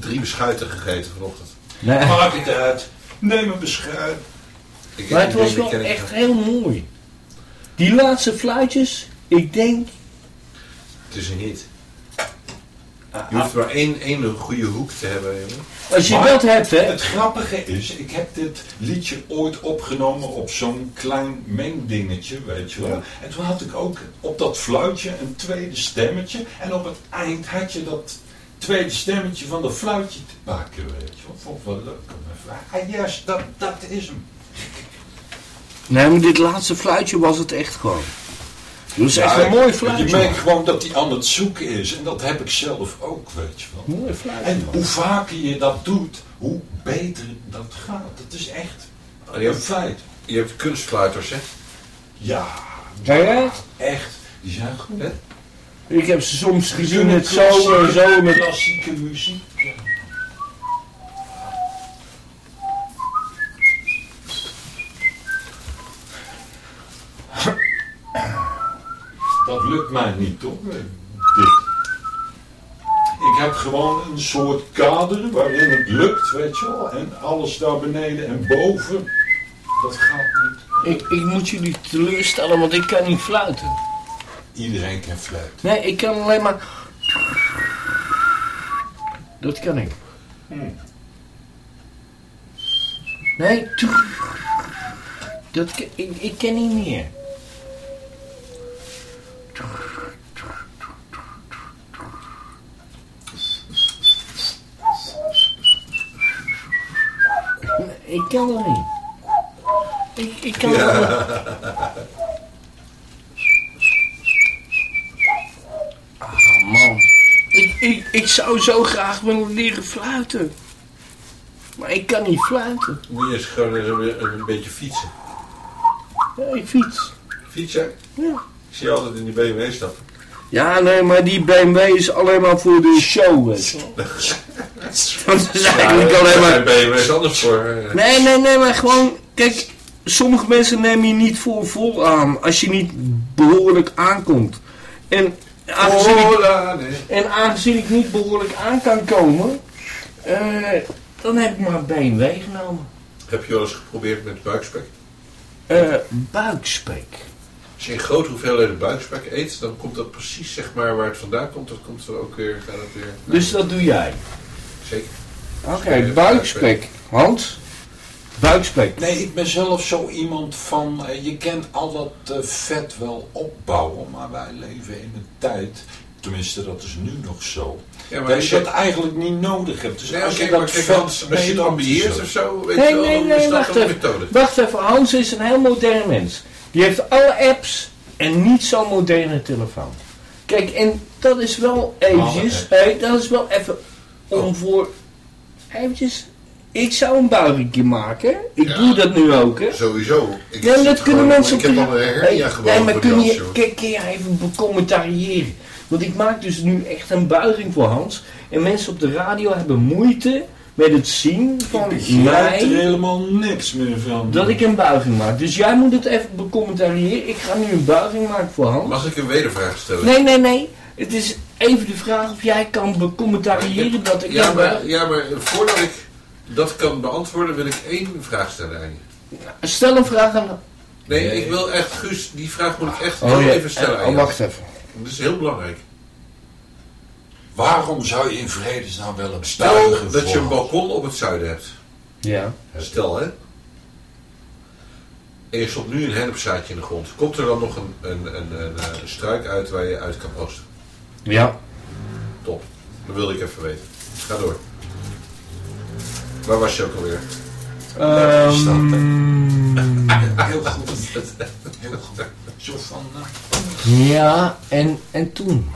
drie beschuiten gegeten vanochtend. Nee. Maak het uit. Neem een beschuit. Ik, Maar het was wel echt heel mooi. Die laatste fluitjes, ik denk... Het is een hit. Je hoeft maar één, één goede hoek te hebben. jongen. Als je Maar dat hebt, hè... Het grappige is, ik heb dit liedje ooit opgenomen op zo'n klein mengdingetje, weet je wel. En toen had ik ook op dat fluitje een tweede stemmetje. En op het eind had je dat tweede stemmetje van dat fluitje te pakken, weet je wel. Vond ik wel leuk. Ah, juist, dat, dat is hem. Nee, maar dit laatste fluitje was het echt gewoon. Dat is echt een mooi Je fluitje. merkt man. gewoon dat hij aan het zoeken is. En dat heb ik zelf ook, weet je wel. Mooi fluitje. En hoe vaker je dat doet, hoe beter dat gaat. Dat is echt je, een hebt, feit. je hebt kunstfluiters, hè? Ja, Ja, ja? echt. Die zijn goed. Hè? Ik heb ze soms gezien met zo en zo met... klassieke muziek. Ja. Dat lukt mij niet, toch? Dit. Ik heb gewoon een soort kader waarin het lukt, weet je wel. En alles daar beneden en boven, dat gaat niet. Ik, ik moet jullie teleurstellen, want ik kan niet fluiten. Iedereen kan fluiten. Nee, ik kan alleen maar... Dat kan ik. Nee, dat kan, ik, ik ken niet meer. Nee, Ik kan dat niet. Ik, ik kan dat niet. Ah, man. Ik, ik, ik zou zo graag willen leren fluiten. Maar ik kan niet fluiten. Moet je eens gewoon eens een, een beetje fietsen. Ja, ik fiets. Fietsen? Ja. Ik zie je altijd in die BMW stappen. Ja, nee, maar die BMW is alleen maar voor de show, weet je Dat is eigenlijk alleen maar... BMW is anders voor. eh, Nee, nee, nee, maar gewoon... Kijk, sommige mensen nemen je niet voor vol aan als je niet behoorlijk aankomt. En aangezien ik, Hola, nee. en aangezien ik niet behoorlijk aan kan komen, eh, dan heb ik maar BMW genomen. Heb je wel eens geprobeerd met buikspek? Eh, buikspek. Als je in grote hoeveelheden buikspek eet, dan komt dat precies zeg maar waar het vandaan komt. Dat komt er ook weer, gaat het weer. Dus dat doe jij. Zeker. Oké, buikspek. Hans? Buikspek. Nee, ik ben zelf zo iemand van, eh, je kan al dat eh, vet wel opbouwen, maar wij leven in een tijd, tenminste dat is nu nog zo, Ja, maar dat je dat eigenlijk niet nodig hebt. Dus nee, als je maar dat vet als je het zo. of zo, weet Nee, je wel, nee, dan nee, is dat wacht een even. methode. Wacht even, Hans is een heel modern mens. Die heeft alle apps en niet zo'n moderne telefoon. Kijk, en dat is wel eventjes, hey, dat is wel even om Oh. voor, eventjes, ik zou een buigingje maken. Ik Ja. doe dat nu ook, hè. Sowieso. Ik Ja, dat kunnen mensen Ik heb al een hernia gewoon Nee, maar kun je, kun, kun je even becommentariëren? Want ik maak dus nu echt een buiging voor Hans. En mensen op de radio hebben moeite met het zien van Ik begrijp er mij helemaal niks meer van. dat ik een buiging maak. Dus jij moet het even becommentariëren. Ik ga nu een buiging maken voor Hans. Mag ik een wedervraag stellen? Nee, nee, nee. Het is even de vraag of jij kan becommentariëren dat ik Ja maar, ja, maar voordat ik dat kan beantwoorden, wil ik één vraag stellen aan je. Stel een vraag aan... Nee, Nee. ik wil echt, Guus, die vraag moet ik echt Oh, heel ja. even stellen aan Oh, je. wacht even. Dat is heel belangrijk. Waarom zou je in vredesnaam wel een Stel dat je een balkon op het zuiden hebt. Ja. Stel hè. En je stopt nu een hennepzaadje in de grond. Komt er dan nog een, een, een, een, eh, struik uit waar je uit kan oogsten? Ja. Top. Dat wilde ik even weten. Ga door. Waar was je ook alweer? Ehm, Heel goed. Heel goed. Zo van, nou, ja, en, en toen?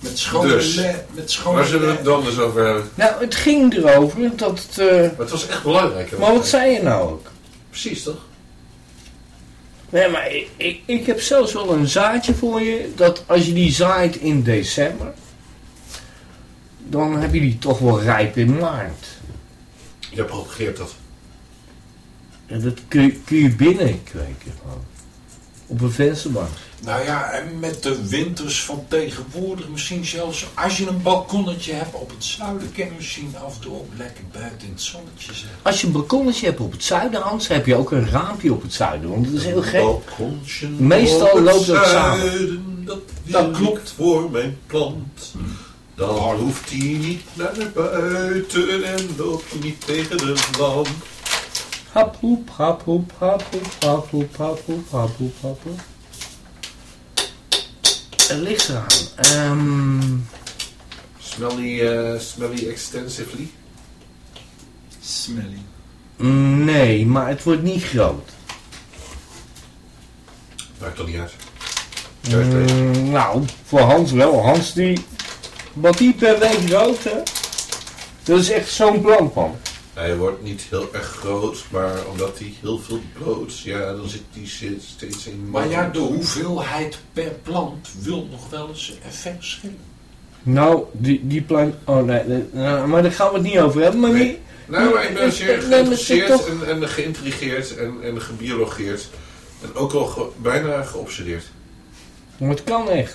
met schone Dus, le- met schone Waar zullen we het dan dus over hebben? Nou, het ging erover dat het... eh, Maar het was echt belangrijk. hè? maar wat zei je nou ook? Precies toch? Nee, maar ik, ik, ik heb zelfs wel een zaadje voor je. Dat als je die zaait in december... Dan heb je die toch wel rijp in maart. Je propageert dat. En dat kun je, kun je binnen kweken gewoon. Op een vensterbank. Nou ja, en met de winters van tegenwoordig misschien zelfs... Als je een balkonnetje hebt op het zuiden... kan je misschien af en toe ook lekker buiten in het zonnetje zitten. Als je een balkonnetje hebt op het zuiden, Hans, heb je ook een raampje op het zuiden. Want dat is heel gek. Balkonsje Meestal op het loopt dat zuiden, Dat, klopt. voor mijn plant. Dan hoeft hij niet naar buiten en loopt hij niet tegen de lamp. Hap, hoep, hap, hoep, hap, hoep, hap, hoep, hap, hoep, hap, hoep, hap, hoep. Het ligt eraan. Ehm, Smelly, eh, smelly extensively. Smelly. nee, maar het wordt niet groot. Maakt toch niet uit. Mm, nou, voor Hans wel. Hans die... Wat die per week rookt, hè? Dat is echt zo'n plant, man. Hij wordt niet heel erg groot, maar omdat hij heel veel bloot, ja, dan zit hij steeds- steeds in. Maar ja, de hoeveelheid per plant wil nog wel eens even verschillen. Nou, die, die plant... Oh, nee, nee, nou, maar daar gaan we het niet over hebben. Maar Nee. die... Nou, maar ik ben zeer geïnteresseerd en, en geïntrigeerd en, en gebiologeerd. En ook al ge- bijna geobsedeerd. Maar het kan echt.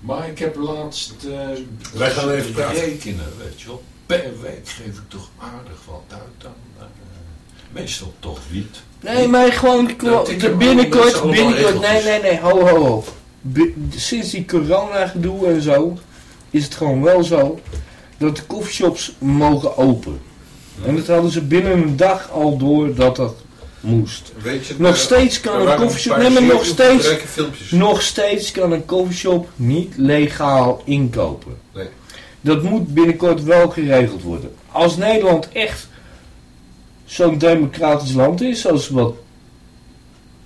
Maar ik heb laatst... eh, Wij gaan even praten. rekenen, weet je wel. Per week geef ik toch aardig wat uit dan... eh, meestal toch wiet. Nee, maar gewoon de, binnenkort, binnenkort, nee, nee, nee, ho, ho, ho. Sinds die corona gedoe en zo, is het gewoon wel zo dat de coffeeshops mogen open. En dat hadden ze binnen een dag al door dat dat moest. Weet je, Nog steeds kan een koffieshop- nee, maar nog steeds-. Nog steeds kan een coffeeshop niet legaal inkopen. Nee. Dat moet binnenkort wel geregeld worden. Als Nederland echt zo'n democratisch land is, zoals wat...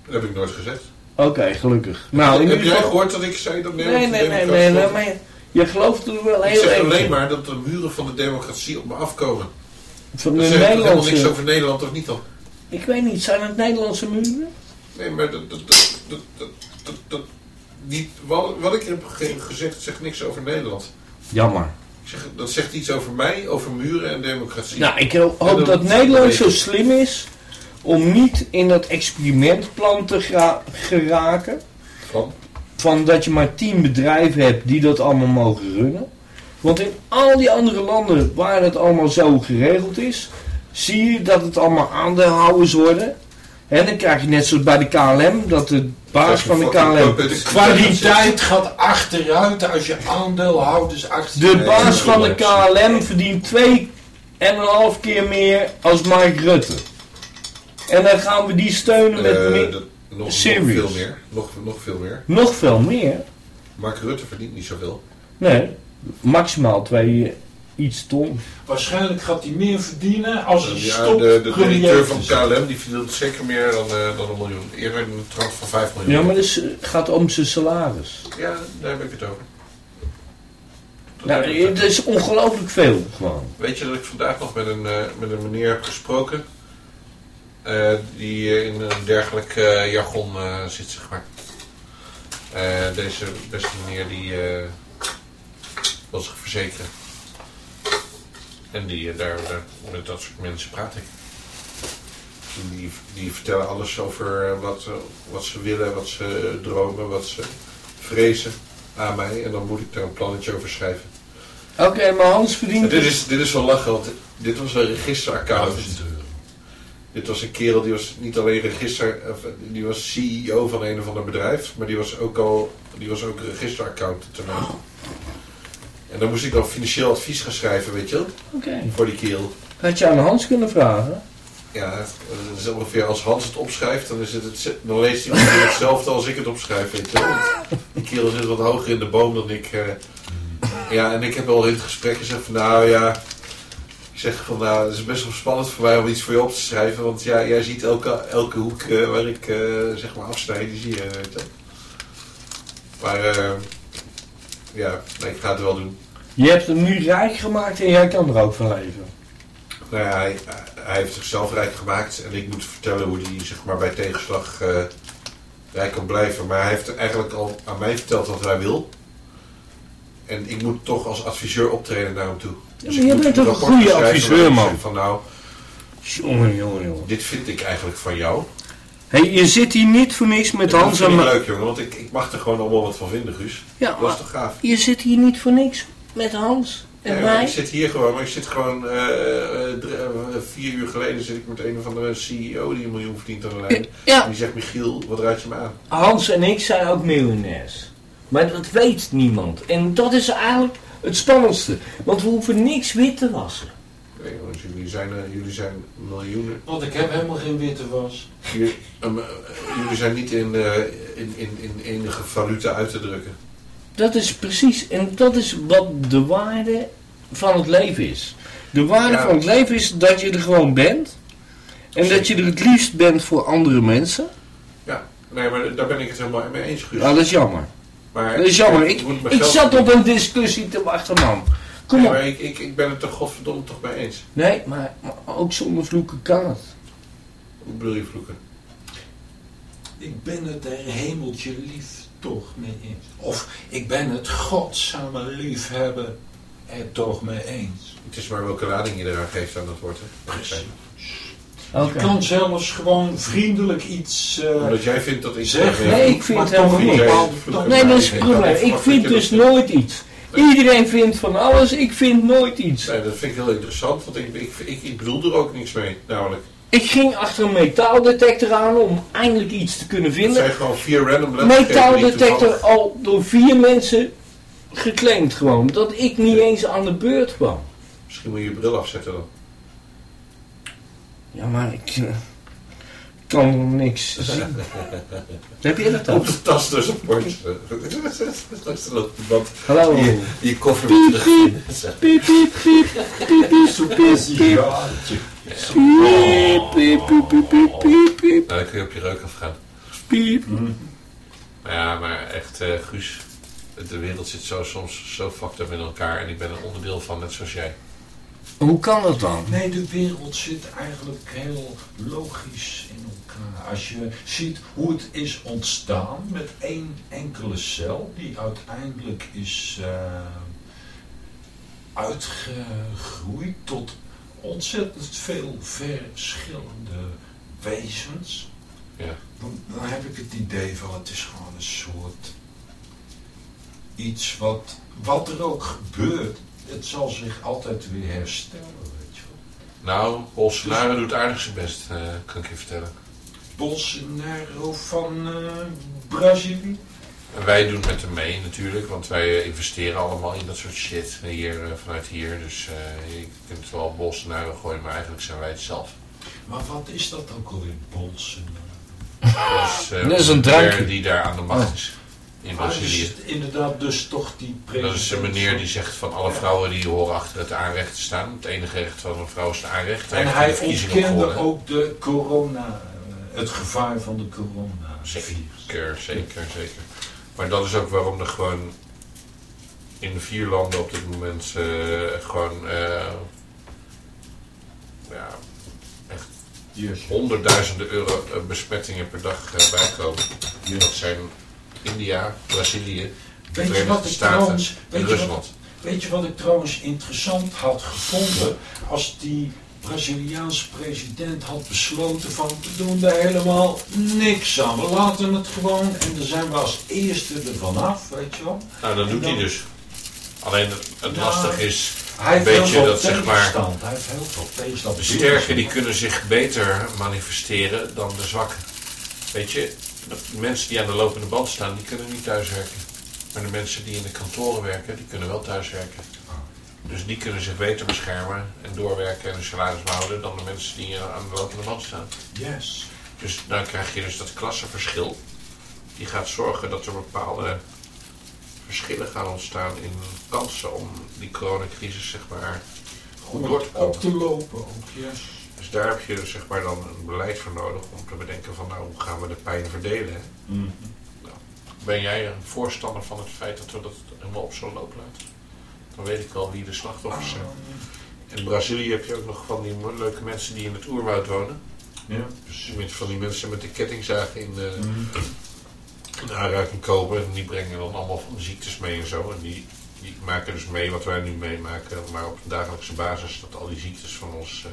Dat heb ik nooit gezegd. Oké, gelukkig. Nou, heb jij geval... gehoord dat ik zei dat Nee, Nederland nee, nee, nee, nee, was? maar je, je gelooft er wel Ik heel zeg even. alleen maar dat de muren van de democratie op me afkomen. Van Dat de zegt toch helemaal niks Nederlandse... over Nederland, of niet dan? Ik weet niet, zijn het Nederlandse muren? Nee, maar dat, dat, dat, dat, dat, dat, dat- niet, wat, wat ik heb ge- gezegd zegt niks over Nederland. Jammer. Zeg, dat zegt iets over mij, over muren en democratie. Nou, ik hoop dat Nederland zo slim is om niet in dat experimentplan te geraken. Van? Van dat je maar tien bedrijven hebt die dat allemaal mogen runnen. Want in al die andere landen waar het allemaal zo geregeld is, zie je dat het allemaal aandeelhouders worden. En dan krijg je net zoals bij de KLM, dat de baas van de KLM De kwaliteit gaat achteruit als je aandeelhouders achter De baas van de KLM verdient twee en een half keer meer als Mark Rutte. En dan gaan we die steunen met Eh, meer- nog, veel meer. Nog, nog veel meer. nog veel meer. Mark Rutte verdient niet zoveel. Nee, maximaal twee iets ton. Waarschijnlijk gaat hij meer verdienen als hij Ja, stopt de, directeur te van. KLM die verdient zeker meer dan, eh, dan een miljoen. Eerder de trant van 5 miljoen. Ja, maar het gaat om zijn salaris. Ja, daar heb ik het over. Dat Nou, het is ongelooflijk veel gewoon. Weet je dat ik vandaag nog met een, eh, met een meneer heb gesproken? eh, die eh, in een dergelijk eh, jargon eh, zit, zeg maar. Eh, deze beste meneer die eh wil zich verzekeren. En die, eh, daar, daar, met dat soort mensen praat ik. Die, die vertellen alles over eh, wat, eh, wat ze willen, wat ze dromen, wat ze vrezen aan mij. En dan moet ik daar een plannetje over schrijven. Oké, maar Hans verdient... Dit is, dit is wel lachen, want dit was een registeraccount. Dit was een kerel die was niet alleen register, die was CEO van een of ander bedrijf, maar die was ook al, die was ook registeraccountant daarnaast. En dan moest ik dan financieel advies gaan schrijven, weet je wel, Oké. voor die kerel. Had je aan Hans kunnen vragen? Ja, dat is ongeveer als Hans het opschrijft, dan, is het het, dan leest hij ongeveer hetzelfde als ik het opschrijf, weet je wel. Die kerel zit wat hoger in de boom dan ik. eh. ja, en ik heb al in het gesprek gezegd van, nou ja, ik zeg van, nou, het is best wel spannend voor mij om iets voor je op te schrijven, want ja, jij ziet elke, elke hoek eh, waar ik, eh, zeg maar, afsnijd, die zie je, weet je wel. Maar, eh, ja, nee, ik ga het wel doen. Je hebt hem nu rijk gemaakt en jij kan er ook van leven. Nou ja, hij, hij heeft zichzelf rijk gemaakt en ik moet vertellen hoe hij zeg maar, bij tegenslag eh, rijk kan blijven. Maar hij heeft eigenlijk al aan mij verteld wat hij wil. En ik moet toch als adviseur optreden naar hem toe. maar jij moet bent een toch een goede adviseur, man? Van, nou, Jongen, jongen, jongen. dit vind ik eigenlijk van jou. Hé, je zit hier niet voor niks met dat Hans vind en ik me- leuk, jongen, want ik, ik mag er gewoon allemaal wat van vinden, Guus. Ja, dat is toch gaaf? Je zit hier niet voor niks met Hans en mij. ik zit hier gewoon, maar ik zit gewoon eh, eh, drie- eh, vier uur geleden zit ik met een of andere CEO die een miljoen verdient aan de lijn. Ja. En die zegt, Michiel, wat raad je me aan? Hans en ik zijn ook miljonairs. Maar dat weet niemand. En dat is eigenlijk het spannendste. Want we hoeven niks wit te wassen. Nee, jongens, jullie zijn, jullie zijn miljoenen. Want ik heb helemaal geen witte was. Jullie, jullie zijn niet in, eh, in, in, in enige valuta uit te drukken. Dat is precies. En dat is wat de waarde van het leven is. De waarde Ja. van het leven is dat je er gewoon bent. En dat je er het liefst bent voor andere mensen. Ja, nee, maar daar ben ik het helemaal mee eens, Guus. Nou, dat is jammer. Maar Dat is jammer. ik Ik, zat op een discussie te wachten, man. Kom Nee, op. maar ik, ik, ik ben het er godverdomme toch mee eens. Nee, maar, maar ook zonder vloeken kan het. Hoe bedoel je vloeken? Ik ben het er hemeltje lief toch mee eens. Of ik ben het godzame liefhebben er toch mee eens. Het is maar welke lading je eraan geeft aan dat woord. Hè? Precies. Oké. Je kan zelfs gewoon vriendelijk iets eh, Omdat jij vindt dat ik... zeggen. Nee, ik vind maar het helemaal toch niet. Nee, dat is ik het probleem. Ik vind dus nooit iets. Iedereen vindt van alles, ik vind nooit iets. Nee, dat vind ik heel interessant, want ik, ik, ik, ik bedoel er ook niks mee, namelijk. Ik ging achter een metaaldetector aan om eindelijk iets te kunnen vinden. zijn gewoon vier random Metaaldetector al door vier mensen geclaimd gewoon. Dat ik niet eens aan de beurt kwam. Misschien moet je je bril afzetten dan. Ja, maar ik eh, kan niks zien. Heb je dat Op dan? de tas dus een bordje. Straks loopt iemand Hallo. je, je koffer weer Piep, terug. piep, piep, piep, piep, piep, piep, piep, piep. Sigaartje. Piep, piep, piep, piep, piep, piep, piep, Nou, dan kun je op je reuk afgaan. piep. Maar ja, maar echt, eh, Guus. De wereld zit zo soms zo fucked up in elkaar. En ik ben er onderdeel van, net zoals jij. Hoe kan dat dan? Nee, de wereld zit eigenlijk heel logisch. Als je ziet hoe het is ontstaan met één enkele cel die uiteindelijk is eh, uitgegroeid tot ontzettend veel verschillende wezens, Ja. dan, dan heb ik het idee van het is gewoon een soort iets wat, wat er ook gebeurt, het zal zich altijd weer herstellen, weet je wel. Nou, Bolsonaro doet aardig zijn best, eh, kan ik je vertellen. Bolsonaro van eh, Brazilië. Wij doen met hem mee natuurlijk, want wij eh, investeren allemaal in dat soort shit hier, eh, vanuit hier. Dus eh, je kunt wel Bolsonaro gooien, maar eigenlijk zijn wij het zelf. Maar wat is dat ook alweer, Bolsonaro? Dat is, Dat is een drankje. die daar aan de macht is. In is inderdaad dus toch die president? Dat is een meneer die zegt van alle vrouwen die horen achter het aanrecht te staan. Het enige recht van een vrouw is het aanrecht. En hij ontkende ook de corona, het gevaar van de corona. Zeker, zeker, zeker. Maar dat is ook waarom er gewoon in vier landen op dit moment eh, gewoon eh, ja, echt honderdduizenden euro eh, besmettingen per dag bijkomen. Dat zijn India, Brazilië, de Weet je Verenigde Staten trouwens, en weet je wat, Rusland. weet je wat ik trouwens interessant had gevonden? Als die Braziliaanse president had besloten van we doen er helemaal niks aan. We laten het gewoon en dan zijn we als eerste er vanaf, weet je wel. Nou, dat En doet hij dus. Alleen het, lastige is Hij een heeft heel beetje veel dat zeg maar... tegenstand. Hij heeft heel veel tegenstand. De sterken die kunnen zich beter manifesteren dan de zwakken. Weet je, de mensen die aan de lopende band staan, die kunnen niet thuiswerken. Maar de mensen die in de kantoren werken, die kunnen wel thuiswerken. Dus die kunnen zich beter beschermen en doorwerken en hun salaris behouden dan de mensen die aan de lopende band staan. Yes. Dus dan krijg je dus dat klassenverschil. Die gaat zorgen dat er bepaalde verschillen gaan ontstaan in kansen om die coronacrisis zeg maar goed door te komen. op te lopen ook, yes. Dus daar heb je dus, zeg maar dan een beleid voor nodig om te bedenken van nou hoe gaan we de pijn verdelen. Mhm. Nou, ben jij een voorstander van het feit dat we dat helemaal op zullen lopen laten? Dan weet ik wel wie de slachtoffers zijn. In Brazilië heb je ook nog van die leuke mensen die in het oerwoud wonen. Ja, Dus met van die mensen met de kettingzagen in, eh, Mhm. in aanraking komen. En die brengen dan allemaal van ziektes mee en zo. En die, die maken dus mee wat wij nu meemaken. Maar op een dagelijkse basis dat al die ziektes van ons eh,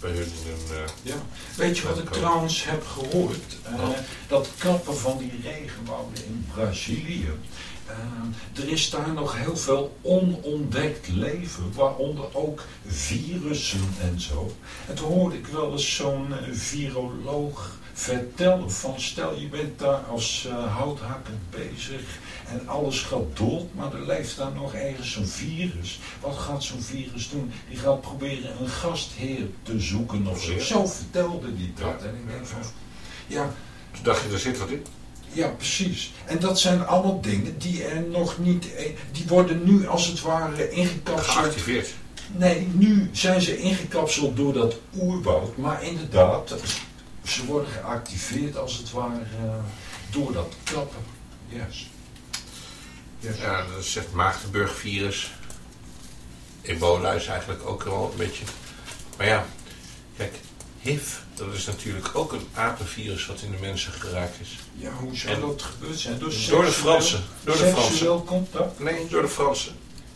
bij hun in hun... eh, Ja. Weet je wat ik trouwens heb gehoord? Eh, dat kappen van die regenwouden in Brazilië. Eh, er is daar nog heel veel onontdekt leven, waaronder ook virussen en zo. En toen hoorde ik wel eens zo'n eh, viroloog vertellen van stel je bent daar als eh, houthakker bezig en alles gaat dood, maar er leeft daar nog ergens een virus. Wat gaat zo'n virus doen? Die gaat proberen een gastheer te zoeken of zo. Zo vertelde hij dat. Ja. En ik denk van, ja, dacht je, daar zit wat in? Ja, precies. En dat zijn allemaal dingen die er nog niet, eh, die worden nu als het ware ingekapseld. Geactiveerd. Nee, nu zijn ze ingekapseld door dat oerwoud. Maar inderdaad, ze worden geactiveerd als het ware eh, door dat kappen. Yes. yes. Ja, dat is het Maagdenburg-virus. Ebola is eigenlijk ook wel een beetje... Maar ja, kijk, HIV, dat is natuurlijk ook een apenvirus wat in de mensen geraakt is. Ja, hoe zou En- dat gebeurd zijn? Door, Door de Fransen. Door de Fransen. contact? Nee, door de Fransen.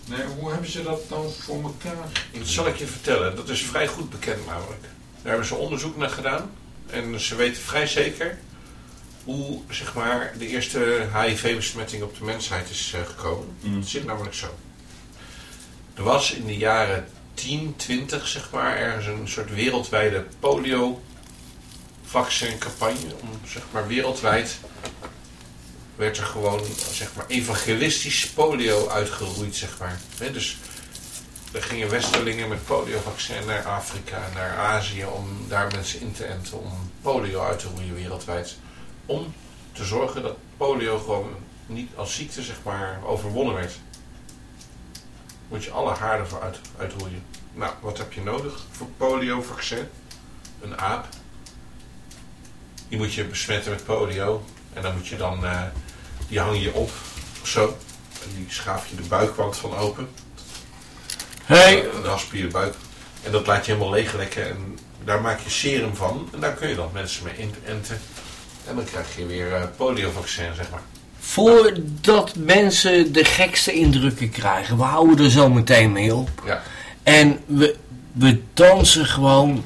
Nee, hoe hebben ze dat dan voor elkaar? Dat zal ik je vertellen. Dat is vrij goed bekend namelijk. Daar hebben ze onderzoek naar gedaan. En ze weten vrij zeker hoe zeg maar, de eerste HIV-besmetting op de mensheid is eh, gekomen. Mm. Het zit namelijk zo. Er was in de jaren 10, 20 zeg maar, ergens een soort wereldwijde polio-vaccincampagne. Om zeg maar wereldwijd werd er gewoon zeg maar evangelistisch polio uitgeroeid zeg maar. Dus er gingen westerlingen met poliovaccin naar Afrika en naar Azië om daar mensen in te enten om polio uit te roeien wereldwijd. Om te zorgen dat polio gewoon niet als ziekte zeg maar overwonnen werd. Moet je alle haarden voor uit, uitroeien. Nou, wat heb je nodig voor poliovaccin? Een aap. Die moet je besmetten met polio. En dan moet je dan, eh, die hang je op of zo. En die schaaf je de buikwand van open. Hey, Dan rasp je buik. En dat laat je helemaal leeglekken. En daar maak je serum van. En daar kun je dan mensen mee inenten. En dan krijg je weer eh poliovaccin, zeg maar. Voordat mensen de gekste indrukken krijgen, we houden er zo meteen mee op. Ja. En we, we dansen gewoon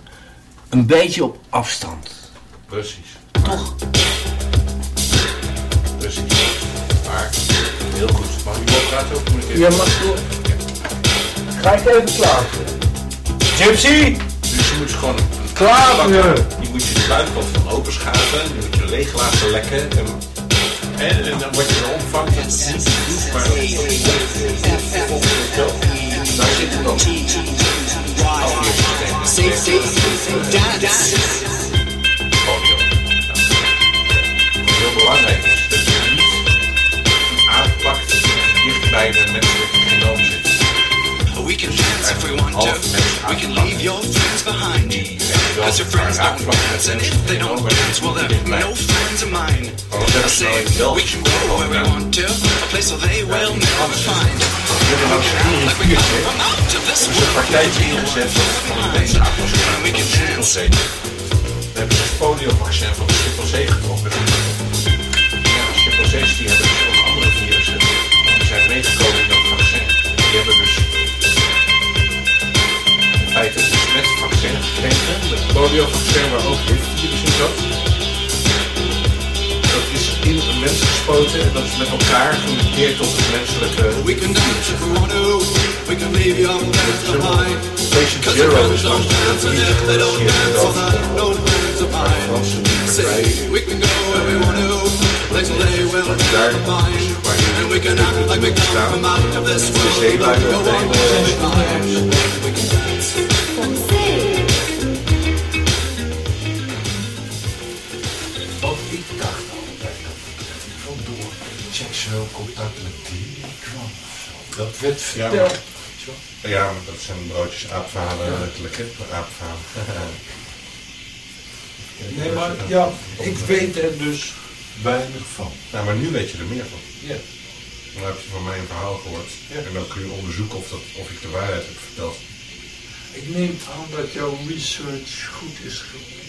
een beetje op afstand. Precies. Toch? Precies. Maar, heel goed. Mag ik wel praten over moet ik Ja, mag door. Ga ik even plaatsen. Gypsy! Dus je moet ze gewoon... Ja. Je moet je de buitenkant van open schaven. Je moet je leeg laten lekken. En, en, en dan word je er omvangt. Dat is niet goed, maar... Daar zit het dan. Polio. Wat heel belangrijk is dat je niet aanpakt dicht bij de menselijke genoom zit. We can dance if we want to. We can leave your friends behind. Cause your friends don't dance, and if they don't dance, well, they're no friends of mine. I say, we can go where we want to, a place where they will never find. We Like we out of this met een Schipholzee. We hebben het poliovaccin van de Schipholzee getrokken. Ja, Schipholzees die hebben andere virussen. Zijn meegekomen in dat vaccin. Die hebben dus feite een besmetvaccin gekregen. Het poliovaccin waar ook HIV-virus in zat. Dat is in een mens gespoten en dat is met elkaar gemuteerd tot het menselijke We can dance if we want to. We can leave. Patient Zero is de don't dance, well, they're no friends of mine. Say, we can go where we want to. Place where they will never find. And we can act like we come from out of this world. uit go on till we find. Seksueel contact met dieren kwam. Dat werd Ja, verteld. maar, ja, maar dat zijn broodjes aapverhalen, letterlijk, hè? Aapverhalen. Nee, maar ja, ik weet er dus weinig van. Nou, maar nu weet je er meer van. Ja. Dan heb je van mij een verhaal gehoord. En dan kun je onderzoeken of, dat, of ik de waarheid heb verteld. Ik neem aan dat jouw research goed is geweest.